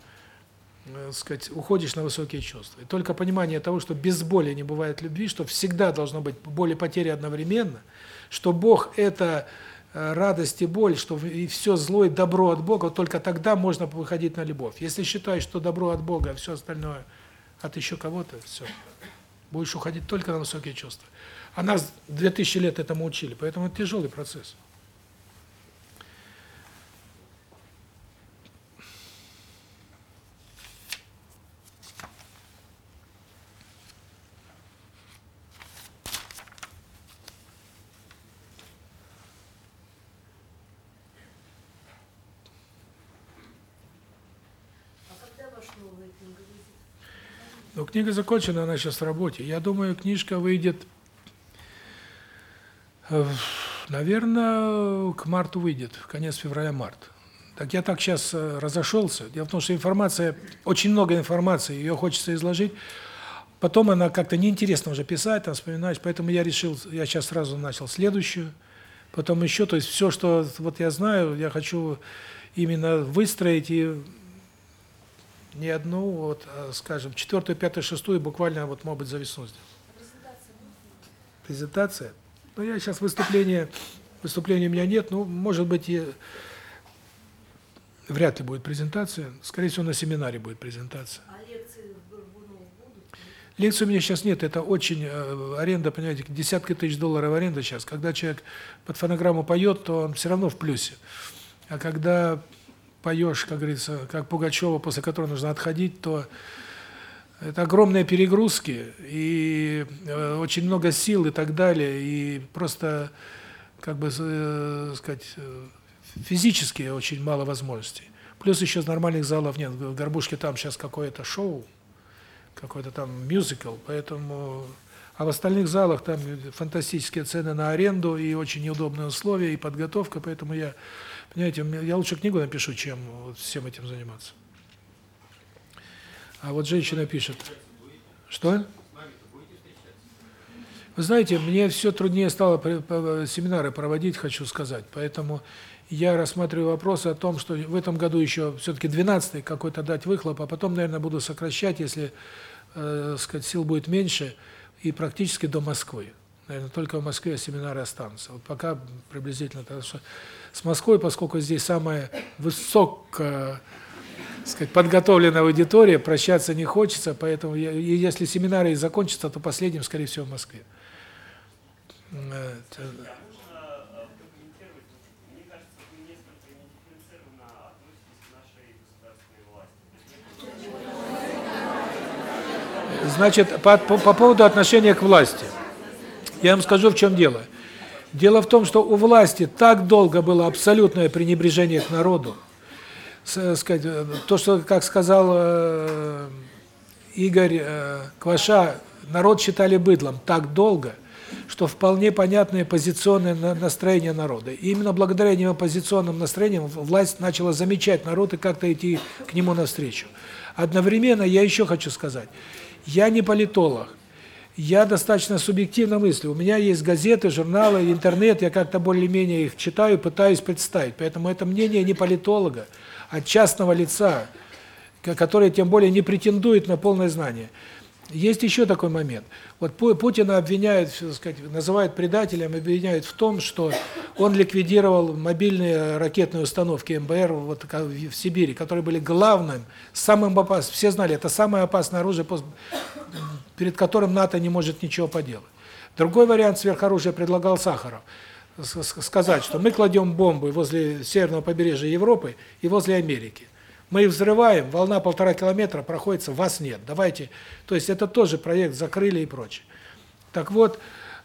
Speaker 1: э, сказать, уходишь на высокие чувства. И только понимание того, что без боли не бывает любви, что всегда должно быть боль и потери одновременно, что Бог это э, радость и боль, что и все зло и добро от Бога, только тогда можно выходить на любовь. Если считаешь, что добро от Бога, а все остальное от еще кого-то, все. Будешь уходить только на высокие чувства. А нас 2000 лет этому учили, поэтому это тяжелый процесс.
Speaker 7: А когда ваш новая книга выйдет?
Speaker 1: Но книга закончена, она сейчас в работе. Я думаю, книжка выйдет, э, наверное, к марту выйдет, конец февраля-март. Так я так сейчас разошелся. Дело в том, что информация, очень много информации, ее хочется изложить. Потом она как-то неинтересно уже писать, там вспоминать, поэтому я решил, я сейчас сразу начал следующую, потом еще, то есть все, что вот я знаю, я хочу именно выстроить и не одну, вот, а, скажем, четвертую, пятую, шестую буквально вот, может быть, за весну сделать. Презентация? Ну, я сейчас выступление, выступления у меня нет, ну, может быть, и вряд ли будет презентация. Скорее всего, на семинаре будет презентация.
Speaker 7: А лекции будут?
Speaker 1: Лекций у меня сейчас нет, это очень э, аренда, понимаете, десятки тысяч долларов аренда сейчас. Когда человек под фонограмму поет, то он все равно в плюсе. А когда поешь, как говорится, как Пугачева, после которой нужно отходить, то это огромные перегрузки и э, очень много сил и так далее, и просто, как бы э, сказать, э, физически очень мало возможностей. Плюс еще нормальных залов нет. В Горбушке там сейчас какое-то шоу, какой-то там мюзикл, поэтому... А в остальных залах там фантастические цены на аренду и очень неудобные условия, и подготовка, поэтому я, понимаете, я лучше книгу напишу, чем всем этим заниматься. А вот женщина пишет. Что? Вы знаете, мне все труднее стало семинары проводить, хочу сказать, поэтому я рассматриваю вопросы о том, что в этом году еще все-таки 12-й какой-то дать выхлоп, а потом, наверное, буду сокращать, если, э, сказать, сил будет меньше, и практически до Москвы. Наверное, только в Москве семинары останутся. Вот пока приблизительно так что с Москвой, поскольку здесь самая высокая, сказать, подготовленная аудитория, прощаться не хочется, поэтому я, и если семинары и закончатся, то последним, скорее всего, в Москве.
Speaker 8: Э.
Speaker 1: Значит, по, по, по поводу отношения к власти. Я вам скажу, в чем дело. Дело в том, что у власти так долго было абсолютное пренебрежение к народу. С, сказать, то, что, как сказал э, Игорь э, Кваша, народ считали быдлом так долго, что вполне понятное позиционное настроение народа. И именно благодаря этим оппозиционным настроениям власть начала замечать народ и как-то идти к нему навстречу. Одновременно я еще хочу сказать, я не политолог, я достаточно субъективно мыслю. У меня есть газеты, журналы, интернет, я как-то более-менее их читаю, пытаюсь представить. Поэтому это мнение не политолога, а частного лица, который тем более не претендует на полное знание. Есть еще такой момент. Вот Путина обвиняют, так сказать, называют предателем, обвиняют в том, что он ликвидировал мобильные ракетные установки МБР вот в Сибири, которые были главным, самым опасным. Все знали, это самое опасное оружие, перед которым НАТО не может ничего поделать. Другой вариант сверхоружия предлагал Сахаров. Сказать, что мы кладем бомбы возле северного побережья Европы и возле Америки. Мы их взрываем, волна полтора километра проходится, вас нет. Давайте, то есть это тоже проект закрыли и прочее. Так вот,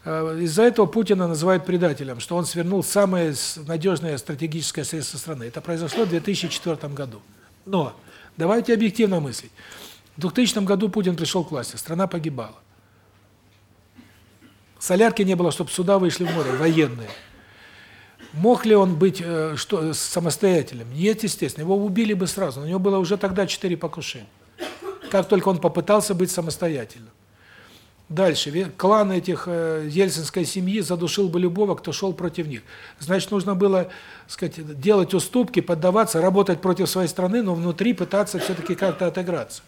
Speaker 1: э, из-за этого Путина называют предателем, что он свернул самое надежное стратегическое средство страны. Это произошло в 2004 году. Но давайте объективно мыслить. В 2000 году Путин пришел к власти, страна погибала. Солярки не было, чтобы сюда вышли в море, военные. Мог ли он быть э, что самостоятельным? Нет, естественно. Его убили бы сразу. У него было уже тогда четыре покушения. Как только он попытался быть самостоятельным. Дальше. Клан этих э, ельцинской семьи задушил бы любого, кто шел против них. Значит, нужно было, сказать, делать уступки, поддаваться, работать против своей страны, но внутри пытаться все-таки как-то отыграться.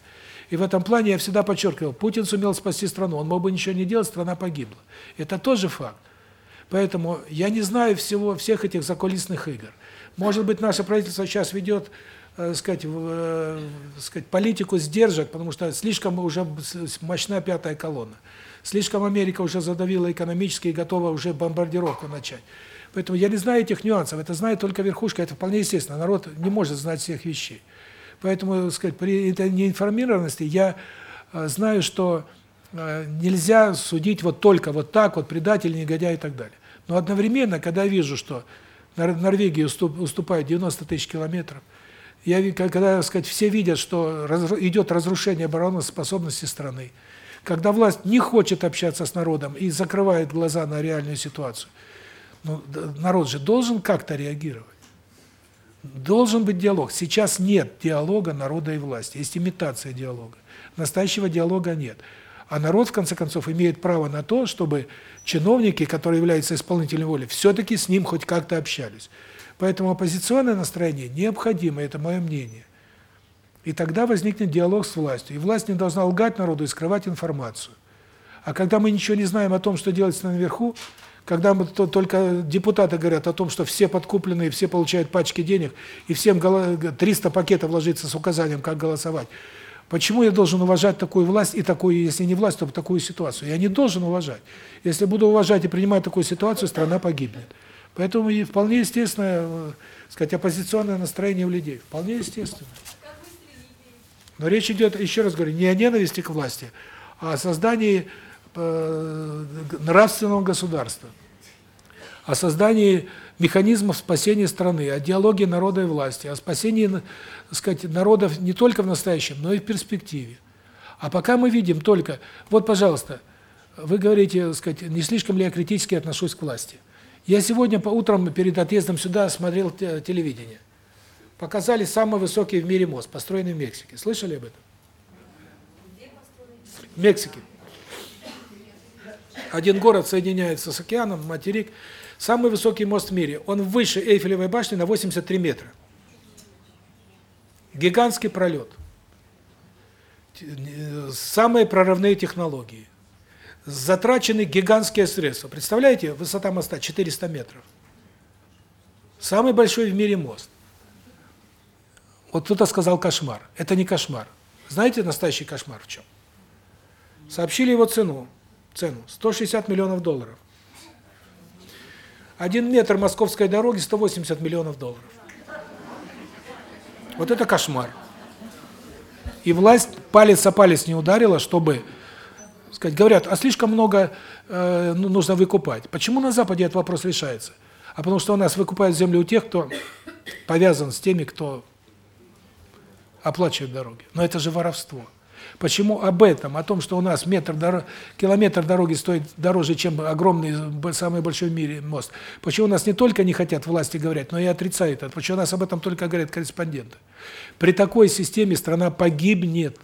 Speaker 1: И в этом плане я всегда подчеркивал, Путин сумел спасти страну, он мог бы ничего не делать, страна погибла. Это тоже факт. Поэтому я не знаю всего всех этих закулисных игр. Может быть, наше правительство сейчас ведет э, сказать, э, сказать, политику сдержек, потому что слишком уже мощна пятая колонна. Слишком Америка уже задавила экономически и готова уже бомбардировку начать. Поэтому я не знаю этих нюансов, это знает только верхушка, это вполне естественно. Народ не может знать всех вещей. Поэтому, так сказать, при этой неинформированности я э, знаю, что э, нельзя судить вот только вот так, вот предатель, негодяй и так далее. Но одновременно, когда вижу, что Нор- Норвегия уступ- уступает 90 тысяч километров, я, когда, так сказать, все видят, что идет разрушение обороноспособности страны, когда власть не хочет общаться с народом и закрывает глаза на реальную ситуацию, ну, народ же должен как-то реагировать. Должен быть диалог. Сейчас нет диалога народа и власти, есть имитация диалога. Настоящего диалога нет. А народ, в конце концов, имеет право на то, чтобы чиновники, которые являются исполнителем воли, все-таки с ним хоть как-то общались. Поэтому оппозиционное настроение необходимо, это мое мнение. И тогда возникнет диалог с властью. И власть не должна лгать народу и скрывать информацию. А когда мы ничего не знаем о том, что делается наверху, когда мы то- только депутаты говорят о том, что все подкупленные, все получают пачки денег, и всем голо- 300 пакетов ложится с указанием, как голосовать, почему я должен уважать такую власть и такую, если не власть, то такую ситуацию? Я не должен уважать. Если буду уважать и принимать такую ситуацию, страна погибнет. Поэтому и вполне естественное, э, сказать, оппозиционное настроение у людей. Вполне естественно. Но речь идет, еще раз говорю, не о ненависти к власти, а о создании э, нравственного государства, о создании механизмов спасения страны, о диалоге народа и власти, о спасении, так сказать, народов не только в настоящем, но и в перспективе. А пока мы видим только, вот, пожалуйста, вы говорите, так сказать, не слишком ли я критически отношусь к власти. Я сегодня по утрам перед отъездом сюда смотрел те- телевидение. Показали самый высокий в мире мост, построенный в Мексике. Слышали об этом? В Мексике. Один город соединяется с океаном, материк. Самый высокий мост в мире. Он выше Эйфелевой башни на 83 метра. Гигантский пролет. Самые прорывные технологии. Затрачены гигантские средства. Представляете, высота моста 400 метров. Самый большой в мире мост. Вот кто-то сказал кошмар. Это не кошмар. Знаете настоящий кошмар в чем? Сообщили его цену. Цену 160 миллионов долларов. Один метр московской дороги 180 миллионов долларов. Вот это кошмар. И власть палец о палец не ударила, чтобы сказать, говорят, а слишком много э, ну, нужно выкупать. Почему на Западе этот вопрос решается? А потому что у нас выкупают землю у тех, кто повязан с теми, кто оплачивает дороги. Но это же воровство. Почему об этом, о том, что у нас метр доро... километр дороги стоит дороже, чем огромный, самый большой в мире мост? Почему у нас не только не хотят власти говорить, но и отрицают это? Почему у нас об этом только говорят корреспонденты? При такой системе страна погибнет.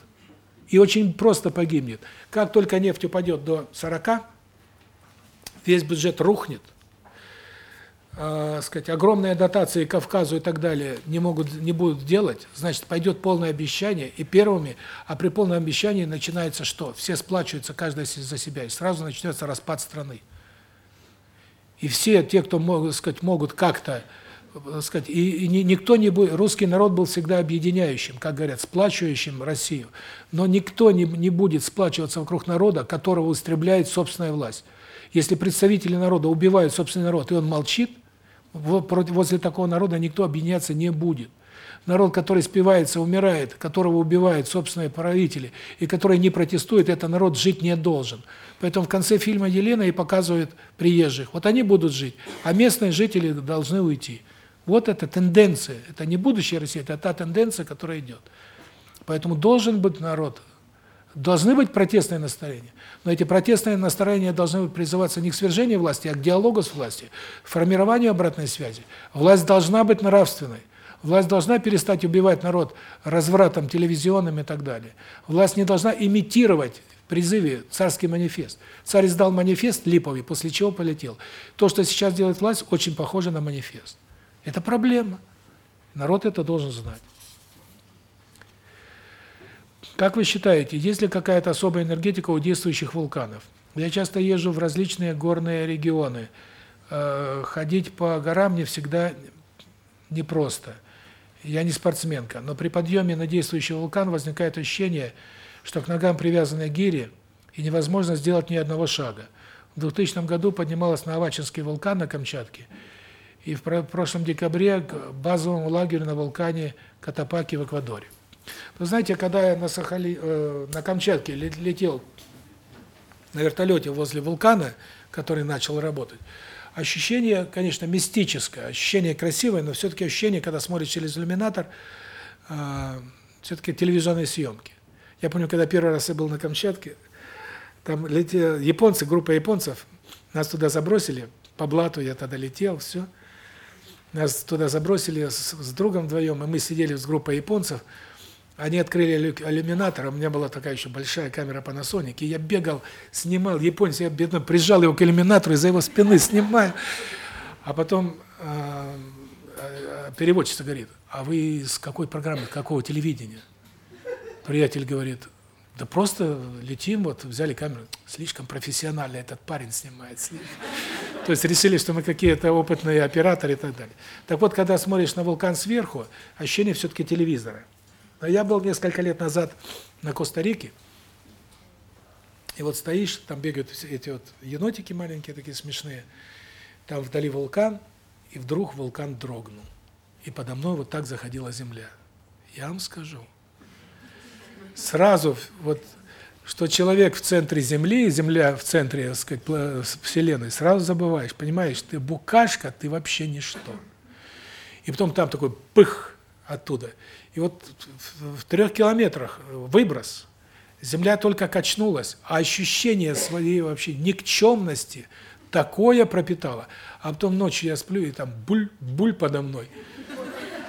Speaker 1: И очень просто погибнет. Как только нефть упадет до 40, весь бюджет рухнет. Э, сказать, огромные дотации Кавказу и так далее не могут не будут делать, значит, пойдет полное обещание, и первыми, а при полном обещании начинается что? Все сплачиваются каждый за себя, и сразу начнется распад страны. И все те, кто могут, сказать, могут как-то, э, сказать, и, и ни- никто не будет, русский народ был всегда объединяющим, как говорят, сплачивающим Россию, но никто не, не будет сплачиваться вокруг народа, которого истребляет собственная власть. Если представители народа убивают собственный народ, и он молчит, возле такого народа никто объединяться не будет. Народ, который спивается, умирает, которого убивают собственные правители, и который не протестует, это народ жить не должен. Поэтому в конце фильма Елена и показывают приезжих. Вот они будут жить, а местные жители должны уйти. Вот это тенденция. Это не будущее России, это та тенденция, которая идет. Поэтому должен быть народ, должны быть протестные настроения. Но эти протестные настроения должны призываться не к свержению власти, а к диалогу с властью, к формированию обратной связи. Власть должна быть нравственной. Власть должна перестать убивать народ развратом телевизионным и так далее. Власть не должна имитировать призыве царский манифест. Царь издал манифест липовый, после чего полетел. То, что сейчас делает власть, очень похоже на манифест. Это проблема. Народ это должен знать. Как вы считаете, есть ли какая-то особая энергетика у действующих вулканов? Я часто езжу в различные горные регионы. Э, Ходить по горам не всегда непросто. Я не спортсменка, но при подъеме на действующий вулкан возникает ощущение, что к ногам привязаны гири, и невозможно сделать ни одного шага. В 2000 году поднималась на Авачинский вулкан на Камчатке, и в про- прошлом декабре к базовому лагерю на вулкане Катапаки в Эквадоре. Вы знаете, когда я на Сахали, э, на Камчатке ле- летел на вертолете возле вулкана, который начал работать, ощущение, конечно, мистическое, ощущение красивое, но все-таки ощущение, когда смотришь через иллюминатор, э, все-таки телевизионные съемки. Я помню, когда первый раз я был на Камчатке, там летели японцы, группа японцев, нас туда забросили, по блату я тогда летел, все. Нас туда забросили с, с другом вдвоем, и мы сидели с группой японцев, они открыли иллю- иллюминатор, а у меня была такая еще большая камера Panasonic, и я бегал, снимал японца, я бедно прижал его к иллюминатору, из-за его спины снимаю. А потом э, переводчица говорит, а вы с какой программы, какого телевидения? Приятель говорит, да просто летим, вот взяли камеру, слишком профессионально этот парень снимает. слишком». То есть решили, что мы какие-то опытные операторы и так далее. Так вот, когда смотришь на вулкан сверху, ощущение все-таки телевизора. Но я был несколько лет назад на Коста-Рике, и вот стоишь, там бегают эти вот енотики маленькие, такие смешные, там вдали вулкан, и вдруг вулкан дрогнул. И подо мной вот так заходила земля. Я вам скажу, сразу вот что человек в центре Земли, Земля в центре, так сказать, Вселенной, сразу забываешь, понимаешь, ты букашка, ты вообще ничто. И потом там такой пых оттуда. И вот в, трех километрах выброс, Земля только качнулась, а ощущение своей вообще никчемности такое пропитало. А потом ночью я сплю, и там буль, буль подо мной.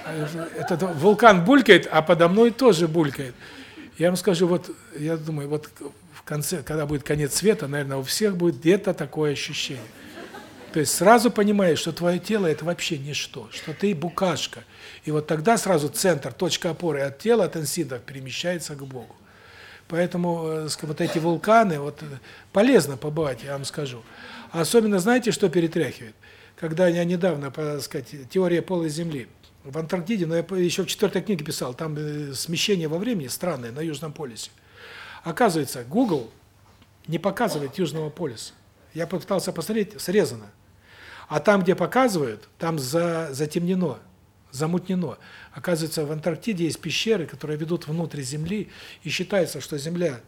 Speaker 1: А это- Этот вулкан булькает, а подо мной тоже булькает. Я вам скажу, вот я думаю, вот в конце, когда будет конец света, наверное, у всех будет где-то такое ощущение. То есть сразу понимаешь, что твое тело это вообще ничто, что ты букашка. И вот тогда сразу центр, точка опоры от тела, от инстинктов перемещается к Богу. Поэтому э, вот эти вулканы, вот э, полезно побывать, я вам скажу. А особенно знаете, что перетряхивает? Когда я недавно, так сказать, теория полой Земли в Антарктиде, но я еще в четвертой книге писал, там э, смещение во времени странное на Южном полюсе. Оказывается, Google не показывает Южного полюса. Я попытался посмотреть, срезано. А там, где показывают, там за, затемнено, замутнено. Оказывается, в Антарктиде есть пещеры, которые ведут внутрь Земли, и считается, что Земля,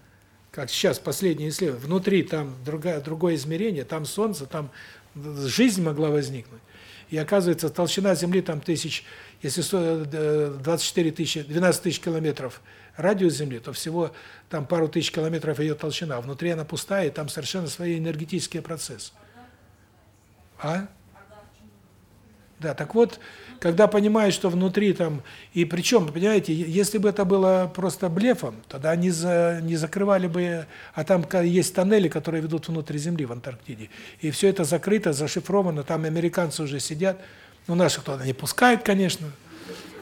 Speaker 1: как сейчас последние исследования, внутри там другая, другое измерение, там Солнце, там жизнь могла возникнуть. И оказывается, толщина Земли там тысяч, если сто- э, 24 тысячи, 12 тысяч километров радиус Земли, то всего там пару тысяч километров ее толщина. Внутри она пустая, и там совершенно свои энергетические процессы. А? Да, так вот, когда понимаешь, что внутри там, и причем, понимаете, если бы это было просто блефом, тогда они за, не закрывали бы, а там есть тоннели, которые ведут внутрь Земли в Антарктиде, и все это закрыто, зашифровано, там американцы уже сидят, ну наших туда не пускают, конечно,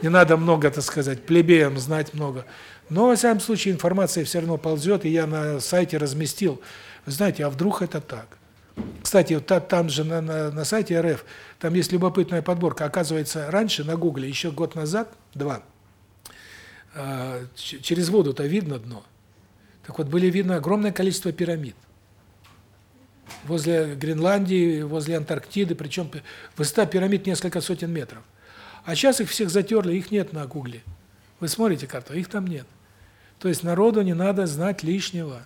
Speaker 1: не надо много, так сказать, плебеям знать много, но, во всяком случае, информация все равно ползет, и я на сайте разместил, вы знаете, а вдруг это так? Кстати, вот та- там же на, на, на сайте РФ, там есть любопытная подборка. Оказывается, раньше на Гугле, еще год назад, два, а, через воду-то видно дно. Так вот, были видно огромное количество пирамид. Возле Гренландии, возле Антарктиды, причем высота пирамид несколько сотен метров. А сейчас их всех затерли, их нет на Гугле. Вы смотрите карту, их там нет. То есть народу не надо знать лишнего.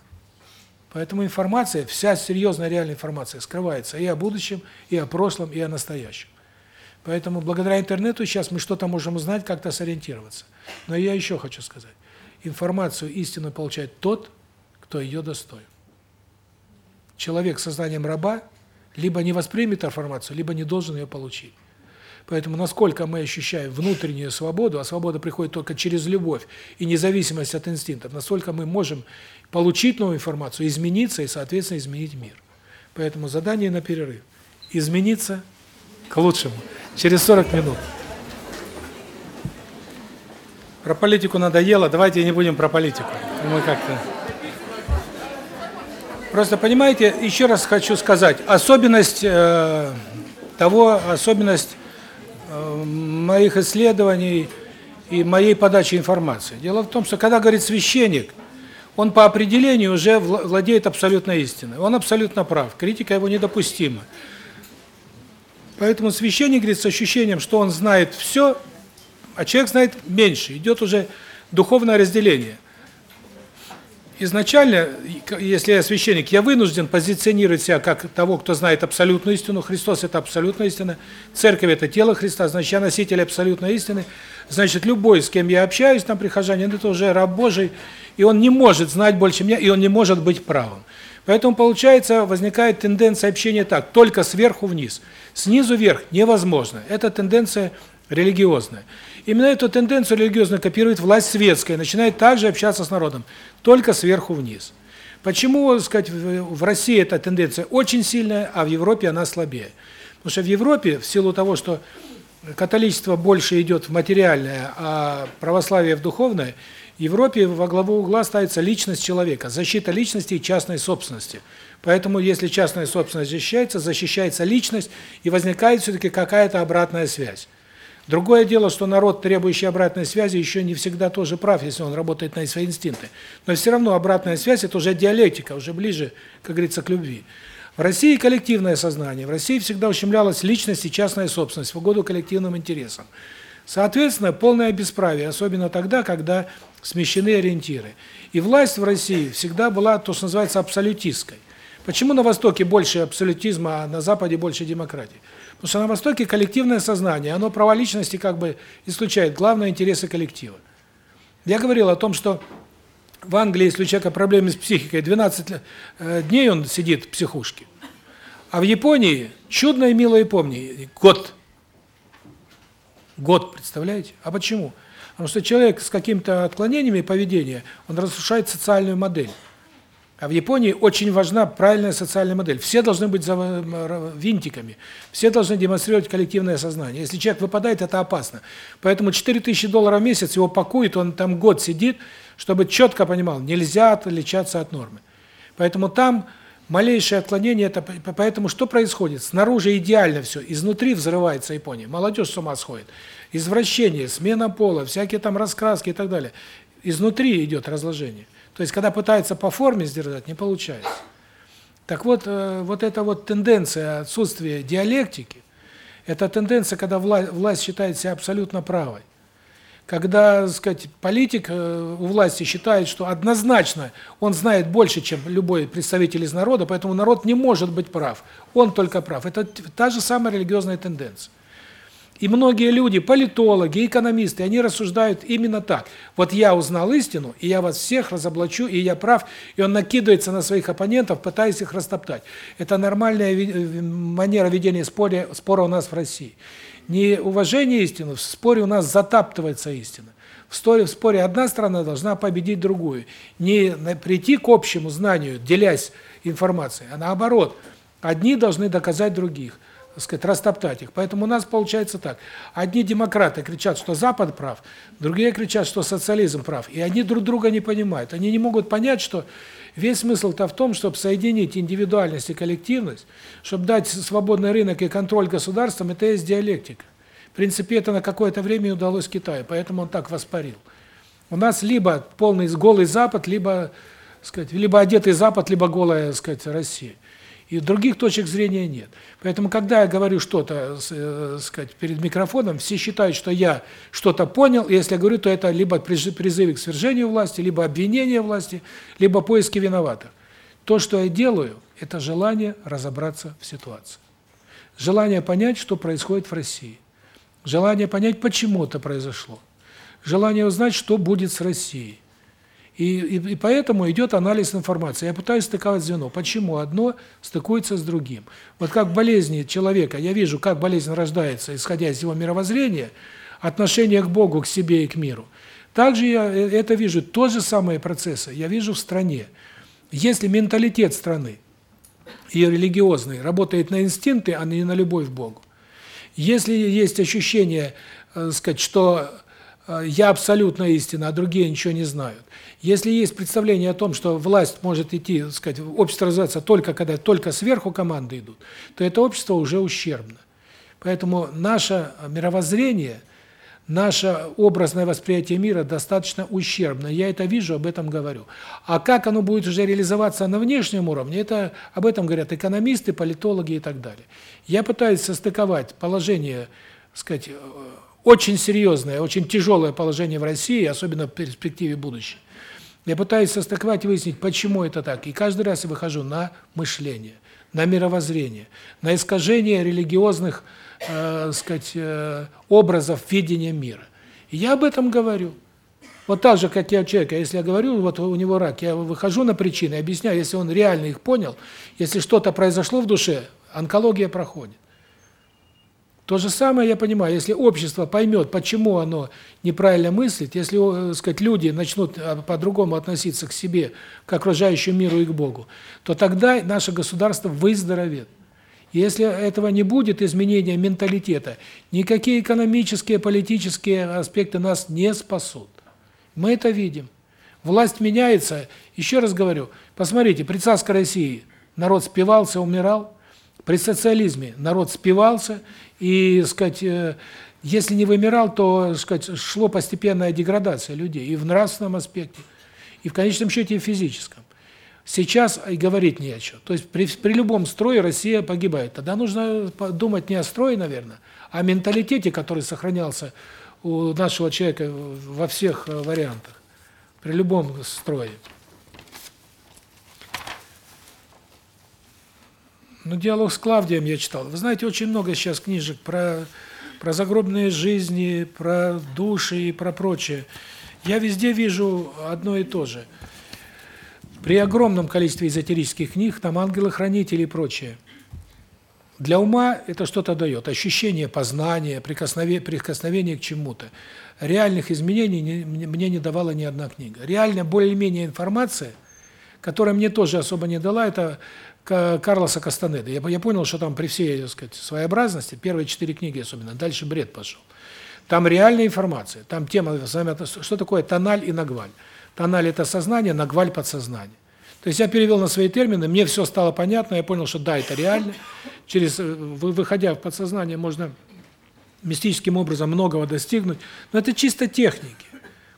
Speaker 1: Поэтому информация, вся серьезная реальная информация скрывается и о будущем, и о прошлом, и о настоящем. Поэтому благодаря интернету сейчас мы что-то можем узнать, как-то сориентироваться. Но я еще хочу сказать. Информацию истинную получает тот, кто ее достоин. Человек с сознанием раба либо не воспримет информацию, либо не должен ее получить. Поэтому насколько мы ощущаем внутреннюю свободу, а свобода приходит только через любовь и независимость от инстинктов, настолько мы можем получить новую информацию, измениться и, соответственно, изменить мир. Поэтому задание на перерыв. Измениться к лучшему. Через 40 минут. Про политику надоело, давайте не будем про политику. Мы как-то... Просто понимаете, еще раз хочу сказать, особенность э, того, особенность э, моих исследований и моей подачи информации. Дело в том, что когда говорит священник, он по определению уже вла- владеет абсолютной истиной. Он абсолютно прав. Критика его недопустима. Поэтому священник говорит с ощущением, что он знает все, а человек знает меньше. Идет уже духовное разделение. Изначально, если я священник, я вынужден позиционировать себя как того, кто знает абсолютную истину. Христос – это абсолютная истина. Церковь – это тело Христа, значит, я носитель абсолютной истины. Значит, любой, с кем я общаюсь, там, прихожанин, это уже раб Божий, и он не может знать больше меня, и он не может быть правым. Поэтому, получается, возникает тенденция общения так, только сверху вниз. Снизу вверх невозможно. Это тенденция религиозная. Именно эту тенденцию религиозную копирует власть светская, начинает также общаться с народом, только сверху вниз. Почему, сказать, в России эта тенденция очень сильная, а в Европе она слабее? Потому что в Европе, в силу того, что католичество больше идет в материальное, а православие в духовное, в Европе во главу угла ставится личность человека, защита личности и частной собственности. Поэтому, если частная собственность защищается, защищается личность, и возникает все-таки какая-то обратная связь. Другое дело, что народ, требующий обратной связи, еще не всегда тоже прав, если он работает на свои инстинкты. Но все равно обратная связь – это уже диалектика, уже ближе, как говорится, к любви. В России коллективное сознание. В России всегда ущемлялась личность и частная собственность в угоду коллективным интересам. Соответственно, полное бесправие, особенно тогда, когда смещены ориентиры. И власть в России всегда была, то, что называется, абсолютистской. Почему на Востоке больше абсолютизма, а на Западе больше демократии? Потому что на Востоке коллективное сознание, оно права личности как бы исключает главные интересы коллектива. Я говорил о том, что в Англии, если у человека проблемы с психикой, 12 лет- э, дней он сидит в психушке. А в Японии, чудно и мило и помни, год. Год, представляете? А почему? Потому что человек с какими-то отклонениями поведения, он разрушает социальную модель. А в Японии очень важна правильная социальная модель. Все должны быть за винтиками. Все должны демонстрировать коллективное сознание. Если человек выпадает, это опасно. Поэтому 4000 долларов в месяц его пакуют, он там год сидит, чтобы четко понимал, нельзя отличаться от нормы. Поэтому там малейшее отклонение это поэтому что происходит? Снаружи идеально все, изнутри взрывается Япония. Молодежь с ума сходит. Извращение, смена пола, всякие там раскраски и так далее. Изнутри идет разложение. То есть когда пытаются по форме сдержать, не получается. Так вот, э, вот эта вот тенденция отсутствия диалектики, это тенденция, когда власть, власть считает себя абсолютно правой. Когда, так сказать, политик э, у власти считает, что однозначно он знает больше, чем любой представитель из народа, поэтому народ не может быть прав. Он только прав. Это та же самая религиозная тенденция. И многие люди, политологи, экономисты, они рассуждают именно так. Вот я узнал истину, и я вас всех разоблачу, и я прав, и он накидывается на своих оппонентов, пытаясь их растоптать. Это нормальная э, манера ведения спора, спора у нас в России. Не уважение истины, в споре у нас затаптывается истина. В споре, в споре одна сторона должна победить другую. Не прийти к общему знанию, делясь информацией, а наоборот, одни должны доказать других так сказать, растоптать их. Поэтому у нас получается так. Одни демократы кричат, что Запад прав, другие кричат, что социализм прав. И они друг друга не понимают. Они не могут понять, что весь смысл-то в том, чтобы соединить индивидуальность и коллективность, чтобы дать свободный рынок и контроль государством, это есть диалектика. В принципе, это на какое-то время удалось Китаю, поэтому он так воспарил. У нас либо полный голый Запад, либо, сказать, либо одетый Запад, либо голая, сказать, Россия. И других точек зрения нет. Поэтому, когда я говорю что-то, э, сказать, перед микрофоном, все считают, что я что-то понял, и если я говорю, то это либо призы- призывы к свержению власти, либо обвинение власти, либо поиски виноватых. То, что я делаю, это желание разобраться в ситуации. Желание понять, что происходит в России. Желание понять, почему это произошло. Желание узнать, что будет с Россией. И, и, и поэтому идет анализ информации. Я пытаюсь стыковать звено. Почему одно стыкуется с другим? Вот как болезни человека, я вижу, как болезнь рождается, исходя из его мировоззрения, отношение к Богу, к себе и к миру. Также я э, это вижу, то же самые процессы я вижу в стране. Если менталитет страны, ее религиозный, работает на инстинкты, а не на любовь к Богу, если есть ощущение, э, сказать, что э, я абсолютно истина, а другие ничего не знают. Если есть представление о том, что власть может идти, так сказать, общество развиваться только когда только сверху команды идут, то это общество уже ущербно. Поэтому наше мировоззрение наше образное восприятие мира достаточно ущербно. Я это вижу, об этом говорю. А как оно будет уже реализоваться на внешнем уровне, это об этом говорят экономисты, политологи и так далее. Я пытаюсь состыковать положение, так сказать, э, очень серьезное, очень тяжелое положение в России, особенно в перспективе будущего. Я пытаюсь состыковать и выяснить, почему это так. И каждый раз я выхожу на мышление, на мировоззрение, на искажение религиозных э, сказать, э, образов видения мира. И я об этом говорю. Вот так же, как я человека, если я говорю, вот у него рак, я выхожу на причины, объясняю, если он реально их понял, если что-то произошло в душе, онкология проходит. То же самое я понимаю, если общество поймет, почему оно неправильно мыслит, если, э, сказать, люди начнут э, по-другому относиться к себе, к окружающему миру и к Богу, то тогда наше государство выздоровеет. Если этого не будет, изменения менталитета, никакие экономические, политические аспекты нас не спасут. Мы это видим. Власть меняется. Еще раз говорю, посмотрите, при царской России народ спивался, умирал. При социализме народ спивался, и, сказать, э, если не вымирал, то, сказать, шло постепенная деградация людей и в нравственном аспекте, и в конечном счете и в физическом. Сейчас и говорить не о чем. То есть при, при любом строе Россия погибает. Тогда нужно думать не о строе, наверное, а о менталитете, который сохранялся у нашего человека во всех э, вариантах, при любом строе. Ну, диалог с Клавдием я читал. Вы знаете, очень много сейчас книжек про про загробные жизни, про души и про прочее. Я везде вижу одно и то же – при огромном количестве эзотерических книг, там ангелы-хранители и прочее. Для ума это что-то дает, ощущение познания, прикосновение, прикосновение к чему-то. Реальных изменений не, мне не давала ни одна книга. Реально более-менее информация, которая мне тоже особо не дала, это Карлоса Кастанеда. Я, я понял, что там при всей, так сказать, своеобразности, первые четыре книги особенно, дальше бред пошел. Там реальная информация, там тема, что такое тональ и нагваль. Тональ – это сознание, нагваль – подсознание. То есть я перевел на свои термины, мне все стало понятно, я понял, что да, это реально. Через э, выходя в подсознание, можно мистическим образом многого достигнуть. Но это чисто техники.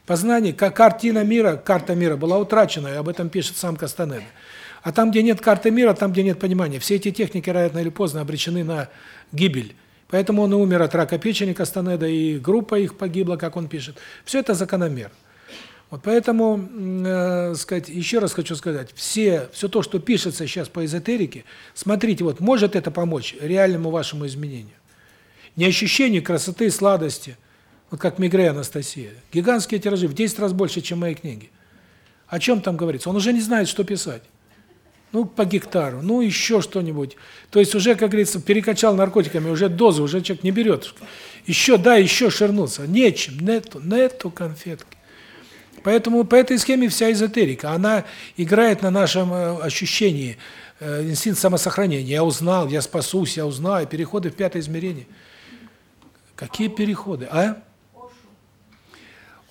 Speaker 1: Познание, как картина мира, карта мира была утрачена, и об этом пишет сам Кастанеда. А там, где нет карты мира, там, где нет понимания, все эти техники рано или поздно обречены на гибель. Поэтому он и умер от рака печени Кастанеда, и группа их погибла, как он пишет. Все это закономерно. Вот поэтому, э, сказать, еще раз хочу сказать, все все то, что пишется сейчас по эзотерике, смотрите, вот может это помочь реальному вашему изменению. Не ощущение красоты, сладости, вот как Мигре Анастасия. Гигантские тиражи в 10 раз больше, чем мои книги. О чем там говорится? Он уже не знает, что писать. Ну, по гектару, ну, еще что-нибудь. То есть уже, как говорится, перекачал наркотиками, уже дозу, уже человек не берет. Еще, да, еще ширнуться. Нечем, нету, нету конфетки. Поэтому по этой схеме вся эзотерика, она играет на нашем э, ощущении, э, инстинкт самосохранения. Я узнал, я спасусь, я узнаю, переходы в пятое измерение. Какие переходы, а?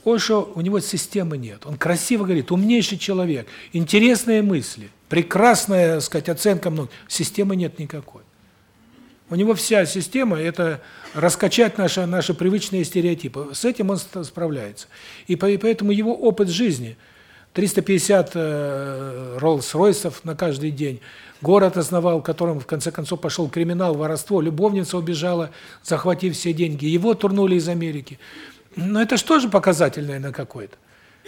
Speaker 1: Ошо, у него системы нет. Он красиво говорит, умнейший человек, интересные мысли, прекрасная, так сказать, оценка много. Системы нет никакой. У него вся система это раскачать наши наши привычные стереотипы. С этим он справляется. И поэтому его опыт жизни 350 э, Rolls-Royce'ов на каждый день, город основал, в котором в конце концов пошел криминал, воровство, любовница убежала, захватив все деньги, его турнули из Америки. Но это же показатель, наверное, какой-то.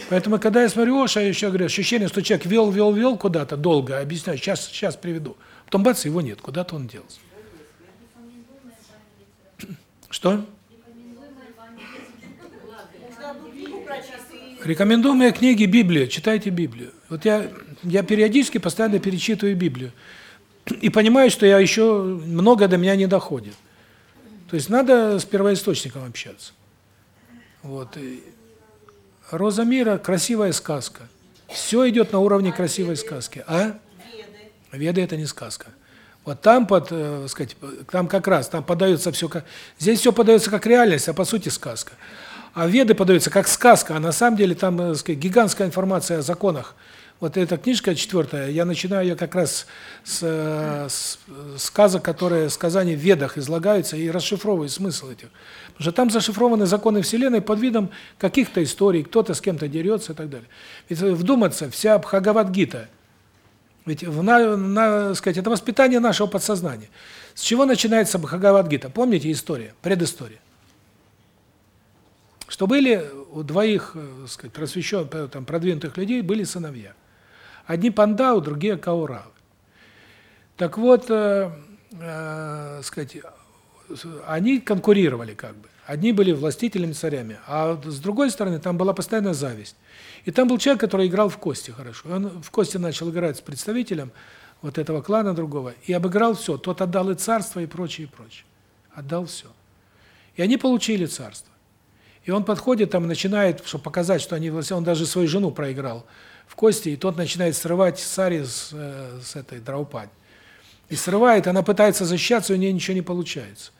Speaker 1: Поэтому, когда я смотрю Оша, еще говорю, ощущение, что человек вел, вел, вел куда-то долго, объясняю, сейчас, сейчас приведу. Потом бац, его нет, куда-то он делся. Что? Рекомендуемые книги Библия, читайте Библию. Вот я я периодически постоянно перечитываю Библию. И понимаю, что я еще много до меня не доходит. То есть надо с первоисточником общаться. Вот. Роза мира красивая сказка. Все идет на уровне красивой сказки. А? Веды. Веды это не сказка. Вот там под, э, сказать, там как раз там подается все как здесь все подается как реальность, а по сути сказка. А веды подаются как сказка, а на самом деле там, э, сказать, гигантская информация о законах Вот эта книжка четвертая, я начинаю ее как раз с, э, с сказок, которые сказания в Ведах излагаются, и расшифровываю смысл этих. Потому что там зашифрованы законы Вселенной под видом каких-то историй, кто-то с кем-то дерется и так далее. Ведь вдуматься, вся Бхагавад-гита, ведь в, на, на, сказать, это воспитание нашего подсознания. С чего начинается Бхагавад-гита? Помните история, предыстория? Что были у двоих, э, сказать, просвещенных, там, продвинутых людей были сыновья. Одни Пандау, другие Кауравы. Так вот, э, э, сказать, они конкурировали как бы. Одни были властителями, царями, а с другой стороны там была постоянная зависть. И там был человек, который играл в кости хорошо. Он в кости начал играть с представителем вот этого клана другого и обыграл все. Тот отдал и царство, и прочее, и прочее. Отдал все. И они получили царство. И он подходит там начинает, чтобы показать, что они власти, он даже свою жену проиграл в кости, и тот начинает срывать сари с, э, с этой Драупади. И срывает, она пытается защищаться, у нее ничего не получается.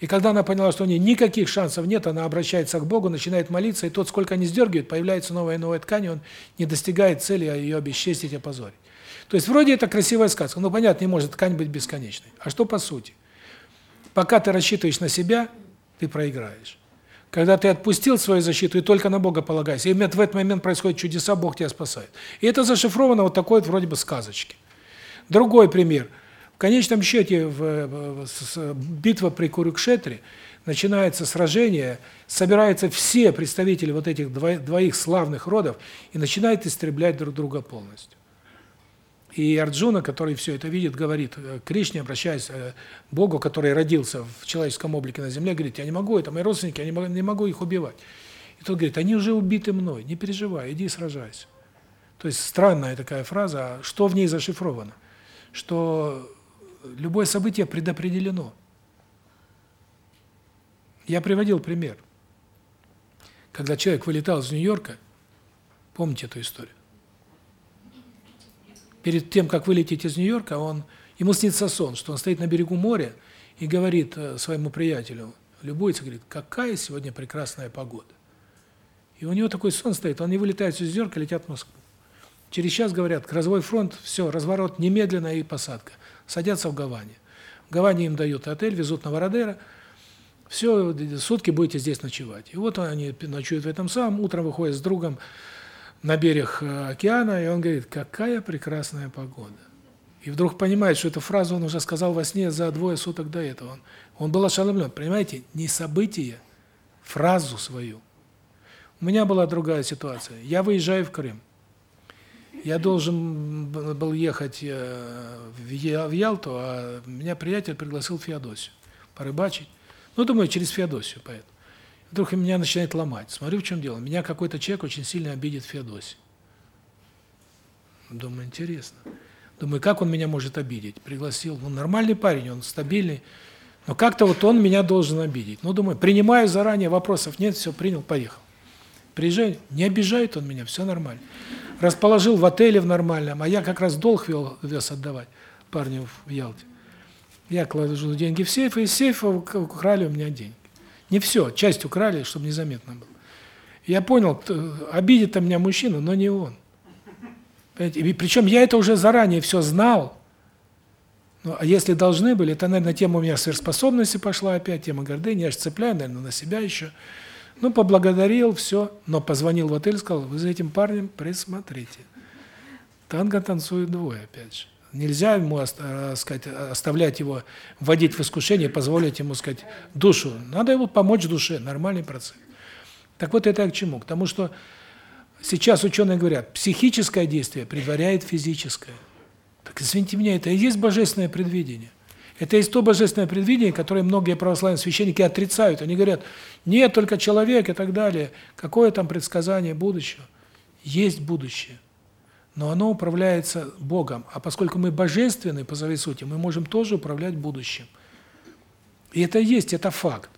Speaker 1: И когда она поняла, что у нее никаких шансов нет, она обращается к Богу, начинает молиться, и тот, сколько не сдергивает, появляется новая и новая ткань, и он не достигает цели, а ее обесчестить и опозорить. То есть вроде это красивая сказка, но понятно, не может ткань быть бесконечной. А что по сути? Пока ты рассчитываешь на себя, ты проиграешь. Когда ты отпустил свою защиту и только на Бога полагайся, и в этот момент происходят чудеса, Бог тебя спасает. И это зашифровано вот такой вот вроде бы сказочки. Другой пример. В конечном счете в, в, битва при Курукшетре начинается сражение, собираются все представители вот этих двоих славных родов и начинают истреблять друг друга полностью. И Арджуна, который все это видит, говорит э, Кришне, обращаясь э, к Богу, который родился в человеческом облике на земле, говорит: "Я не могу, это мои родственники, я не могу, не могу их убивать". И тот говорит: "Они уже убиты мной, не переживай, иди сражайся". То есть странная такая фраза, а что в ней зашифровано? Что любое событие предопределено. Я приводил пример. Когда человек вылетал из Нью-Йорка, помните эту историю? перед тем, как вылететь из Нью-Йорка, он ему снится сон, что он стоит на берегу моря и говорит э, своему приятелю, любуется, говорит, какая сегодня прекрасная погода. И у него такой сон стоит, он не вылетает из Нью-Йорка, летят в Москву. Через час говорят, Грозовой фронт, все, разворот немедленно и посадка. Садятся в Гаване. В Гаване им дают отель, везут на Вородеро. Все, сутки будете здесь ночевать. И вот они ночуют в этом самом, утром выходят с другом на берег э, океана, и он говорит, какая прекрасная погода. И вдруг понимает, что эту фразу он уже сказал во сне за двое суток до этого. Он, он был ошеломлен. Понимаете, не событие, фразу свою. У меня была другая ситуация. Я выезжаю в Крым. Я должен был ехать э, в Ялту, а меня приятель пригласил в Феодосию порыбачить. Ну, думаю, через Феодосию поэтому. Вдруг меня начинает ломать. Смотрю, в чем дело. Меня какой-то человек очень сильно обидит в Феодосии. Думаю, интересно. Думаю, как он меня может обидеть? Пригласил. Ну, нормальный парень, он стабильный. Но как-то вот он меня должен обидеть. Ну, думаю, принимаю заранее, вопросов нет, все, принял, поехал. Приезжаю, не обижает он меня, все нормально. Расположил в отеле в нормальном, а я как раз долг вел, вез отдавать парню в Ялте. Я кладу деньги в сейф, и из сейфа украли у меня деньги. Не все, часть украли, чтобы незаметно было. Я понял, обидит меня мужчина, но не он. Понимаете? И причем я это уже заранее все знал. Ну, а если должны были, это, наверное, тема у меня сверхспособности пошла опять, тема гордыни, я же цепляю, наверное, на себя еще. Ну, поблагодарил, все, но позвонил в отель, сказал, вы за этим парнем присмотрите. Танго танцуют двое, опять же. Нельзя ему, э, сказать, оставлять его, вводить в искушение, позволить ему, сказать, душу. Надо ему помочь душе, нормальный процесс. Так вот это к чему? К тому, что сейчас ученые говорят, психическое действие предваряет физическое. Так извините меня, это и есть божественное предвидение. Это есть то божественное предвидение, которое многие православные священники отрицают. Они говорят, нет, только человек и так далее. Какое там предсказание будущего? Есть будущее но оно управляется Богом. А поскольку мы божественны по своей сути, мы можем тоже управлять будущим. И это есть, это факт.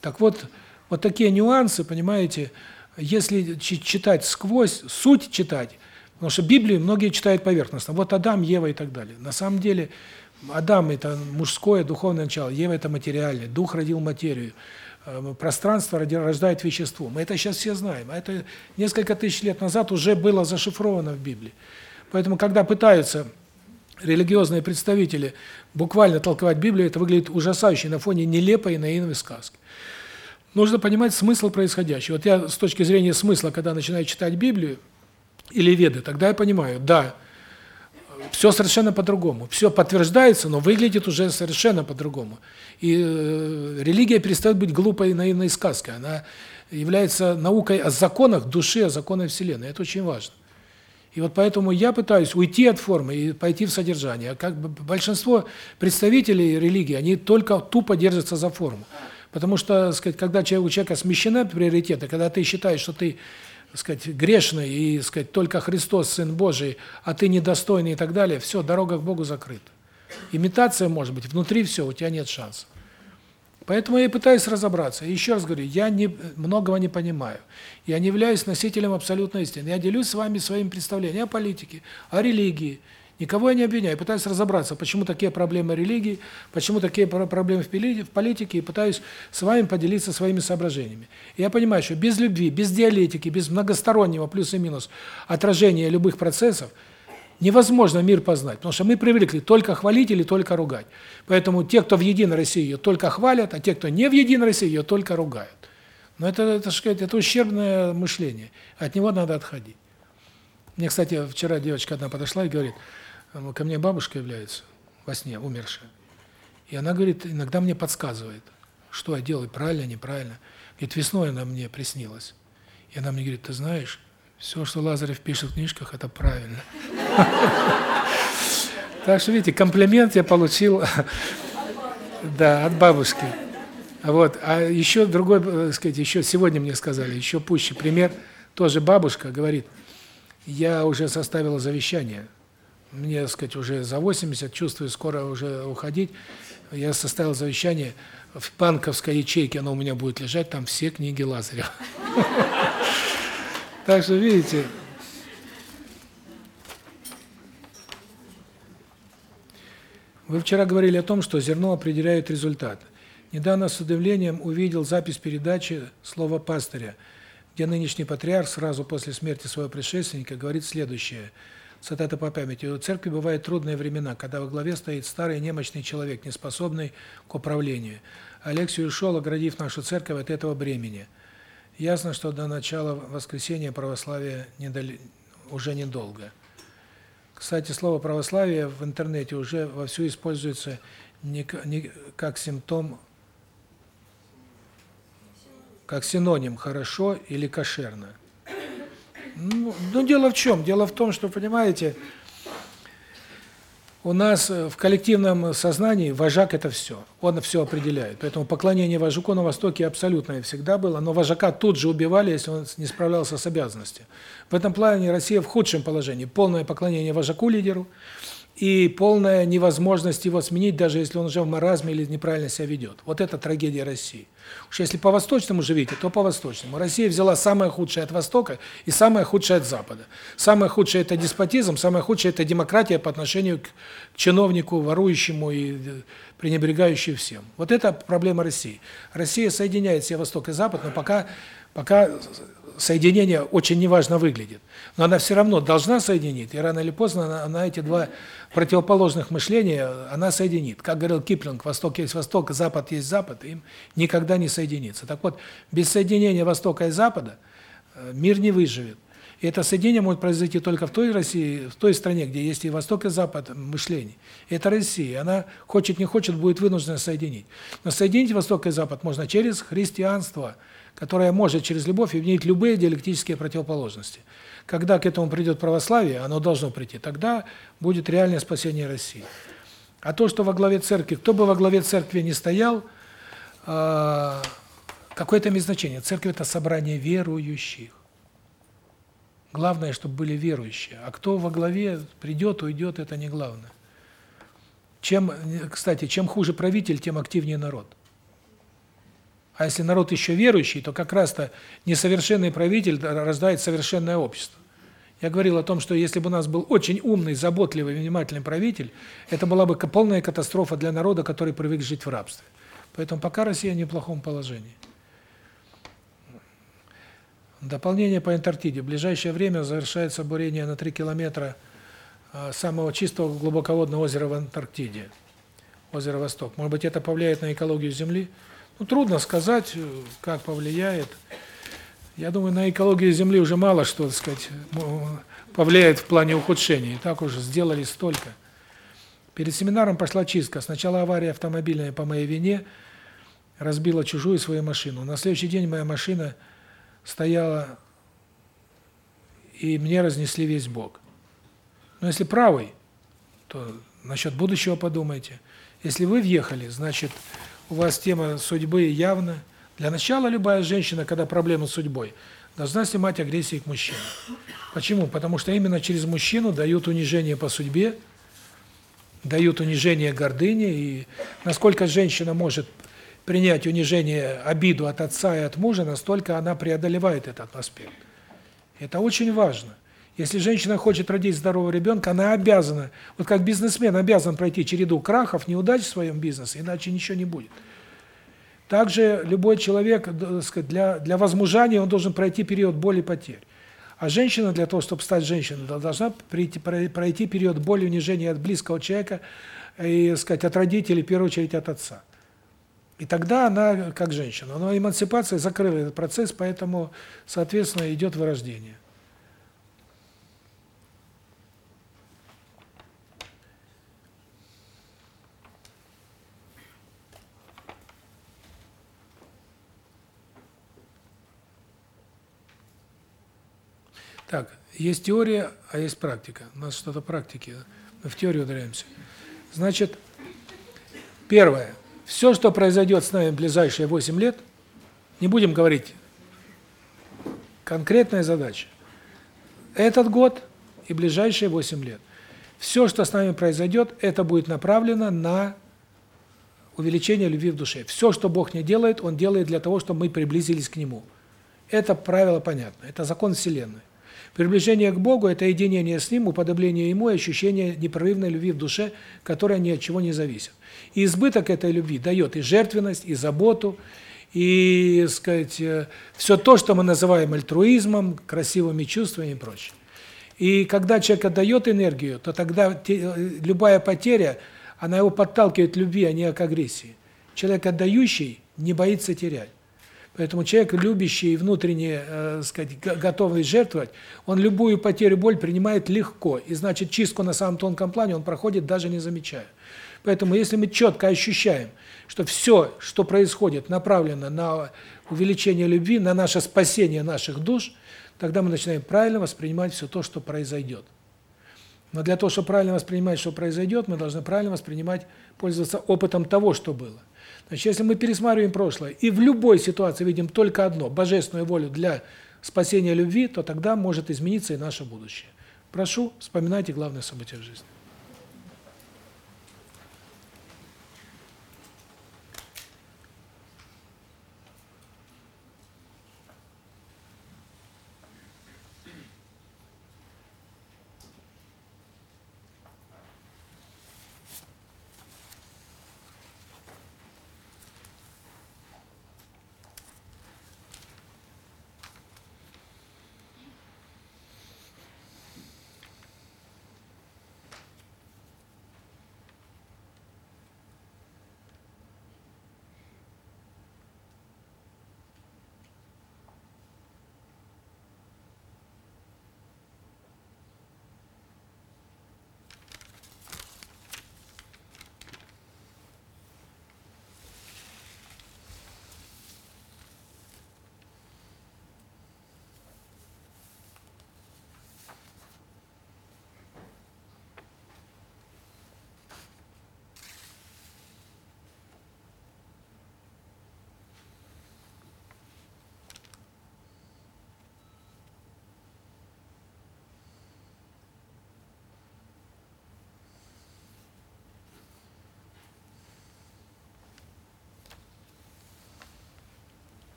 Speaker 1: Так вот, вот такие нюансы, понимаете, если читать сквозь, суть читать, потому что Библию многие читают поверхностно. Вот Адам, Ева и так далее. На самом деле Адам – это мужское, духовное начало, Ева – это материальное, дух родил материю. э, пространство рождает вещество. Мы это сейчас все знаем. А это несколько тысяч лет назад уже было зашифровано в Библии. Поэтому, когда пытаются религиозные представители буквально толковать Библию, это выглядит ужасающе на фоне нелепой и наивной сказки. Нужно понимать смысл происходящего. Вот я с точки зрения смысла, когда начинаю читать Библию или Веды, тогда я понимаю, да, все совершенно по-другому. Все подтверждается, но выглядит уже совершенно по-другому. И э, религия перестает быть глупой и наивной сказкой. Она является наукой о законах души, о законах Вселенной. Это очень важно. И вот поэтому я пытаюсь уйти от формы и пойти в содержание. А как бы большинство представителей религии, они только тупо держатся за форму. Потому что, сказать, когда у человека смещены приоритеты, когда ты считаешь, что ты, сказать, грешный и, сказать, только Христос сын Божий, а ты недостойный и так далее, все, дорога к Богу закрыта. Имитация может быть, внутри все, у тебя нет шансов. Поэтому я и пытаюсь разобраться. И еще раз говорю, я не многого не понимаю. Я не являюсь носителем абсолютной истины. Я делюсь с вами своим представлением о политике, о религии. Никого я не обвиняю. Пытаюсь разобраться, почему такие проблемы религии, почему такие про- проблемы в политике, и пытаюсь с вами поделиться своими соображениями. И я понимаю, что без любви, без диалектики, без многостороннего плюс и минус отражения любых процессов невозможно мир познать, потому что мы привыкли только хвалить или только ругать. Поэтому те, кто в Единой России ее только хвалят, а те, кто не в Единой России, ее только ругают. Но это, это, сказать, это ущербное мышление. От него надо отходить. Мне, кстати, вчера девочка одна подошла и говорит, «Э, ко мне бабушка является во сне, умершая. И она говорит, иногда мне подсказывает, что я делаю, правильно, неправильно. Говорит, весной она мне приснилась. И она мне говорит, ты знаешь, все, что Лазарев пишет в книжках, это правильно. Так что, видите, комплимент я получил, да, от бабушки. Вот. А еще другой, э, сказать, еще сегодня мне сказали, еще пуще пример. Тоже бабушка говорит, я уже составила завещание. Мне, так сказать, уже за 80, чувствую, скоро уже уходить. Я составил завещание, в банковской ячейке оно у меня будет лежать, там все книги Лазарева. Так что, видите, Вы вчера говорили о том, что зерно определяет результат. Недавно с удивлением увидел запись передачи «Слово пастыря», где нынешний патриарх сразу после смерти своего предшественника говорит следующее. Цитата по памяти. «У церкви бывают трудные времена, когда во главе стоит старый немощный человек, неспособный к управлению. Алексий ушел, оградив нашу церковь от этого бремени. Ясно, что до начала воскресения православия недали... уже недолго». Кстати, слово православие в интернете уже вовсю используется не как симптом, как синоним хорошо или кошерно. Ну, ну, дело в чем? Дело в том, что, понимаете, у нас э, в коллективном сознании вожак – это все. Он все определяет. Поэтому поклонение вожаку на Востоке абсолютное всегда было, но вожака тут же убивали, если он не справлялся с обязанностью. В этом плане Россия в худшем положении. Полное поклонение вожаку-лидеру и полная невозможность его сменить, даже если он уже в маразме или неправильно себя ведет. Вот это трагедия России. Уж если по-восточному живите, то по-восточному. Россия взяла самое худшее от Востока и самое худшее от Запада. Самое худшее – это деспотизм, самое худшее – это демократия по отношению к чиновнику, ворующему и э, пренебрегающему всем. Вот это проблема России. Россия соединяет все Восток и Запад, но пока, пока соединение очень неважно выглядит. Но она все равно должна соединить, и рано или поздно она, она эти два противоположных мышления, она соединит. Как говорил Киплинг, Восток есть Восток, Запад есть Запад, им никогда не соединится. Так вот, без соединения Востока и Запада э, мир не выживет. И это соединение может произойти только в той России, в той стране, где есть и Восток, и Запад мышлений. И это Россия. Она хочет не хочет будет вынуждена соединить. Но соединить Восток и Запад можно через христианство, которое может через любовь объединить любые диалектические противоположности. Когда к этому придет православие, оно должно прийти, тогда будет реальное спасение России. А то, что во главе церкви, кто бы во главе церкви не стоял, а, какое это имеет значение? Церковь – это собрание верующих. Главное, чтобы были верующие. А кто во главе придет, уйдет, это не главное. Чем, кстати, чем хуже правитель, тем активнее народ. А если народ еще верующий, то как раз-то несовершенный правитель рождает совершенное общество. Я говорил о том, что если бы у нас был очень умный, заботливый, внимательный правитель, это была бы полная катастрофа для народа, который привык жить в рабстве. Поэтому пока Россия в неплохом положении. Дополнение по Антарктиде. В ближайшее время завершается бурение на 3 километра а, самого чистого глубоководного озера в Антарктиде. Озеро Восток. Может быть, это повлияет на экологию Земли? Ну, трудно сказать, э, как повлияет. Я думаю, на экологию Земли уже мало что, так сказать, повлияет в плане ухудшения. И так уже сделали столько. Перед семинаром пошла чистка. Сначала авария автомобильная по моей вине, разбила чужую свою машину. На следующий день моя машина стояла, и мне разнесли весь бок. Но если правый, то насчет будущего подумайте. Если вы въехали, значит, у вас тема судьбы явно. Для начала любая женщина, когда проблема с судьбой, должна снимать агрессии к мужчине. Почему? Потому что именно через мужчину дают унижение по судьбе, дают унижение гордыне, и насколько женщина может принять унижение, обиду от отца и от мужа, настолько она преодолевает этот аспект. Это очень важно. Если женщина хочет родить здорового ребенка, она обязана, вот как бизнесмен обязан пройти череду крахов, неудач в своем бизнесе, иначе ничего не будет. Также любой человек, так сказать, для для возмужания он должен пройти период боли и потерь. А женщина для того, чтобы стать женщиной, должна пройти пройти период боли, унижения от близкого человека и, так сказать, от родителей, в первую очередь от отца. И тогда она как женщина. Но эмансипация закрыла этот процесс, поэтому, соответственно, идет вырождение. Так, есть теория, а есть практика. У нас что-то практики. Мы в теорию ударяемся. Значит, первое. Все, что произойдет с нами в ближайшие 8 лет, не будем говорить конкретная задача. Этот год и ближайшие 8 лет. Все, что с нами произойдет, это будет направлено на увеличение любви в душе. Все, что Бог не делает, Он делает для того, чтобы мы приблизились к Нему. Это правило понятно, это закон Вселенной. Приближение к Богу – это единение с Ним, уподобление Ему и ощущение непрерывной любви в душе, которая ни от чего не зависит. И избыток этой любви дает и жертвенность, и заботу, и, сказать, все то, что мы называем альтруизмом, красивыми чувствами и прочее. И когда человек отдает энергию, то тогда те, любая потеря, она его подталкивает к любви, а не к агрессии. Человек отдающий не боится терять. Поэтому человек, любящий и внутренне, э, сказать, готовый жертвовать, он любую потерю, боль принимает легко. И значит, чистку на самом тонком плане он проходит, даже не замечая. Поэтому если мы четко ощущаем, что все, что происходит, направлено на увеличение любви, на наше спасение наших душ, тогда мы начинаем правильно воспринимать все то, что произойдет. Но для того, чтобы правильно воспринимать, что произойдет, мы должны правильно воспринимать, пользоваться опытом того, что было. Значит, если мы пересматриваем прошлое и в любой ситуации видим только одно божественную волю для спасения любви, то тогда может измениться и наше будущее. Прошу, вспоминайте главные события в жизни.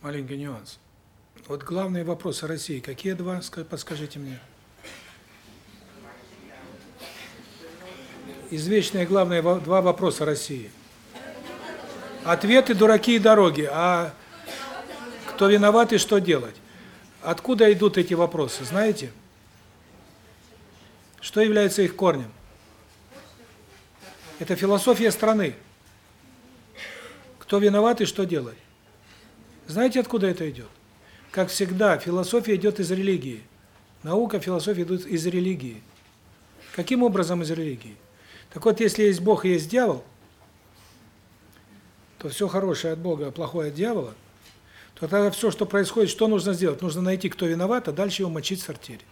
Speaker 1: Маленький нюанс. Вот главные вопросы России, какие два, ска- подскажите мне? Извечные главные два вопроса России. Ответы дураки и дороги, а кто виноват и что делать? Откуда идут эти вопросы, знаете? Что является их корнем? Это философия страны. Кто виноват и что делать? Знаете, откуда это идет? Как всегда, философия идет из религии. Наука, философия идут из религии. Каким образом из религии? Так вот, если есть Бог и есть дьявол, то все хорошее от Бога, а плохое от дьявола, то тогда все, что происходит, что нужно сделать? Нужно найти, кто виноват, а дальше его мочить в сортире.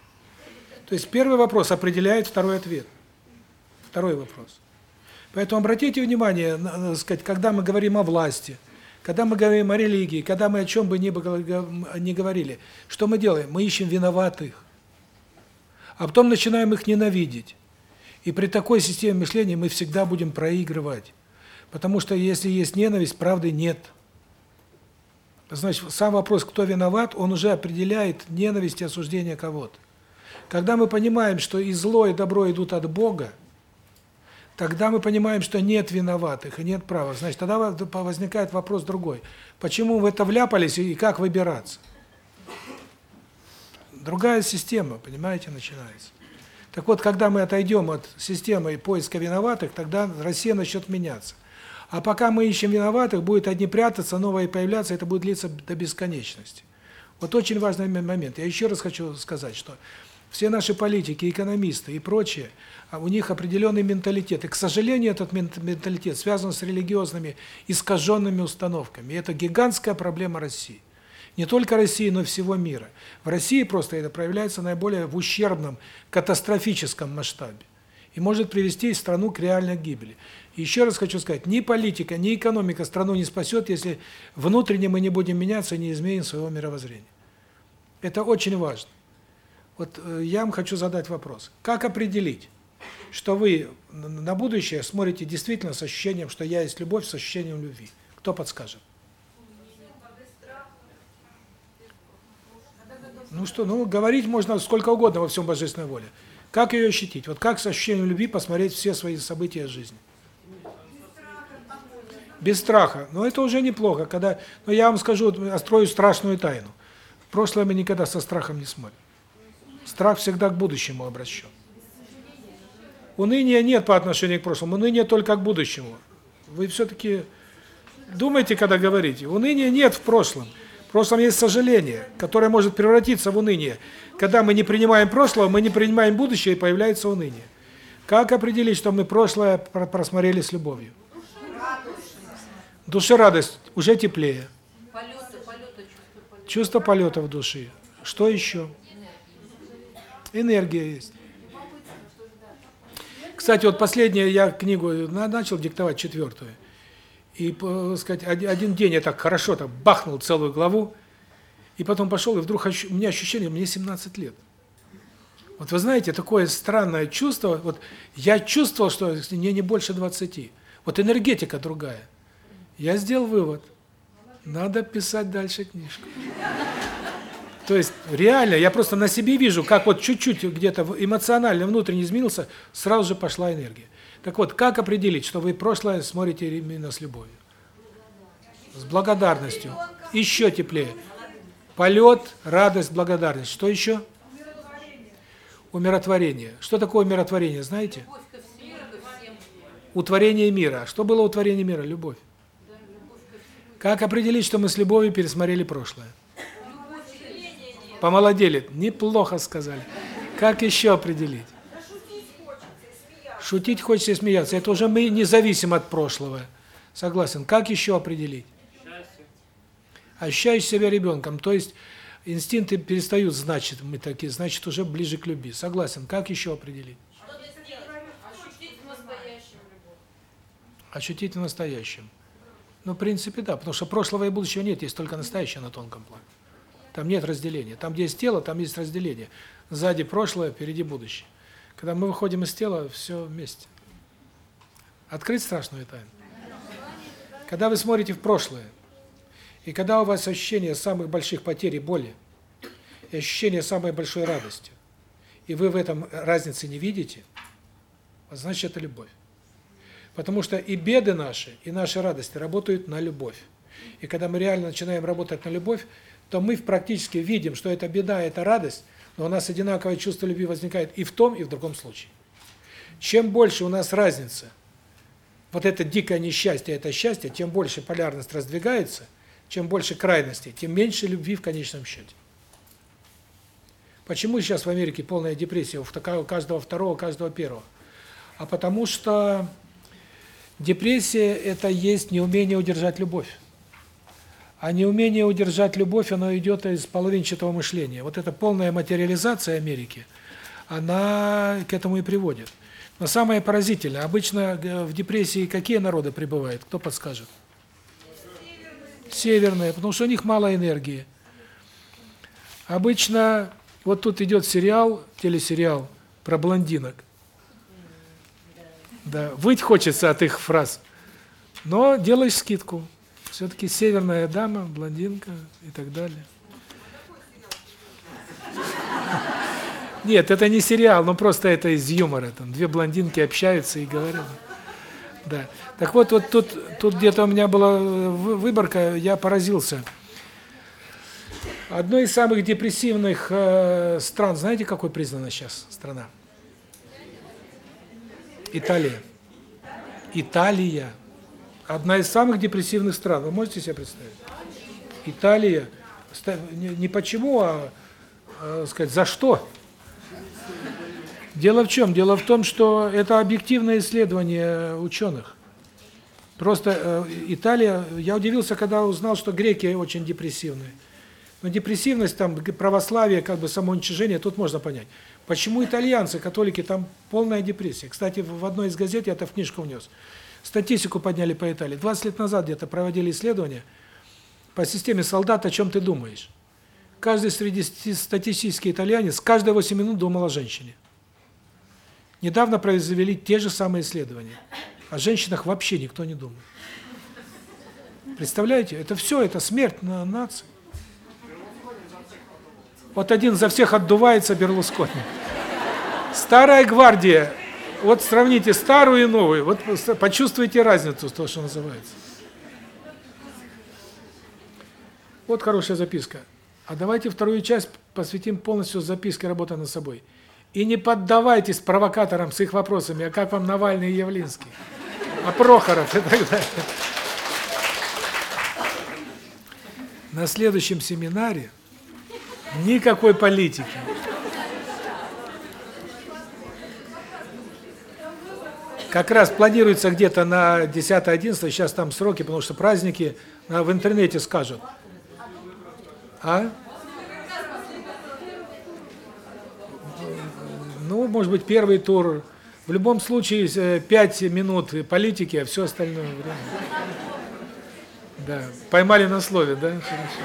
Speaker 1: То есть первый вопрос определяет второй ответ. Второй вопрос. Поэтому обратите внимание, сказать, когда мы говорим о власти, когда мы говорим о религии, когда мы о чем бы ни ни говорили, что мы делаем? Мы ищем виноватых. А потом начинаем их ненавидеть. И при такой системе мышления мы всегда будем проигрывать. Потому что если есть ненависть, правды нет. Значит, сам вопрос, кто виноват, он уже определяет ненависть и осуждение кого-то. Когда мы понимаем, что и зло, и добро идут от Бога, тогда мы понимаем, что нет виноватых и нет права. Значит, тогда возникает вопрос другой. Почему в это вляпались и как выбираться? Другая система, понимаете, начинается. Так вот, когда мы отойдем от системы поиска виноватых, тогда Россия начнет меняться. А пока мы ищем виноватых, будет одни прятаться, новые появляться, это будет длиться до бесконечности. Вот очень важный момент. Я еще раз хочу сказать, что все наши политики, экономисты и прочие, у них определенный менталитет. И, к сожалению, этот менталитет связан с религиозными искаженными установками. И это гигантская проблема России. Не только России, но всего мира. В России просто это проявляется наиболее в ущербном, катастрофическом масштабе. И может привести страну к реальной гибели. Еще раз хочу сказать, ни политика, ни экономика страну не спасет, если внутренне мы не будем меняться и не изменим своего мировоззрения. Это очень важно. Вот э, я вам хочу задать вопрос. Как определить, что вы на будущее смотрите действительно с ощущением, что я есть любовь, с ощущением любви? Кто подскажет? Ну что, ну говорить можно сколько угодно во всем божественной воле. Как ее ощутить? Вот как с ощущением любви посмотреть все свои события жизни? Без страха. Но это уже неплохо, когда, но я вам скажу, острою страшную тайну. В прошлое мы никогда со страхом не смотрим. Страх всегда к будущему обращен. Уныния нет по отношению к прошлому, уныние только к будущему. Вы все-таки думайте, когда говорите. Уныния нет в прошлом. В прошлом есть сожаление, которое может превратиться в уныние. Когда мы не принимаем прошлого, мы не принимаем будущее, и появляется уныние. Как определить, что мы прошлое просмотрели с любовью? Душе радость, уже теплее.
Speaker 7: Полеты, полеты, чувство полета.
Speaker 1: Чувство полета в душе. Что еще? Энергия есть. Кстати, вот последнее я книгу начал диктовать четвертую. И, сказать, один день я так хорошо так бахнул целую главу, и потом пошел, и вдруг у меня ощущение, мне 17 лет. Вот вы знаете, такое странное чувство, вот я чувствовал, что мне не больше 20. Вот энергетика другая. Я сделал вывод. Надо писать дальше книжку. То есть реально, я просто на себе вижу, как вот чуть-чуть где-то эмоционально внутренне изменился, сразу же пошла энергия. Так вот, как определить, что вы прошлое смотрите именно с любовью? С благодарностью. Еще теплее. Полет, радость, благодарность. Что еще? Умиротворение. Что такое умиротворение, знаете? Утворение мира. Что было утворение мира? Любовь. Как определить, что мы с любовью пересмотрели прошлое? Помолодели. Неплохо сказали. Как еще определить? Шутить хочется и смеяться. Это уже мы не зависим от прошлого. Согласен. Как еще определить?
Speaker 2: Счастье.
Speaker 1: Ощущаешь себя ребенком. То есть инстинкты перестают значить, мы такие, значит, уже ближе к любви. Согласен. Как еще определить?
Speaker 7: Ощутить в.
Speaker 1: Ощутить в настоящем. Ну, в принципе, да, потому что прошлого и будущего нет, есть только настоящее на тонком плане. Там нет разделения. Там, где есть тело, там есть разделение. Сзади прошлое, впереди будущее. Когда мы выходим из тела, все вместе. Открыть страшную тайну. Когда вы смотрите в прошлое, И когда у вас ощущение самых больших потерь и боли, и ощущение самой большой радости, и вы в этом разницы не видите, значит это любовь. Потому что и беды наши, и наши радости работают на любовь. И когда мы реально начинаем работать на любовь, то мы практически видим, что это беда, это радость, но у нас одинаковое чувство любви возникает и в том, и в другом случае. Чем больше у нас разница, вот это дикое несчастье, это счастье, тем больше полярность раздвигается, чем больше крайностей, тем меньше любви в конечном счете. Почему сейчас в Америке полная депрессия у каждого второго, у каждого первого? А потому что депрессия – это есть неумение удержать любовь. А неумение удержать любовь, оно идет из половинчатого мышления. Вот эта полная материализация Америки, она к этому и приводит. Но самое поразительное, обычно в депрессии какие народы пребывают? Кто подскажет? Северные, потому что у них мало энергии. Обычно, вот тут идет сериал, телесериал про блондинок. Да, выть хочется от их фраз. Но делаешь скидку. Все-таки северная дама, блондинка и так далее. Нет, это не сериал, но просто это из юмора. Там две блондинки общаются и говорят. Да. Так вот, вот тут, тут где-то у меня была выборка, я поразился. Одной из самых депрессивных э, стран, знаете, какой признана сейчас страна? Италия. Италия. Одна из самых депрессивных стран. Вы можете себе представить? Италия. Не почему, а, а сказать, за что? Дело в чем? Дело в том, что это объективное исследование ученых. Просто э, Италия, я удивился, когда узнал, что греки очень депрессивные. Но депрессивность, там, православие, как бы самоуничижение, тут можно понять. Почему итальянцы, католики, там полная депрессия? Кстати, в одной из газет я это в книжку внес. Статистику подняли по Италии. 20 лет назад где-то проводили исследование по системе солдат, о чем ты думаешь. Каждый среднестатистический итальянец каждые 8 минут думал о женщине. Недавно произвели те же самые исследования. О женщинах вообще никто не думает. Представляете? Это все, это смерть на нации. Вот один за всех отдувается Берлускони. Старая гвардия. Вот сравните старую и новую. Вот почувствуйте разницу, то, что называется. Вот хорошая записка. А давайте вторую часть посвятим полностью записке работы над собой. И не поддавайтесь провокаторам с их вопросами, а как вам Навальный и Явлинский, а Прохоров и так далее. На следующем семинаре никакой политики. Как раз планируется где-то на 10-11, сейчас там сроки, потому что праздники, в интернете скажут. А? Ну, может быть, первый тур. В любом случае, 5 минут политики, а все остальное время. Да, поймали на слове, да? Хорошо.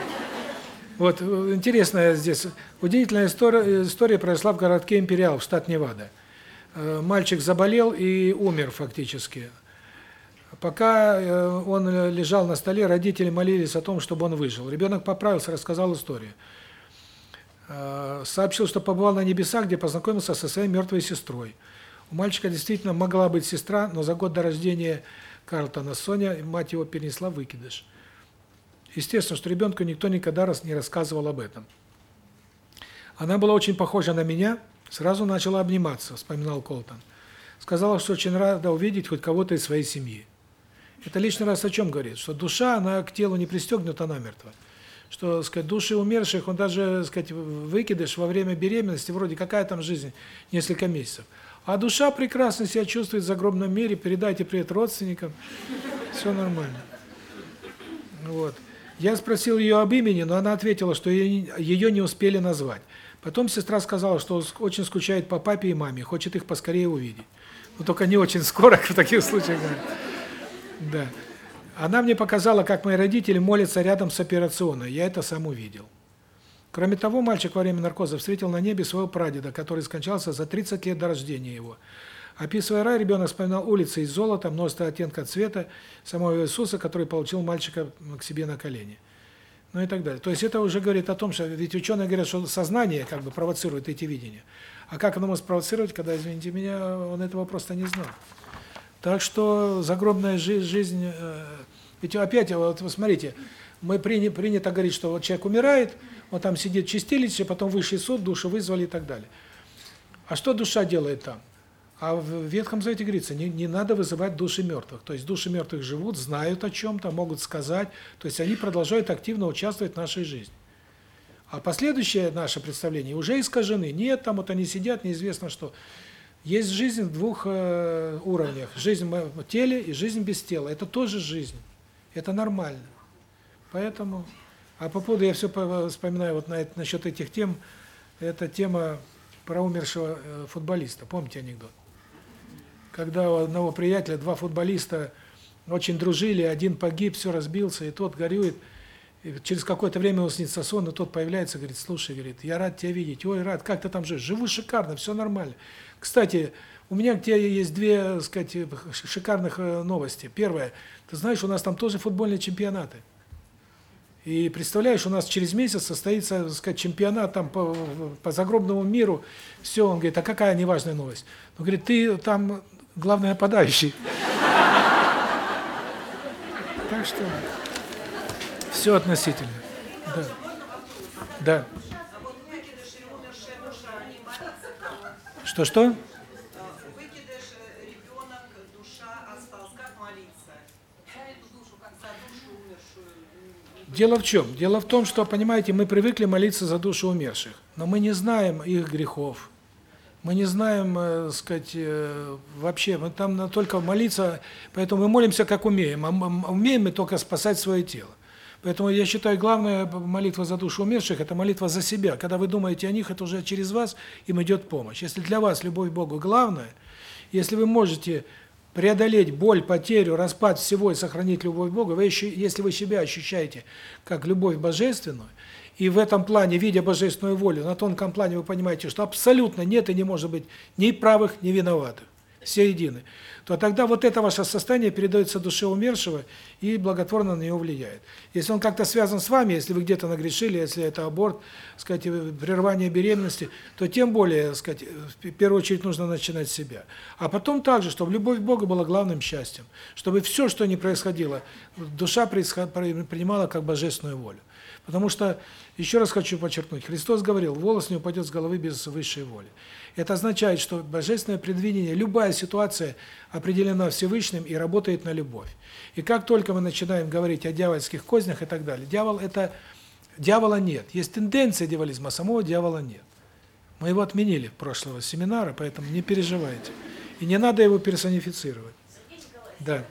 Speaker 1: Вот, интересная здесь, удивительная история, история произошла в городке Империал, штат Невада. Э, мальчик заболел и умер фактически. Пока э, он лежал на столе, родители молились о том, чтобы он выжил. Ребенок поправился, рассказал историю. Э, сообщил, что побывал на небесах, где познакомился со своей мертвой сестрой. У мальчика действительно могла быть сестра, но за год до рождения Карлтона Соня, мать его перенесла выкидыш. Естественно, что ребенку никто никогда раз не рассказывал об этом. Она была очень похожа на меня, сразу начала обниматься, вспоминал Колтон. Сказала, что очень рада увидеть хоть кого-то из своей семьи. Это лишний раз о чем говорит? Что душа, она к телу не пристегнута намертво что, сказать, души умерших, он даже, сказать, выкидыш во время беременности, вроде какая там жизнь, несколько месяцев. А душа прекрасно себя чувствует в загробном мире, передайте привет родственникам, все нормально. Вот. Я спросил ее об имени, но она ответила, что ее не успели назвать. Потом сестра сказала, что очень скучает по папе и маме, хочет их поскорее увидеть. Но только не очень скоро, в таких случаях. Да. Она мне показала, как мои родители молятся рядом с операционной. Я это сам увидел. Кроме того, мальчик во время наркоза встретил на небе своего прадеда, который скончался за 30 лет до рождения его. Описывая рай, ребенок вспоминал улицы из золота, множество оттенков цвета самого Иисуса, который получил мальчика к себе на колени. Ну и так далее. То есть это уже говорит о том, что ведь ученые говорят, что сознание как бы провоцирует эти видения. А как оно может провоцировать, когда, извините меня, он этого просто не знал. Так что загробная жизнь, жизнь э, ведь опять, вот вы смотрите, мы приня, принято говорить, что вот человек умирает, он там сидит в чистилище, потом высший суд, душу вызвали и так далее. А что душа делает там? А в Ветхом Завете говорится, не, не надо вызывать души мертвых. То есть души мертвых живут, знают о чем-то, могут сказать. То есть они продолжают активно участвовать в нашей жизни. А последующее наше представление уже искажены. Нет, там вот они сидят, неизвестно что. Есть жизнь в двух э, уровнях. Жизнь в теле и жизнь без тела. Это тоже жизнь. Это нормально. Поэтому... А по поводу, я все вспоминаю вот на насчет этих тем, это тема про умершего э, футболиста. Помните анекдот? Когда у одного приятеля два футболиста очень дружили, один погиб, все разбился, и тот горюет. И через какое-то время он снится сон, и тот появляется, говорит, слушай, говорит, я рад тебя видеть, ой, рад, как ты там живешь? Живу шикарно, все нормально. Кстати, у меня к тебе есть две, так сказать, шикарных э, новости. Первое, ты знаешь, у нас там тоже футбольные чемпионаты. И представляешь, у нас через месяц состоится, так сказать, чемпионат там по, по загробному миру. Все, он говорит, а какая неважная новость? Он говорит, ты там главный нападающий. Так что все относительно. Да. Да.
Speaker 7: Душу умершую.
Speaker 1: Дело в чем? Дело в том, что, понимаете, мы привыкли молиться за душу умерших, но мы не знаем их грехов. Мы не знаем, э, сказать, э, вообще, мы там только молиться, поэтому мы молимся как умеем, а умеем мы только спасать свое тело. Поэтому я считаю, главная молитва за душу умерших это молитва за себя. Когда вы думаете о них, это уже через вас им идет помощь. Если для вас любовь к Богу главное, если вы можете преодолеть боль, потерю, распад всего и сохранить любовь к Богу, вы еще, если вы себя ощущаете как любовь божественную, и в этом плане, видя божественную волю, на тонком плане вы понимаете, что абсолютно нет и не может быть ни правых, ни виноватых, все едины, то тогда вот это ваше состояние передается душе умершего и благотворно на него влияет. Если он как-то связан с вами, если вы где-то нагрешили, если это аборт, сказать, прерывание беременности, то тем более, сказать, в первую очередь нужно начинать с себя. А потом также, чтобы любовь к Богу была главным счастьем, чтобы все, что ни происходило, душа принимала как божественную волю. Потому что, еще раз хочу подчеркнуть, Христос говорил, волос не упадет с головы без высшей воли. Это означает, что божественное предвидение, любая ситуация определена Всевышним и работает на любовь. И как только мы начинаем говорить о дьявольских кознях и так далее, дьявол это дьявола нет. Есть тенденция дьяволизма, а самого дьявола нет. Мы его отменили прошлого семинара, поэтому не переживайте. И не надо его персонифицировать. Да.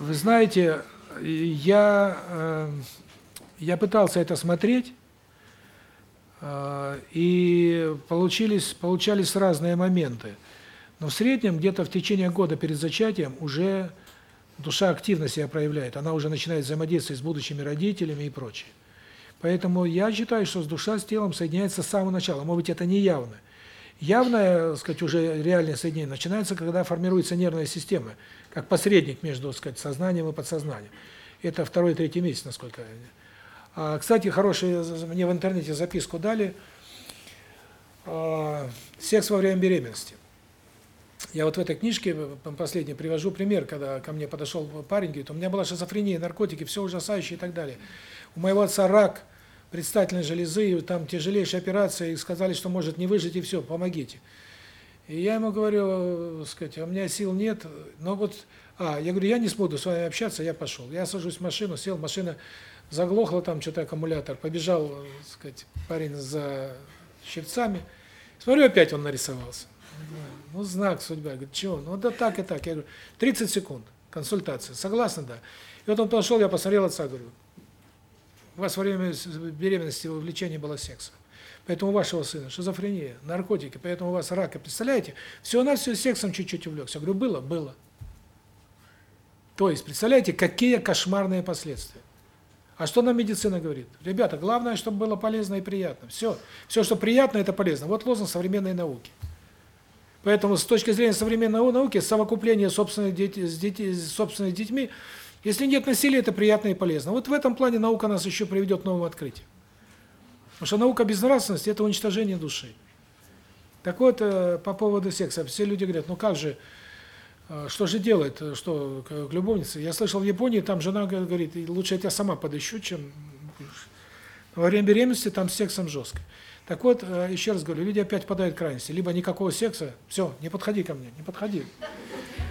Speaker 1: Вы знаете, я э, я пытался это смотреть, э, и получились получались разные моменты. Но в среднем где-то в течение года перед зачатием уже душа активно себя проявляет, она уже начинает взаимодействовать с будущими родителями и прочее. Поэтому я считаю, что душа с телом соединяется с самого начала. Может быть, это не явно. Явное, так сказать, уже реальное соединение начинается, когда формируется нервная система, как посредник между, так сказать, сознанием и подсознанием. Это второй третий месяц, насколько я а, Кстати, хорошие мне в интернете записку дали. А, секс во время беременности. Я вот в этой книжке последней привожу пример, когда ко мне подошел парень, говорит, у меня была шизофрения, наркотики, все ужасающее и так далее. У моего отца рак, предстательной железы, там тяжелейшая операция, и сказали, что может не выжить, и все, помогите. И я ему говорю, сказать, а у меня сил нет, но вот, а, я говорю, я не буду с вами общаться, я пошел. Я сажусь в машину, сел, машина заглохла, там что-то аккумулятор, побежал, сказать, парень за щипцами, смотрю, опять он нарисовался. Ну, знак судьбы. Говорит, чего? Ну, да так и так. Я говорю, 30 секунд, консультация. Согласна, да. И вот он пошел, я посмотрел отца, говорю, у вас во время беременности увлечение было сексом. Поэтому у вашего сына шизофрения, наркотики, поэтому у вас рак. И представляете, все на все сексом чуть-чуть увлекся. Я говорю, было? Было. То есть, представляете, какие кошмарные последствия. А что нам медицина говорит? Ребята, главное, чтобы было полезно и приятно. Все. Все, что приятно, это полезно. Вот лозунг современной науки. Поэтому с точки зрения современной науки, совокупление собственных детей с, детей, с собственными детьми, если нет насилия, это приятно и полезно. Вот в этом плане наука нас еще приведет к новым открытиям. Потому что наука безнравственности – это уничтожение души. Так вот, э, по поводу секса. Все люди говорят, ну как же, э, что же делать, э, что к любовнице? Я слышал, в Японии там жена говорит, лучше я тебя сама подыщу, чем... Во время беременности там с сексом жестко. Так вот, еще раз говорю, люди опять впадают в крайности. Либо никакого секса, все, не подходи ко мне, не подходи.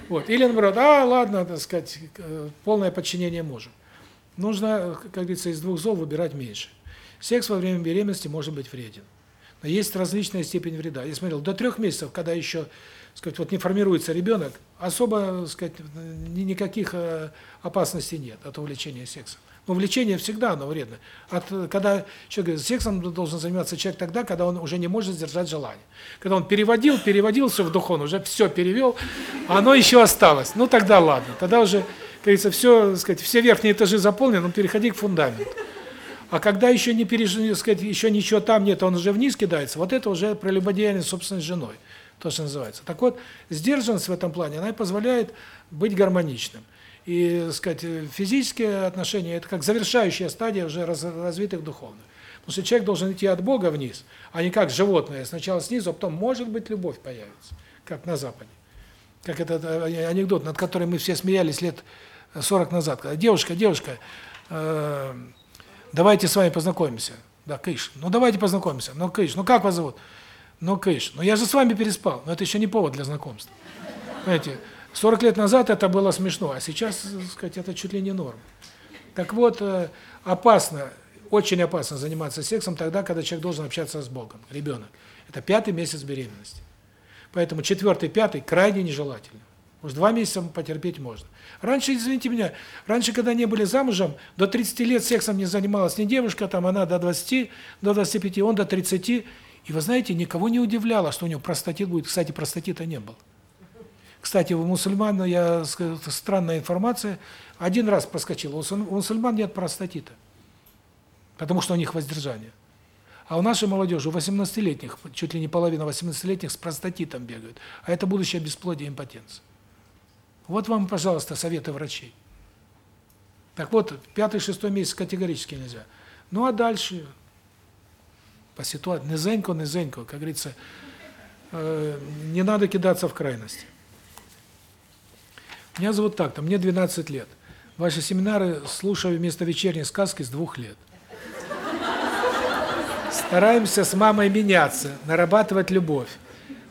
Speaker 1: Вот. Или наоборот, а, ладно, так сказать, полное подчинение мужу. Нужно, как говорится, из двух зол выбирать меньше. Секс во время беременности может быть вреден. Но есть различная степень вреда. Я смотрел, до трех месяцев, когда еще, сказать, вот не формируется ребенок, особо, сказать, никаких опасностей нет от увлечения сексом. Но влечение всегда оно вредно. От когда человек говорит, сексом должен заниматься человек тогда, когда он уже не может сдержать желание. Когда он переводил, переводил все в дух, уже все перевел, а оно еще осталось. Ну тогда ладно. Тогда уже, как говорится, все, сказать, все верхние этажи заполнены, ну переходи к фундаменту. А когда еще не пережили, сказать, еще ничего там нет, он уже вниз кидается, вот это уже прелюбодеяние собственной женой, то, что называется. Так вот, сдержанность в этом плане, она позволяет быть гармоничным. И, сказать, физические отношения – это как завершающая стадия уже раз, развитых духовных. Потому что человек должен идти от Бога вниз, а не как животное, сначала снизу, а потом, может быть, любовь появится, как на Западе. Как этот э, анекдот, над которым мы все смеялись лет 40 назад. Девушка, девушка, э Давайте с вами познакомимся. Да, Кыш. Ну давайте познакомимся. Ну, Кыш, ну как вас зовут? Ну, Кыш. Ну я же с вами переспал. Но это еще не повод для знакомства. Понимаете, 40 лет назад это было смешно, а сейчас, так сказать, это чуть ли не норм. Так вот, э, опасно, очень опасно заниматься сексом тогда, когда человек должен общаться с Богом, ребенок. Это пятый месяц беременности. Поэтому четвертый, пятый крайне нежелательно. Может, два месяца потерпеть можно. Раньше, извините меня, раньше, когда не были замужем, до 30 лет сексом не занималась ни девушка, там она до 20, до 25, он до 30. И вы знаете, никого не удивляло, что у него простатит будет. Кстати, простатита не было. Кстати, у мусульман, я странная информация, один раз проскочила, у мусульман нет простатита. Потому что у них воздержание. А у нашей молодежи, у 18-летних, чуть ли не половина 18-летних с простатитом бегают. А это будущее бесплодие и импотенция. Вот вам, пожалуйста, советы врачей. Так вот, пятый, шестой месяц категорически нельзя. Ну а дальше по ситуации низенько, низенько, как говорится, э, не надо кидаться в крайности. Меня зовут так-то, мне 12 лет. Ваши семинары слушаю вместо вечерней сказки с двух лет. Стараемся с мамой меняться, нарабатывать любовь.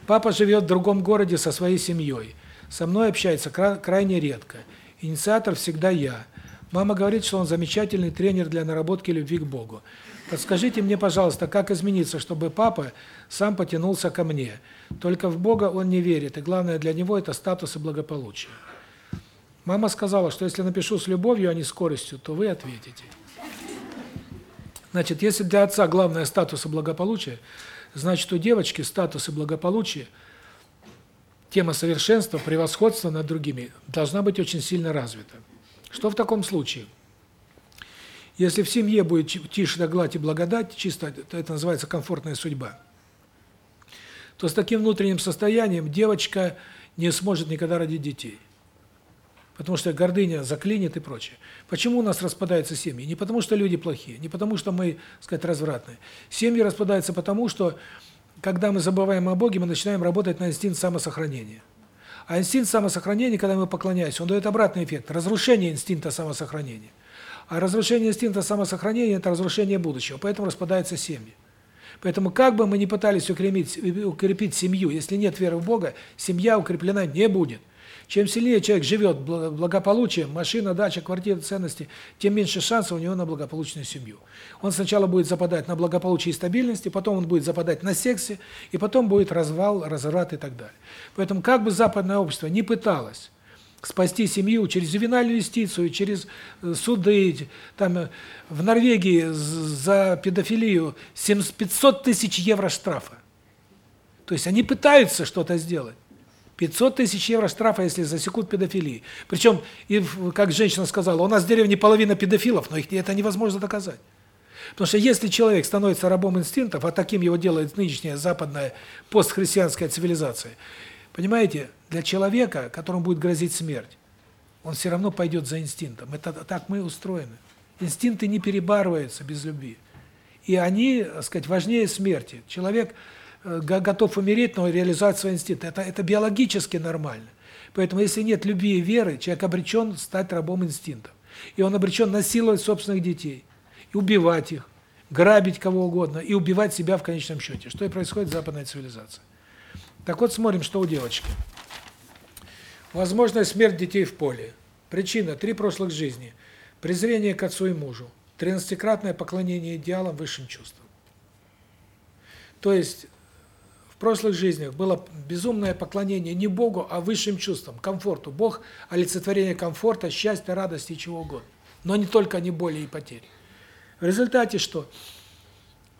Speaker 1: Папа живет в другом городе со своей семьей. Со мной общается крайне редко. Инициатор всегда я. Мама говорит, что он замечательный тренер для наработки любви к Богу. Подскажите мне, пожалуйста, как измениться, чтобы папа сам потянулся ко мне? Только в Бога он не верит, и главное для него это статус и благополучие. Мама сказала, что если напишу с любовью, а не скоростью, то вы ответите. Значит, если для отца главное статус и благополучие, значит, у девочки статус и благополучие – тема совершенства, превосходства над другими должна быть очень сильно развита. Что в таком случае? Если в семье будет тише да гладь и благодать, чисто это называется комфортная судьба, то с таким внутренним состоянием девочка не сможет никогда родить детей. Потому что гордыня заклинит и прочее. Почему у нас распадаются семьи? Не потому что люди плохие, не потому что мы, сказать, развратные. Семьи распадаются потому, что когда мы забываем о Боге, мы начинаем работать на инстинкт самосохранения. А инстинкт самосохранения, когда мы поклоняемся, он дает обратный эффект разрушение инстинкта самосохранения. А разрушение инстинкта самосохранения это разрушение будущего, поэтому распадаются семьи. Поэтому как бы мы ни пытались укрепить укрепить семью, если нет веры в Бога, семья укреплена не будет. Чем сильнее человек живет благополучием, машина, дача, квартира, ценности, тем меньше шансов у него на благополучную семью. Он сначала будет западать на благополучие и стабильность, потом он будет западать на сексе, и потом будет развал, разврат и так далее. Поэтому как бы западное общество не пыталось спасти семью через ювенальную юстицию, через э, суды, там э, в Норвегии за педофилию 500 тысяч евро штрафа. То есть они пытаются что-то сделать. 500 тысяч евро штрафа, если засекут педофилии. Причем, и, как женщина сказала, у нас в деревне половина педофилов, но их это невозможно доказать. Потому что если человек становится рабом инстинктов, а таким его делает нынешняя западная постхристианская цивилизация, понимаете, для человека, которому будет грозить смерть, он все равно пойдет за инстинктом. Это так мы устроены. Инстинкты не перебарываются без любви. И они, так сказать, важнее смерти. Человек готов умереть, но реализовать свои инстинкты. Это, это биологически нормально. Поэтому если нет любви и веры, человек обречен стать рабом инстинктов. И он обречен насиловать собственных детей, и убивать их, грабить кого угодно, и убивать себя в конечном счете. Что и происходит в западной цивилизации. Так вот, смотрим, что у девочки. Возможная смерть детей в поле. Причина – три прошлых жизни. Презрение к отцу и мужу. Тринадцатикратное поклонение идеалам, высшим чувствам. То есть прошлых жизнях было безумное поклонение не Богу, а высшим чувствам, комфорту. Бог – олицетворение комфорта, счастья, радости и чего угодно. Но не только не боли и потери. В результате что?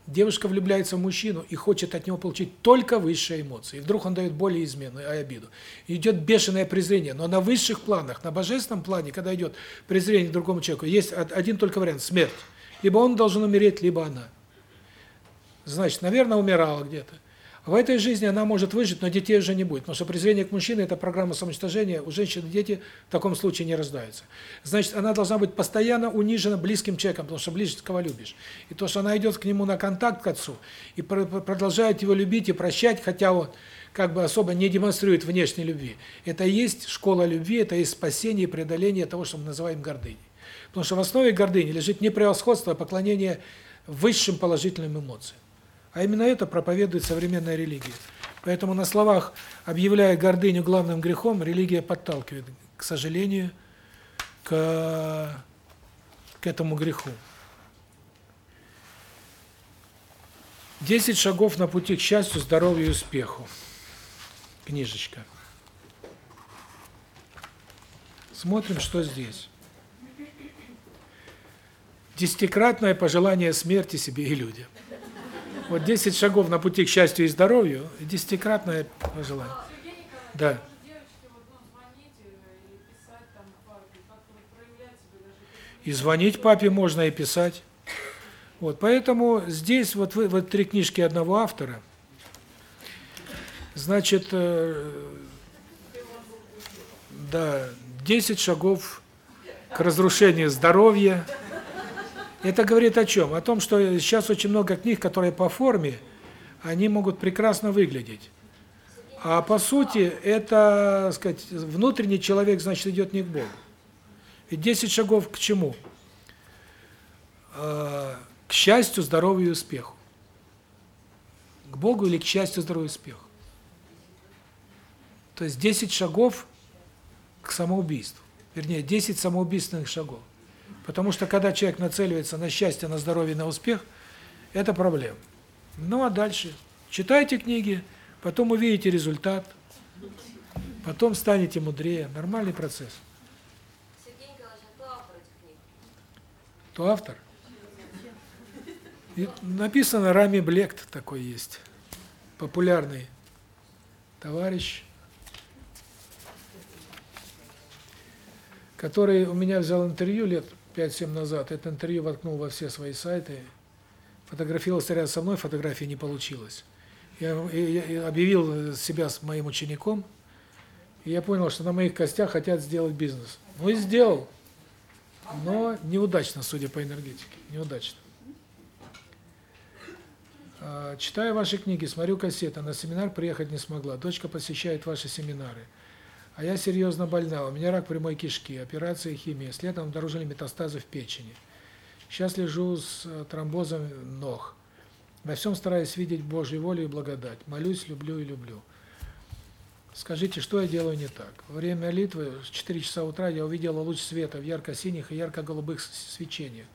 Speaker 1: Девушка влюбляется в мужчину и хочет от него получить только высшие эмоции. И вдруг он дает боль и измену, и обиду. Идет бешеное презрение. Но на высших планах, на божественном плане, когда идет презрение к другому человеку, есть од- один только вариант – смерть. Либо он должен умереть, либо она. Значит, наверное, умирала где-то. В этой жизни она может выжить, но детей уже не будет, потому что презрение к мужчине – это программа самоуничтожения, у женщин дети в таком случае не рождаются. Значит, она должна быть постоянно унижена близким человеком, потому что близкого любишь. И то, что она идет к нему на контакт, к отцу, и пр- пр- продолжает его любить и прощать, хотя он как бы особо не демонстрирует внешней любви, это и есть школа любви, это и есть спасение и преодоление того, что мы называем гордыней. Потому что в основе гордыни лежит не превосходство, а поклонение высшим положительным эмоциям. А именно это проповедует современная религия. Поэтому на словах, объявляя гордыню главным грехом, религия подталкивает, к сожалению, к, к этому греху. Десять шагов на пути к счастью, здоровью и успеху. Книжечка. Смотрим, что здесь. Десятикратное пожелание смерти себе и людям. Вот 10 шагов на пути к счастью и здоровью, и десятикратное пожелание.
Speaker 7: Николаевич,
Speaker 1: Да.
Speaker 7: ну, э, и
Speaker 1: звонить папе можно, и писать. Вот, поэтому здесь вот вы вот три книжки одного автора. Значит, э, да, 10 шагов к разрушению здоровья. Это говорит о чем? О том, что сейчас очень много книг, которые по форме, они могут прекрасно выглядеть. А по сути, это, сказать, внутренний человек, значит, идет не к Богу. Ведь 10 шагов к чему? Э, К счастью, здоровью и успеху. К Богу или к счастью, здоровью и успеху. То есть 10 шагов к самоубийству. Вернее, 10 самоубийственных шагов. Потому что когда человек нацеливается на счастье, на здоровье, на успех, это проблема. Ну а дальше читайте книги, потом увидите результат, потом станете мудрее. Нормальный процесс.
Speaker 9: Сергей Николаевич, а кто автор этих книг?
Speaker 1: Кто автор? И написано Рами Блект такой есть. Популярный товарищ, который у меня взял интервью лет 5-7 назад. Это интервью воткнул во все свои сайты. Фотографировался рядом со мной, фотографии не получилось. Я, я- я объявил себя с моим учеником, и я понял, что на моих костях хотят сделать бизнес. Ну и сделал. Но неудачно, судя по энергетике. Неудачно. А, Читаю ваши книги, смотрю кассеты, на семинар приехать не смогла. Дочка посещает ваши семинары. А я серьезно больна, у меня рак прямой кишки, операция химия. С летом обнаружили метастазы в печени. Сейчас лежу с э, тромбозом ног. Во всем стараюсь видеть Божью волю и благодать. Молюсь, люблю и люблю. Скажите, что я делаю не так? Во время молитвы в 4 часа утра я увидела луч света в ярко-синих и ярко-голубых свечениях.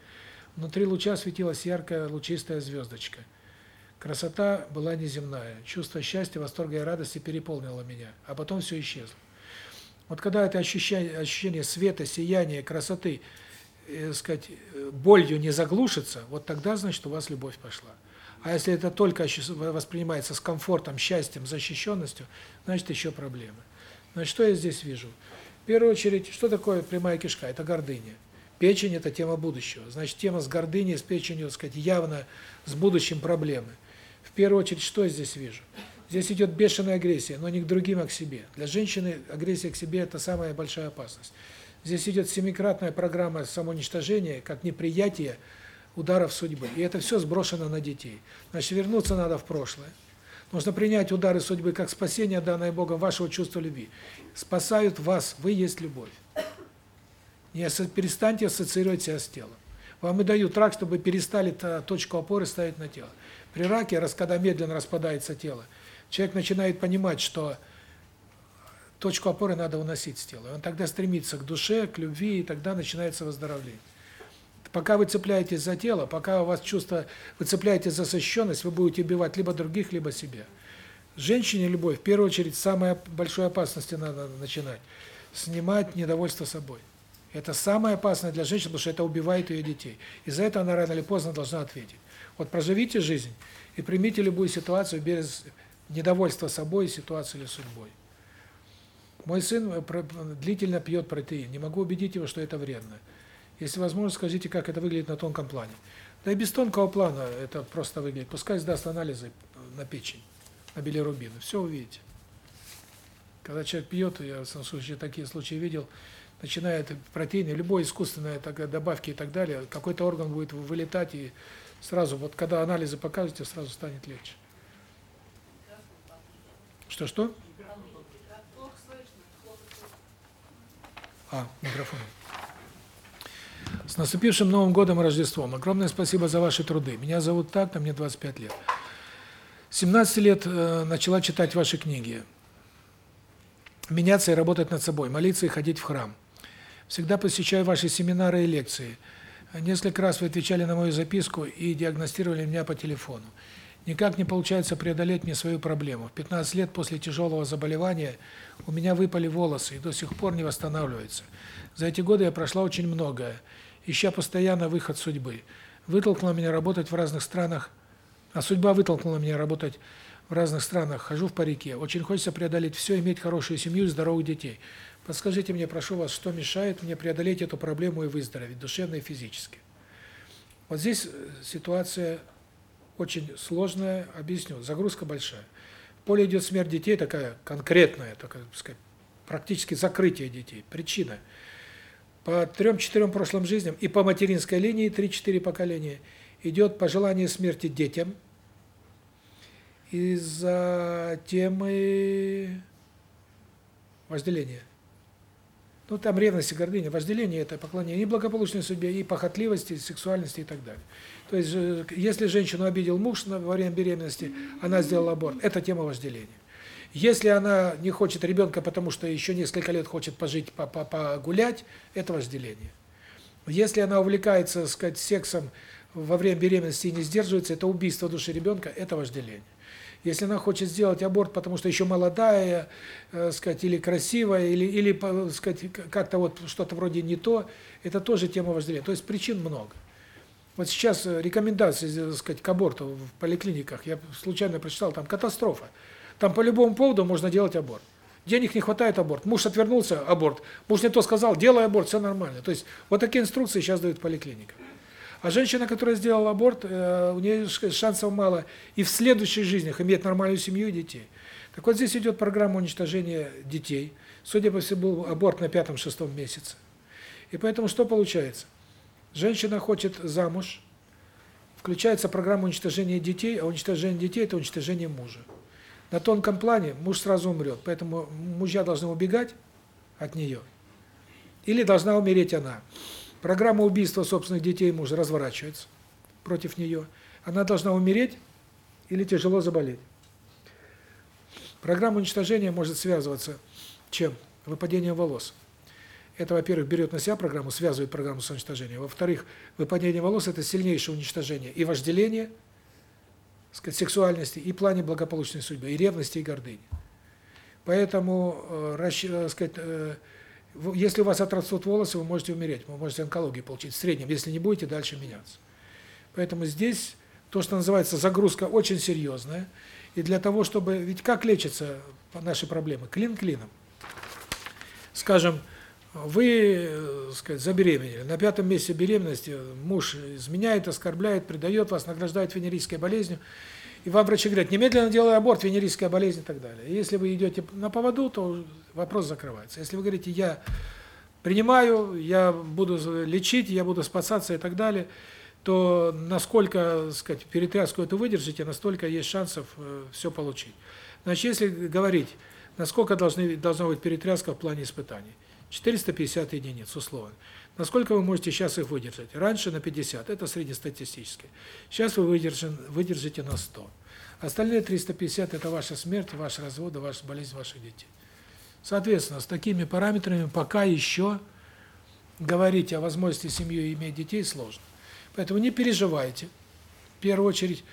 Speaker 1: Внутри луча светилась яркая лучистая звездочка. Красота была неземная. Чувство счастья, восторга и радости переполнило меня, а потом все исчезло. Вот когда это ощущение, ощущение света, сияния, красоты, э, сказать, э, болью не заглушится, вот тогда, значит, у вас любовь пошла. А если это только воспринимается с комфортом, счастьем, защищенностью, значит, еще проблемы. Значит, что я здесь вижу? В первую очередь, что такое прямая кишка? Это гордыня. Печень – это тема будущего. Значит, тема с гордыней, с печенью, сказать, явно с будущим проблемы. В первую очередь, что я здесь вижу? Здесь идет бешеная агрессия, но не к другим, а к себе. Для женщины агрессия к себе – это самая большая опасность. Здесь идет семикратная программа самоуничтожения, как неприятие ударов судьбы. И это все сброшено на детей. Значит, вернуться надо в прошлое. Нужно принять удары судьбы как спасение, данное Богом, вашего чувства любви. Спасают вас, вы есть любовь. Не перестаньте ассоциировать себя с телом. Вам и дают рак, чтобы перестали та- точку опоры ставить на тело. При раке, раз когда медленно распадается тело, человек начинает понимать, что точку опоры надо уносить с тела. Он тогда стремится к душе, к любви, и тогда начинается выздоровление. Пока вы цепляетесь за тело, пока у вас чувство, вы цепляетесь за защищенность, вы будете убивать либо других, либо себя. Женщине любовь, в первую очередь, самой большой опасности надо начинать. Снимать недовольство собой. Это самое опасное для женщины, потому что это убивает ее детей. И за это она рано или поздно должна ответить. Вот проживите жизнь и примите любую ситуацию без недовольства собой, ситуацией или судьбой. Мой сын э, длительно пьет протеин. Не могу убедить его, что это вредно. Если возможно, скажите, как это выглядит на тонком плане. Да и без тонкого плана это просто выглядит. Пускай сдаст анализы на печень, на билирубин. Все увидите. Когда человек пьет, я в случае такие случаи видел, начинает протеины, любой искусственные так, добавки и так далее, какой-то орган будет вылетать, и сразу, вот когда анализы покажете, сразу станет легче. Что-что? А, микрофон. С наступившим Новым годом и Рождеством. Огромное спасибо за ваши труды. Меня зовут так-то, мне 25 лет. С 17 лет э, начала читать ваши книги. Меняться и работать над собой, молиться и ходить в храм. Всегда посещаю ваши семинары и лекции. Несколько раз вы отвечали на мою записку и диагностировали меня по телефону. Никак не получается преодолеть мне свою проблему. В 15 лет после тяжелого заболевания у меня выпали волосы и до сих пор не восстанавливаются. За эти годы я прошла очень многое, ища постоянно выход судьбы. Вытолкнула меня работать в разных странах, а судьба вытолкнула меня работать в разных странах. Хожу в парике. Очень хочется преодолеть все, иметь хорошую семью здоровых детей. Подскажите мне, прошу вас, что мешает мне преодолеть эту проблему и выздороветь, душевно и физически? Вот здесь э, ситуация очень сложная, объясню. Загрузка большая. В поле идет смерть детей, такая конкретная, такая, так сказать, практически закрытие детей. Причина. По трем-четырем прошлым жизням и по материнской линии, три-четыре поколения, идет пожелание смерти детям из-за темы вожделения. Ну, там ревность и гордыня. Вожделение – это поклонение и благополучной судьбе, и похотливости, и сексуальности и так далее. То есть, э, если женщину обидел муж во время беременности, она сделала аборт, это тема вожделения. Если она не хочет ребенка, потому что еще несколько лет хочет пожить, по- по- погулять, это вожделение. Если она увлекается, сказать, сексом во время беременности и не сдерживается, это убийство души ребенка, это вожделение. Если она хочет сделать аборт, потому что еще молодая, э, сказать, или красивая, или или, сказать, как-то вот что-то вроде не то, это тоже тема вожделения. То есть причин много. Вот сейчас э, рекомендации, э, сказать, к аборту в поликлиниках, я случайно прочитал, там катастрофа. Там по любому поводу можно делать аборт. Денег не хватает аборт. Муж отвернулся, аборт. Муж не то сказал, делай аборт, все нормально. То есть вот такие инструкции сейчас дают в поликлиниках. А женщина, которая сделала аборт, э, у нее шансов мало и в следующих жизнях иметь нормальную семью и детей. Так вот здесь идет программа уничтожения детей. Судя по всему, был аборт на пятом-шестом месяце. И поэтому что получается? Женщина хочет замуж, включается программа уничтожения детей, а уничтожение детей – это уничтожение мужа. На тонком плане муж сразу умрет, поэтому мужья должны убегать от нее. Или должна умереть она. Программа убийства собственных детей мужа разворачивается против нее. Она должна умереть или тяжело заболеть. Программа уничтожения может связываться чем? Выпадением волос. Это, во-первых, берет на себя программу, связывает программу с уничтожением. Во-вторых, выпадение волос – это сильнейшее уничтожение и вожделение, сказать, сексуальности, и плане благополучной судьбы, и ревности, и гордыни. Поэтому, э, э, сказать, э, если у вас отрастут волосы, вы можете умереть, вы можете онкологию получить в среднем, если не будете дальше меняться. Поэтому здесь то, что называется загрузка, очень серьезная. И для того, чтобы... Ведь как лечатся наши проблемы? Клин клином. Скажем, Вы, э, сказать, забеременели. На пятом месяце беременности муж изменяет, оскорбляет, предает вас, награждает венерической болезнью. И вам врачи говорят, немедленно делай аборт, венерическая болезнь и так далее. И если вы идете на поводу, то вопрос закрывается. Если вы говорите, я принимаю, я буду лечить, я буду спасаться и так далее, то насколько, так сказать, перетряску эту выдержите, настолько есть шансов э, все получить. Значит, если говорить, насколько должны должна быть перетряска в плане испытаний, 450 единиц условно. Насколько вы можете сейчас их выдержать? Раньше на 50, это среднестатистически. Сейчас вы выдержите, на 100. Остальные 350 это ваша смерть, ваш развод, ваша болезнь ваших детей. Соответственно, с такими параметрами пока еще говорить о возможности семьи иметь детей сложно. Поэтому не переживайте. В первую очередь,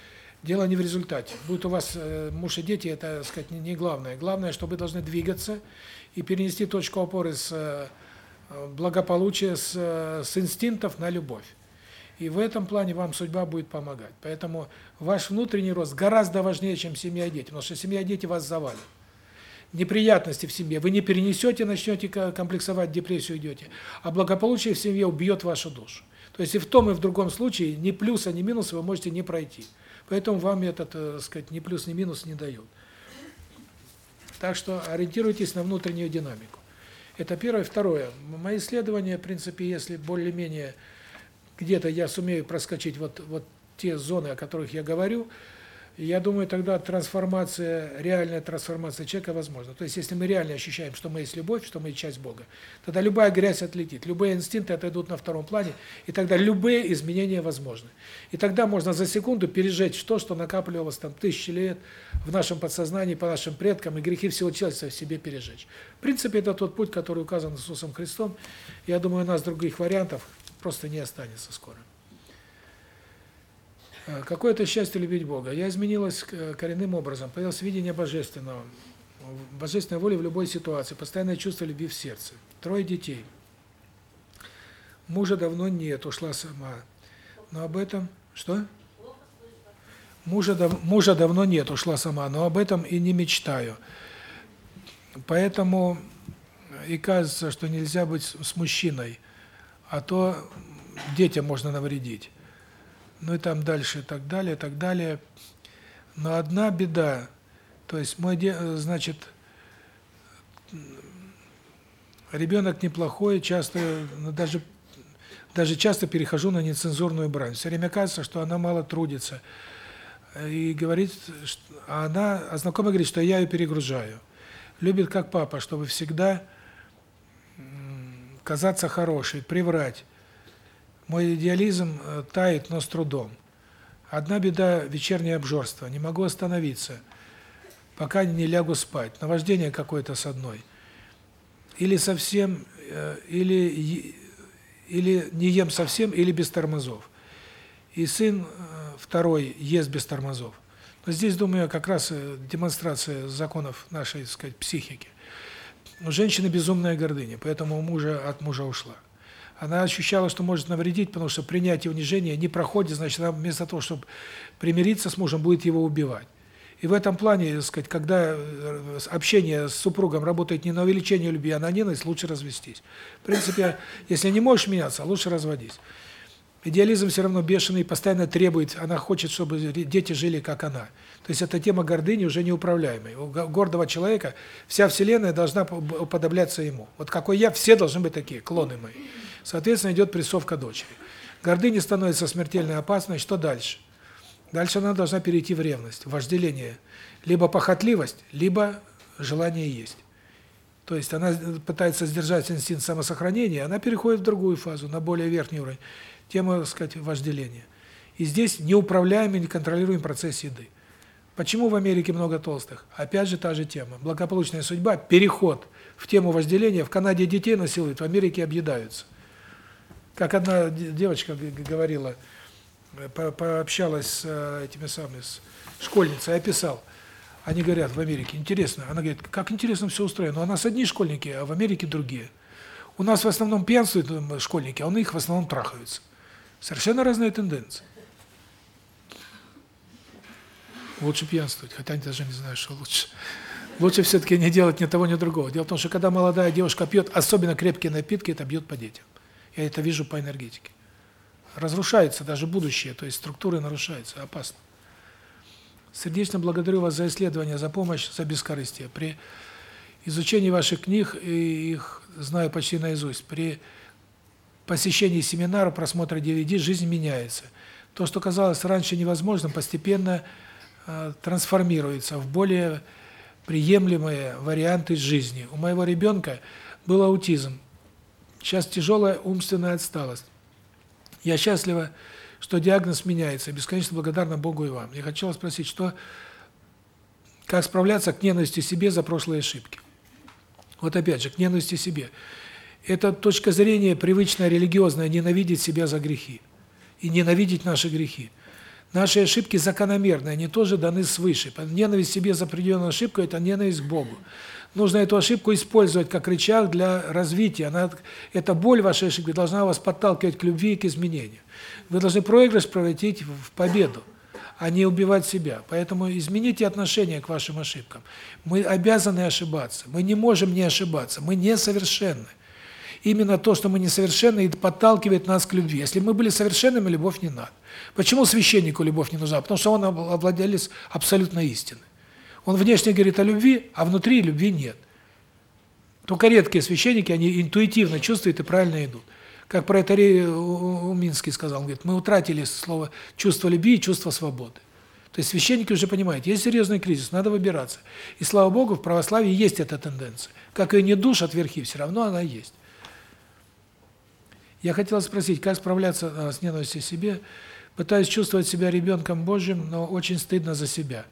Speaker 1: дело не в результате. Будет у вас э, муж и дети, это, так сказать, не, главное. Главное, что вы должны двигаться и перенести точку опоры с благополучия, с, э, с инстинктов на любовь. И в этом плане вам судьба будет помогать. Поэтому ваш внутренний рост гораздо важнее, чем семья и дети, потому что семья и дети вас завалят. Неприятности в семье вы не перенесете, начнете комплексовать, депрессию идете, а благополучие в семье убьет вашу душу. То есть и в том, и в другом случае ни плюса, ни минуса вы можете не пройти. Поэтому вам этот, э, так сказать, ни плюс, ни минус не дают. Так что ориентируйтесь на внутреннюю динамику. Это первое. Второе. Мои исследования, в принципе, если более-менее где-то я сумею проскочить вот, вот те зоны, о которых я говорю, я думаю, тогда трансформация, реальная трансформация человека возможна. То есть, если мы реально ощущаем, что мы есть любовь, что мы часть Бога, тогда любая грязь отлетит, любые инстинкты отойдут на втором плане, и тогда любые изменения возможны. И тогда можно за секунду пережечь то, что накапливалось там тысячи лет в нашем подсознании, по нашим предкам, и грехи всего человечества в себе пережечь. В принципе, это тот путь, который указан Иисусом Христом. Я думаю, у нас других вариантов просто не останется скоро. Э, какое это счастье любить Бога. Я изменилась э, коренным образом, появилось видение божественного, божественной воли в любой ситуации, постоянное чувство любви в сердце. Трое детей. Мужа давно нет, ушла сама. Но об этом что? Мужа дав, мужа давно нет, ушла сама, но об этом и не мечтаю. Поэтому и кажется, что нельзя быть с мужчиной, а то детям можно навредить ну и там дальше, и так далее, и так далее. Но одна беда, то есть мой, значит, ребенок неплохой, часто, ну, даже даже часто перехожу на нецензурную брань. Все время кажется, что она мало трудится. И говорит, что а она, а знакомый говорит, что я ее перегружаю. Любит как папа, чтобы всегда казаться хорошей, приврать. Мой идеализм э, тает, но с трудом. Одна беда вечернее обжорство. Не могу остановиться, пока не лягу спать. Наваждение какое-то с одной. Или совсем э, или или не ем совсем, или без тормозов. И сын э, второй ест без тормозов. Но здесь, думаю, как раз демонстрация законов нашей, так сказать, психики. У женщины безумная гордыня, поэтому мужа от мужа ушла. Она ощущала, что может навредить, потому что принятие унижения не проходит, значит, она вместо того, чтобы примириться с мужем, будет его убивать. И в этом плане, так сказать, когда э, общение с супругом работает не на увеличение любви, а на ненависть, лучше развестись. В принципе, если не можешь меняться, лучше разводись. Идеализм все равно бешеный, постоянно требует, она хочет, чтобы дети жили как она. То есть эта тема гордыни уже неуправляемой. У гордого человека вся вселенная должна уподобляться ему. Вот какой я, все должны быть такие, клоны мои. Соответственно, идет прессовка дочери. Гордыня становится смертельно опасной, что дальше? Дальше она должна перейти в ревность, в вожделение. Либо похотливость, либо желание есть. То есть она пытается сдержать инстинкт самосохранения, она переходит в другую фазу, на более верхний уровень. Тема, так сказать, вожделения. И здесь неуправляемый, неконтролируемый процесс еды. Почему в Америке много толстых? Опять же та же тема. Благополучная судьба, переход в тему вожделения. В Канаде детей насилуют, в Америке объедаются. Как одна девочка говорила, пообщалась с э, этими самыми с школьницей, описал. Они говорят в Америке, интересно. Она говорит, как интересно все устроено. У нас одни школьники, а в Америке другие. У нас в основном пьянствуют школьники, а у них в основном трахаются. Совершенно разные тенденции. Лучше пьянствовать, хотя они даже не знают, что лучше. Лучше все-таки не делать ни того, ни другого. Дело в том, что когда молодая девушка пьет, особенно крепкие напитки, это бьет по детям. Я это вижу по энергетике. Разрушается даже будущее, то есть структуры нарушаются, опасно. Сердечно благодарю вас за исследование, за помощь, за бескорыстие. При изучении ваших книг, и их знаю почти наизусть, при посещении семинара, просмотра DVD, жизнь меняется. То, что казалось раньше невозможным, постепенно э, трансформируется в более приемлемые варианты жизни. У моего ребенка был аутизм. Сейчас тяжелая умственная отсталость. Я счастлива, что диагноз меняется. Бесконечно благодарна Богу и вам. Я хотела спросить, что как справляться к ненависти себе за прошлые ошибки. Вот опять же, к ненависти себе. Это точка зрения привычная религиозная ненавидеть себя за грехи и ненавидеть наши грехи. Наши ошибки закономерны, они тоже даны свыше. Ненависть себе за определенную ошибку это ненависть к Богу. Нужно эту ошибку использовать как рычаг для развития. Она эта боль вашей ошибки должна вас подталкивать к любви и к изменению. Вы должны проигрыш превратить в победу, а не убивать себя. Поэтому измените отношение к вашим ошибкам. Мы обязаны ошибаться. Мы не можем не ошибаться. Мы несовершенны. Именно то, что мы несовершенны, и подталкивает нас к любви. Если мы были совершенными, любовь не надо. Почему священнику любовь не нужна? Потому что он обладелец абсолютной истины. Он внешне говорит о любви, а внутри любви нет. Только редкие священники, они интуитивно чувствуют и правильно идут. Как про это Уминский сказал, он говорит, мы утратили слово чувство любви и чувство свободы. То есть священники уже понимают, есть серьезный кризис, надо выбираться. И слава Богу, в православии есть эта тенденция. Как и не душат верхи, все равно она есть. Я хотел спросить, как справляться а, с ненавистью себе? Пытаюсь чувствовать себя ребенком Божьим, но очень стыдно за себя.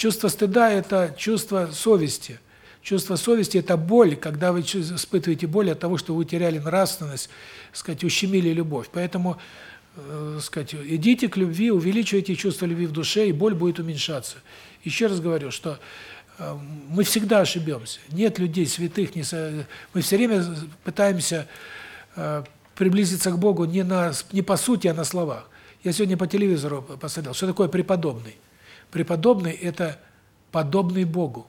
Speaker 1: Чувство стыда – это чувство совести. Чувство совести – это боль, когда вы испытываете боль от того, что вы теряли нравственность, сказать, ущемили любовь. Поэтому, э, сказать, идите к любви, увеличивайте чувство любви в душе, и боль будет уменьшаться. Еще раз говорю, что э, мы всегда ошибемся. Нет людей святых, не со... мы все время пытаемся Э, приблизиться к Богу не на не по сути, а на словах. Я сегодня по телевизору посмотрел, что такое преподобный. Преподобный это подобный Богу.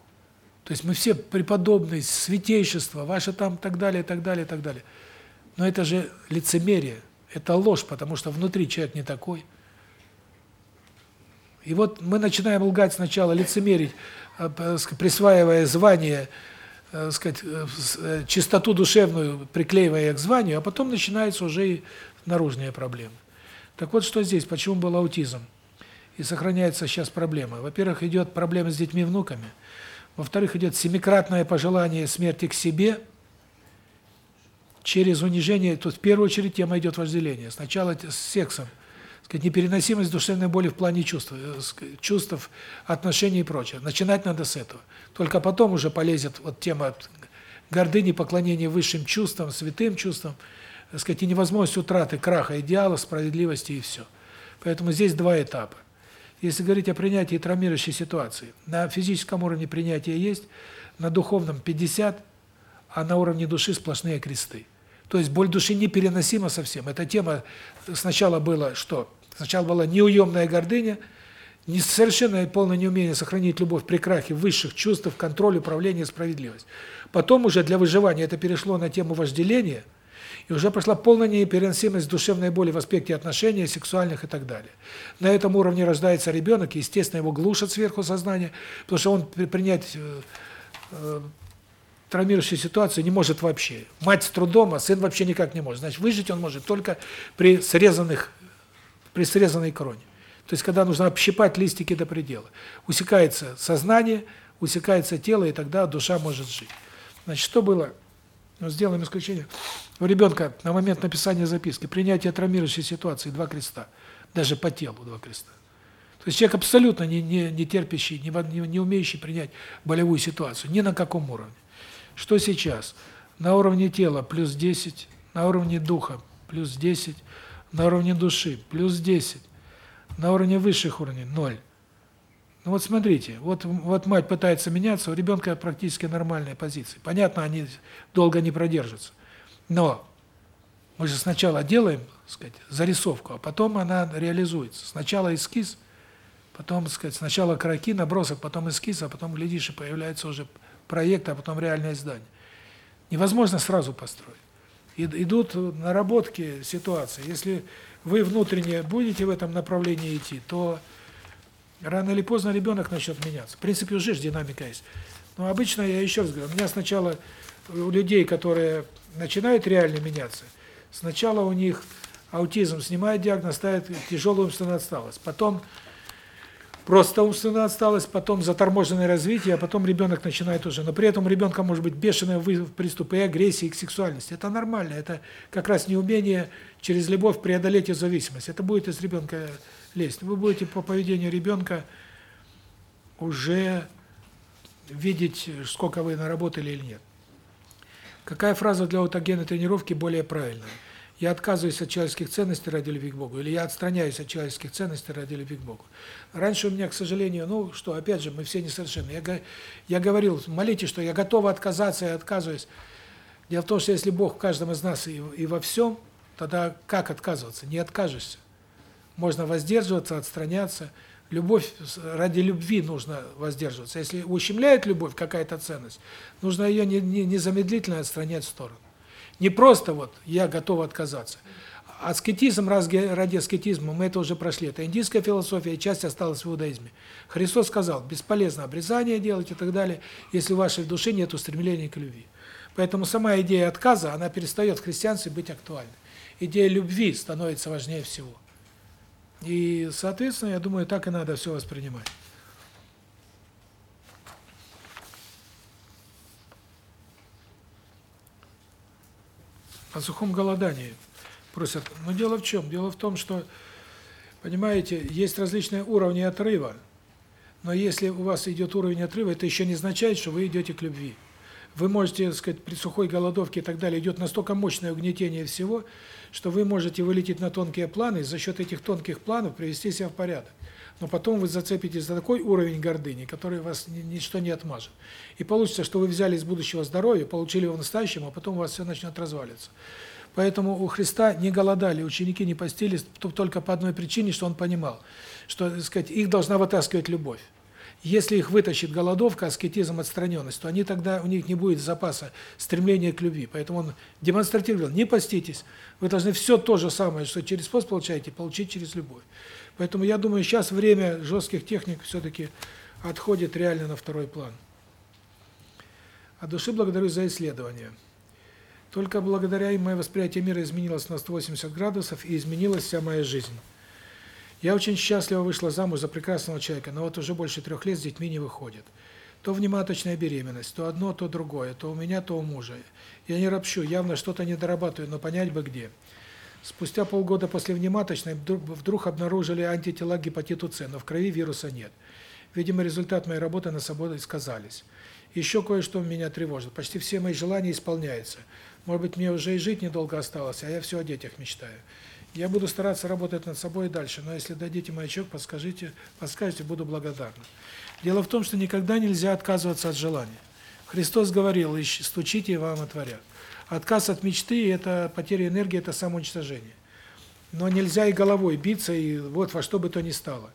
Speaker 1: То есть мы все преподобные, святейшество, ваше там так далее, так далее, так далее. Но это же лицемерие, это ложь, потому что внутри человек не такой. И вот мы начинаем лгать сначала, лицемерить, э, присваивая звание э, сказать, э, чистоту душевную приклеивая к званию, а потом начинаются уже и наружные проблемы. Так вот, что здесь, почему был аутизм? И сохраняется сейчас проблема. Во-первых, идет проблема с детьми внуками. Во-вторых, идет семикратное пожелание смерти к себе через унижение. Тут в первую очередь тема идет вожделение. Сначала с сексом – сказать, непереносимость душевной боли в плане чувств, э, чувств, отношений и прочее. Начинать надо с этого. Только потом уже полезет вот тема гордыни, поклонения высшим чувствам, святым чувствам, сказать, и невозможность утраты краха идеала, справедливости и все. Поэтому здесь два этапа. Если говорить о принятии травмирующей ситуации, на физическом уровне принятия есть, на духовном 50, а на уровне души сплошные кресты. То есть боль души непереносима совсем. Эта тема сначала была что? Сначала была неуемная гордыня, не совершенно полное неумение сохранить любовь при крахе высших чувств, контроль, управление, справедливость. Потом уже для выживания это перешло на тему вожделения, и уже пошла полная непереносимость душевной боли в аспекте отношений, сексуальных и так далее. На этом уровне рождается ребенок, и, естественно, его глушат сверху сознание, потому что он принять э, э, травмирующую ситуацию не может вообще. Мать с трудом, а сын вообще никак не может. Значит, выжить он может только при срезанных при срезанной кроне. То есть когда нужно общипать листики до предела. Усекается сознание, усекается тело, и тогда душа может жить. Значит, что было? Ну, сделаем исключение. У ребенка на момент написания записки принятие травмирующей ситуации два креста, даже по телу два креста. То есть человек абсолютно не не не терпящий, не не, не умеющий принять болевую ситуацию ни на каком уровне. Что сейчас? На уровне тела плюс 10, на уровне духа плюс 10, на уровне души плюс 10, на уровне высших уровней 0. Ну вот смотрите, вот вот мать пытается меняться, у ребенка практически нормальная позиция. Понятно, они долго не продержатся. Но мы же сначала делаем, сказать, зарисовку, а потом она реализуется. Сначала эскиз, потом, сказать, сначала кроки, набросок, потом эскиз, а потом, глядишь, и появляется уже проект, а потом реальное здание. Невозможно сразу построить. Идут наработки ситуации. Если вы внутренне будете в этом направлении идти, то рано или поздно ребенок начнет меняться. В принципе, уже же динамика есть. Но обычно, я еще раз говорю, у меня сначала у людей, которые начинают реально меняться, сначала у них аутизм снимает диагноз, ставит тяжелую умственную отсталость. Потом просто умственная отсталость, потом заторможенное развитие, а потом ребенок начинает уже. Но при этом у ребенка может быть бешеный приступ и агрессии, и к сексуальности. Это нормально, это как раз неумение через любовь преодолеть эту зависимость. Это будет из ребенка лезть. Вы будете по поведению ребенка уже видеть, сколько вы наработали или нет. Какая фраза для аутогенной тренировки более правильная? Я отказываюсь от человеческих ценностей ради любви к Богу, или я отстраняюсь от человеческих ценностей ради любви к Богу. Раньше у меня, к сожалению, ну что, опять же, мы все несовершенны. Я, я говорил, молитесь, что я готов отказаться и отказываюсь. Дело в том, что если Бог в каждом из нас и, и во всем, тогда как отказываться? Не откажешься. Можно воздерживаться, отстраняться. Любовь, ради любви нужно воздерживаться. Если ущемляет любовь какая-то ценность, нужно ее не, не, незамедлительно отстранять в сторону. Не просто вот я готов отказаться. Аскетизм ради, аскетизма мы это уже прошли. Это индийская философия, часть осталась в иудаизме. Христос сказал, бесполезно обрезание делать и так далее, если в вашей душе нет устремления к любви. Поэтому сама идея отказа, она перестает в христианстве быть актуальной. Идея любви становится важнее всего. И, соответственно, я думаю, так и надо все воспринимать. О сухом голодании просят. Но дело в чем? Дело в том, что, понимаете, есть различные уровни отрыва. Но если у вас идет уровень отрыва, это еще не означает, что вы идете к любви. Вы можете, так сказать, при сухой голодовке и так далее, идет настолько мощное угнетение всего, что вы можете вылететь на тонкие планы и за счет этих тонких планов привести себя в порядок. Но потом вы зацепитесь за такой уровень гордыни, который вас ни- ничто не отмажет. И получится, что вы взяли из будущего здоровья, получили его в настоящем, а потом у вас все начнет разваливаться. Поэтому у Христа не голодали, ученики не постились только по одной причине, что он понимал, что, так сказать, их должна вытаскивать любовь. Если их вытащит голодовка, аскетизм, отстраненность, то они тогда у них не будет запаса стремления к любви. Поэтому он демонстративно говорил: "Не поститесь. Вы должны все то же самое, что через пост получаете, получить через любовь". Поэтому я думаю, сейчас время жестких техник все таки отходит реально на второй план. От души благодарю за исследование. Только благодаря им мое восприятие мира изменилось на 180 градусов и изменилась вся моя жизнь. Я очень счастливо вышла замуж за прекрасного человека, но вот уже больше трех лет с детьми не выходит. То внематочная беременность, то одно, то другое, то у меня, то у мужа. Я не ропщу, явно что-то не дорабатываю, но понять бы где. Спустя полгода после внематочной вдруг обнаружили антитела к гепатиту С, но в крови вируса нет. Видимо, результат моей работы на собой сказались. Еще кое-что меня тревожит. Почти все мои желания исполняются. Может быть, мне уже и жить недолго осталось, а я все о детях мечтаю. Я буду стараться работать над собой и дальше, но если дадите маячок, подскажите, подскажете, буду благодарна. Дело в том, что никогда нельзя отказываться от желания. Христос говорил: "Ищи, стучите, и вам отворят". Отказ от мечты это потеря энергии, это самоуничтожение. Но нельзя и головой биться и вот во что бы то ни стало.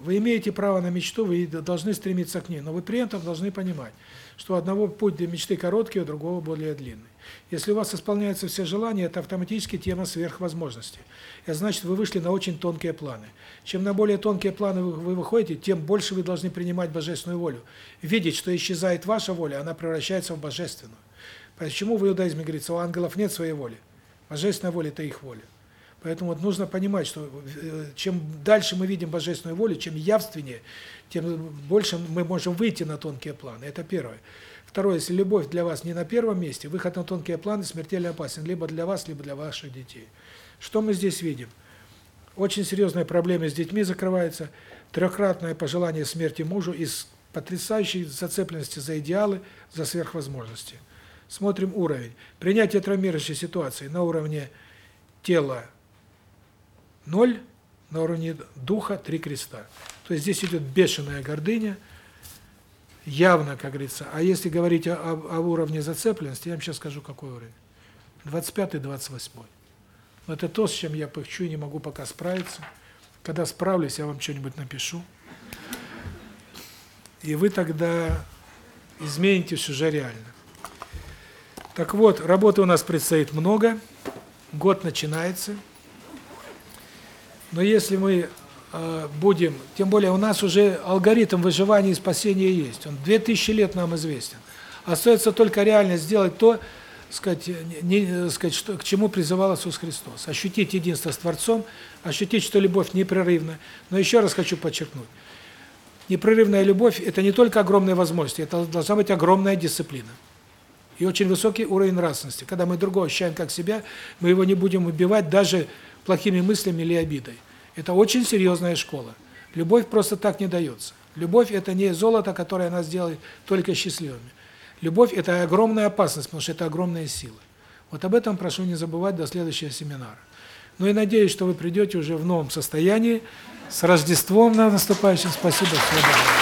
Speaker 1: Вы имеете право на мечту, вы должны стремиться к ней, но вы при этом должны понимать, что одного путь для мечты короткий, у другого более длинный. Если у вас исполняются все желания, это автоматически тема сверхвозможностей. Это значит, вы вышли на очень тонкие планы. Чем на более тонкие планы вы выходите, тем больше вы должны принимать божественную волю. Видеть, что исчезает ваша воля, она превращается в божественную. Почему в иудаизме говорится, у ангелов нет своей воли? Божественная воля – это их воля. Поэтому вот нужно понимать, что э, чем дальше мы видим божественную волю, чем явственнее, тем больше мы можем выйти на тонкие планы. Это первое. Второе, если любовь для вас не на первом месте, выход на тонкие планы смертельно опасен либо для вас, либо для ваших детей. Что мы здесь видим? Очень серьезная проблема с детьми закрывается, трехкратное пожелание смерти мужу из потрясающей зацепленности за идеалы, за сверхвозможности. Смотрим уровень. Принятие травмирующей ситуации на уровне тела ноль, на уровне духа три креста. То есть здесь идет бешеная гордыня, явно, как говорится. А если говорить о, о, о уровне зацепленности, я вам сейчас скажу, какой уровень. 25-28. Но это то, с чем я пыхчу и не могу пока справиться. Когда справлюсь, я вам что-нибудь напишу. И вы тогда изменитесь уже реально. Так вот, работы у нас предстоит много. Год начинается. Но если мы э, будем, тем более у нас уже алгоритм выживания и спасения есть. Он 2000 лет нам известен. Остается только реально сделать то, сказать, не, сказать, что к чему призывал Иисус Христос. Ощутить единство с Творцом, ощутить, что любовь непрерывна. Но еще раз хочу подчеркнуть. Непрерывная любовь это не только огромные возможности, это должна быть огромная дисциплина. И очень высокий уровень нравственности. Когда мы другого ощущаем как себя, мы его не будем убивать даже плохими мыслями или обидой. Это очень серьезная школа. Любовь просто так не дается. Любовь это не золото, которое нас делает только счастливыми. Любовь это огромная опасность, потому что это огромная сила. Вот об этом прошу не забывать до следующего семинара. Ну и надеюсь, что вы придете уже в новом состоянии. С Рождеством на наступающим. Спасибо. Всего.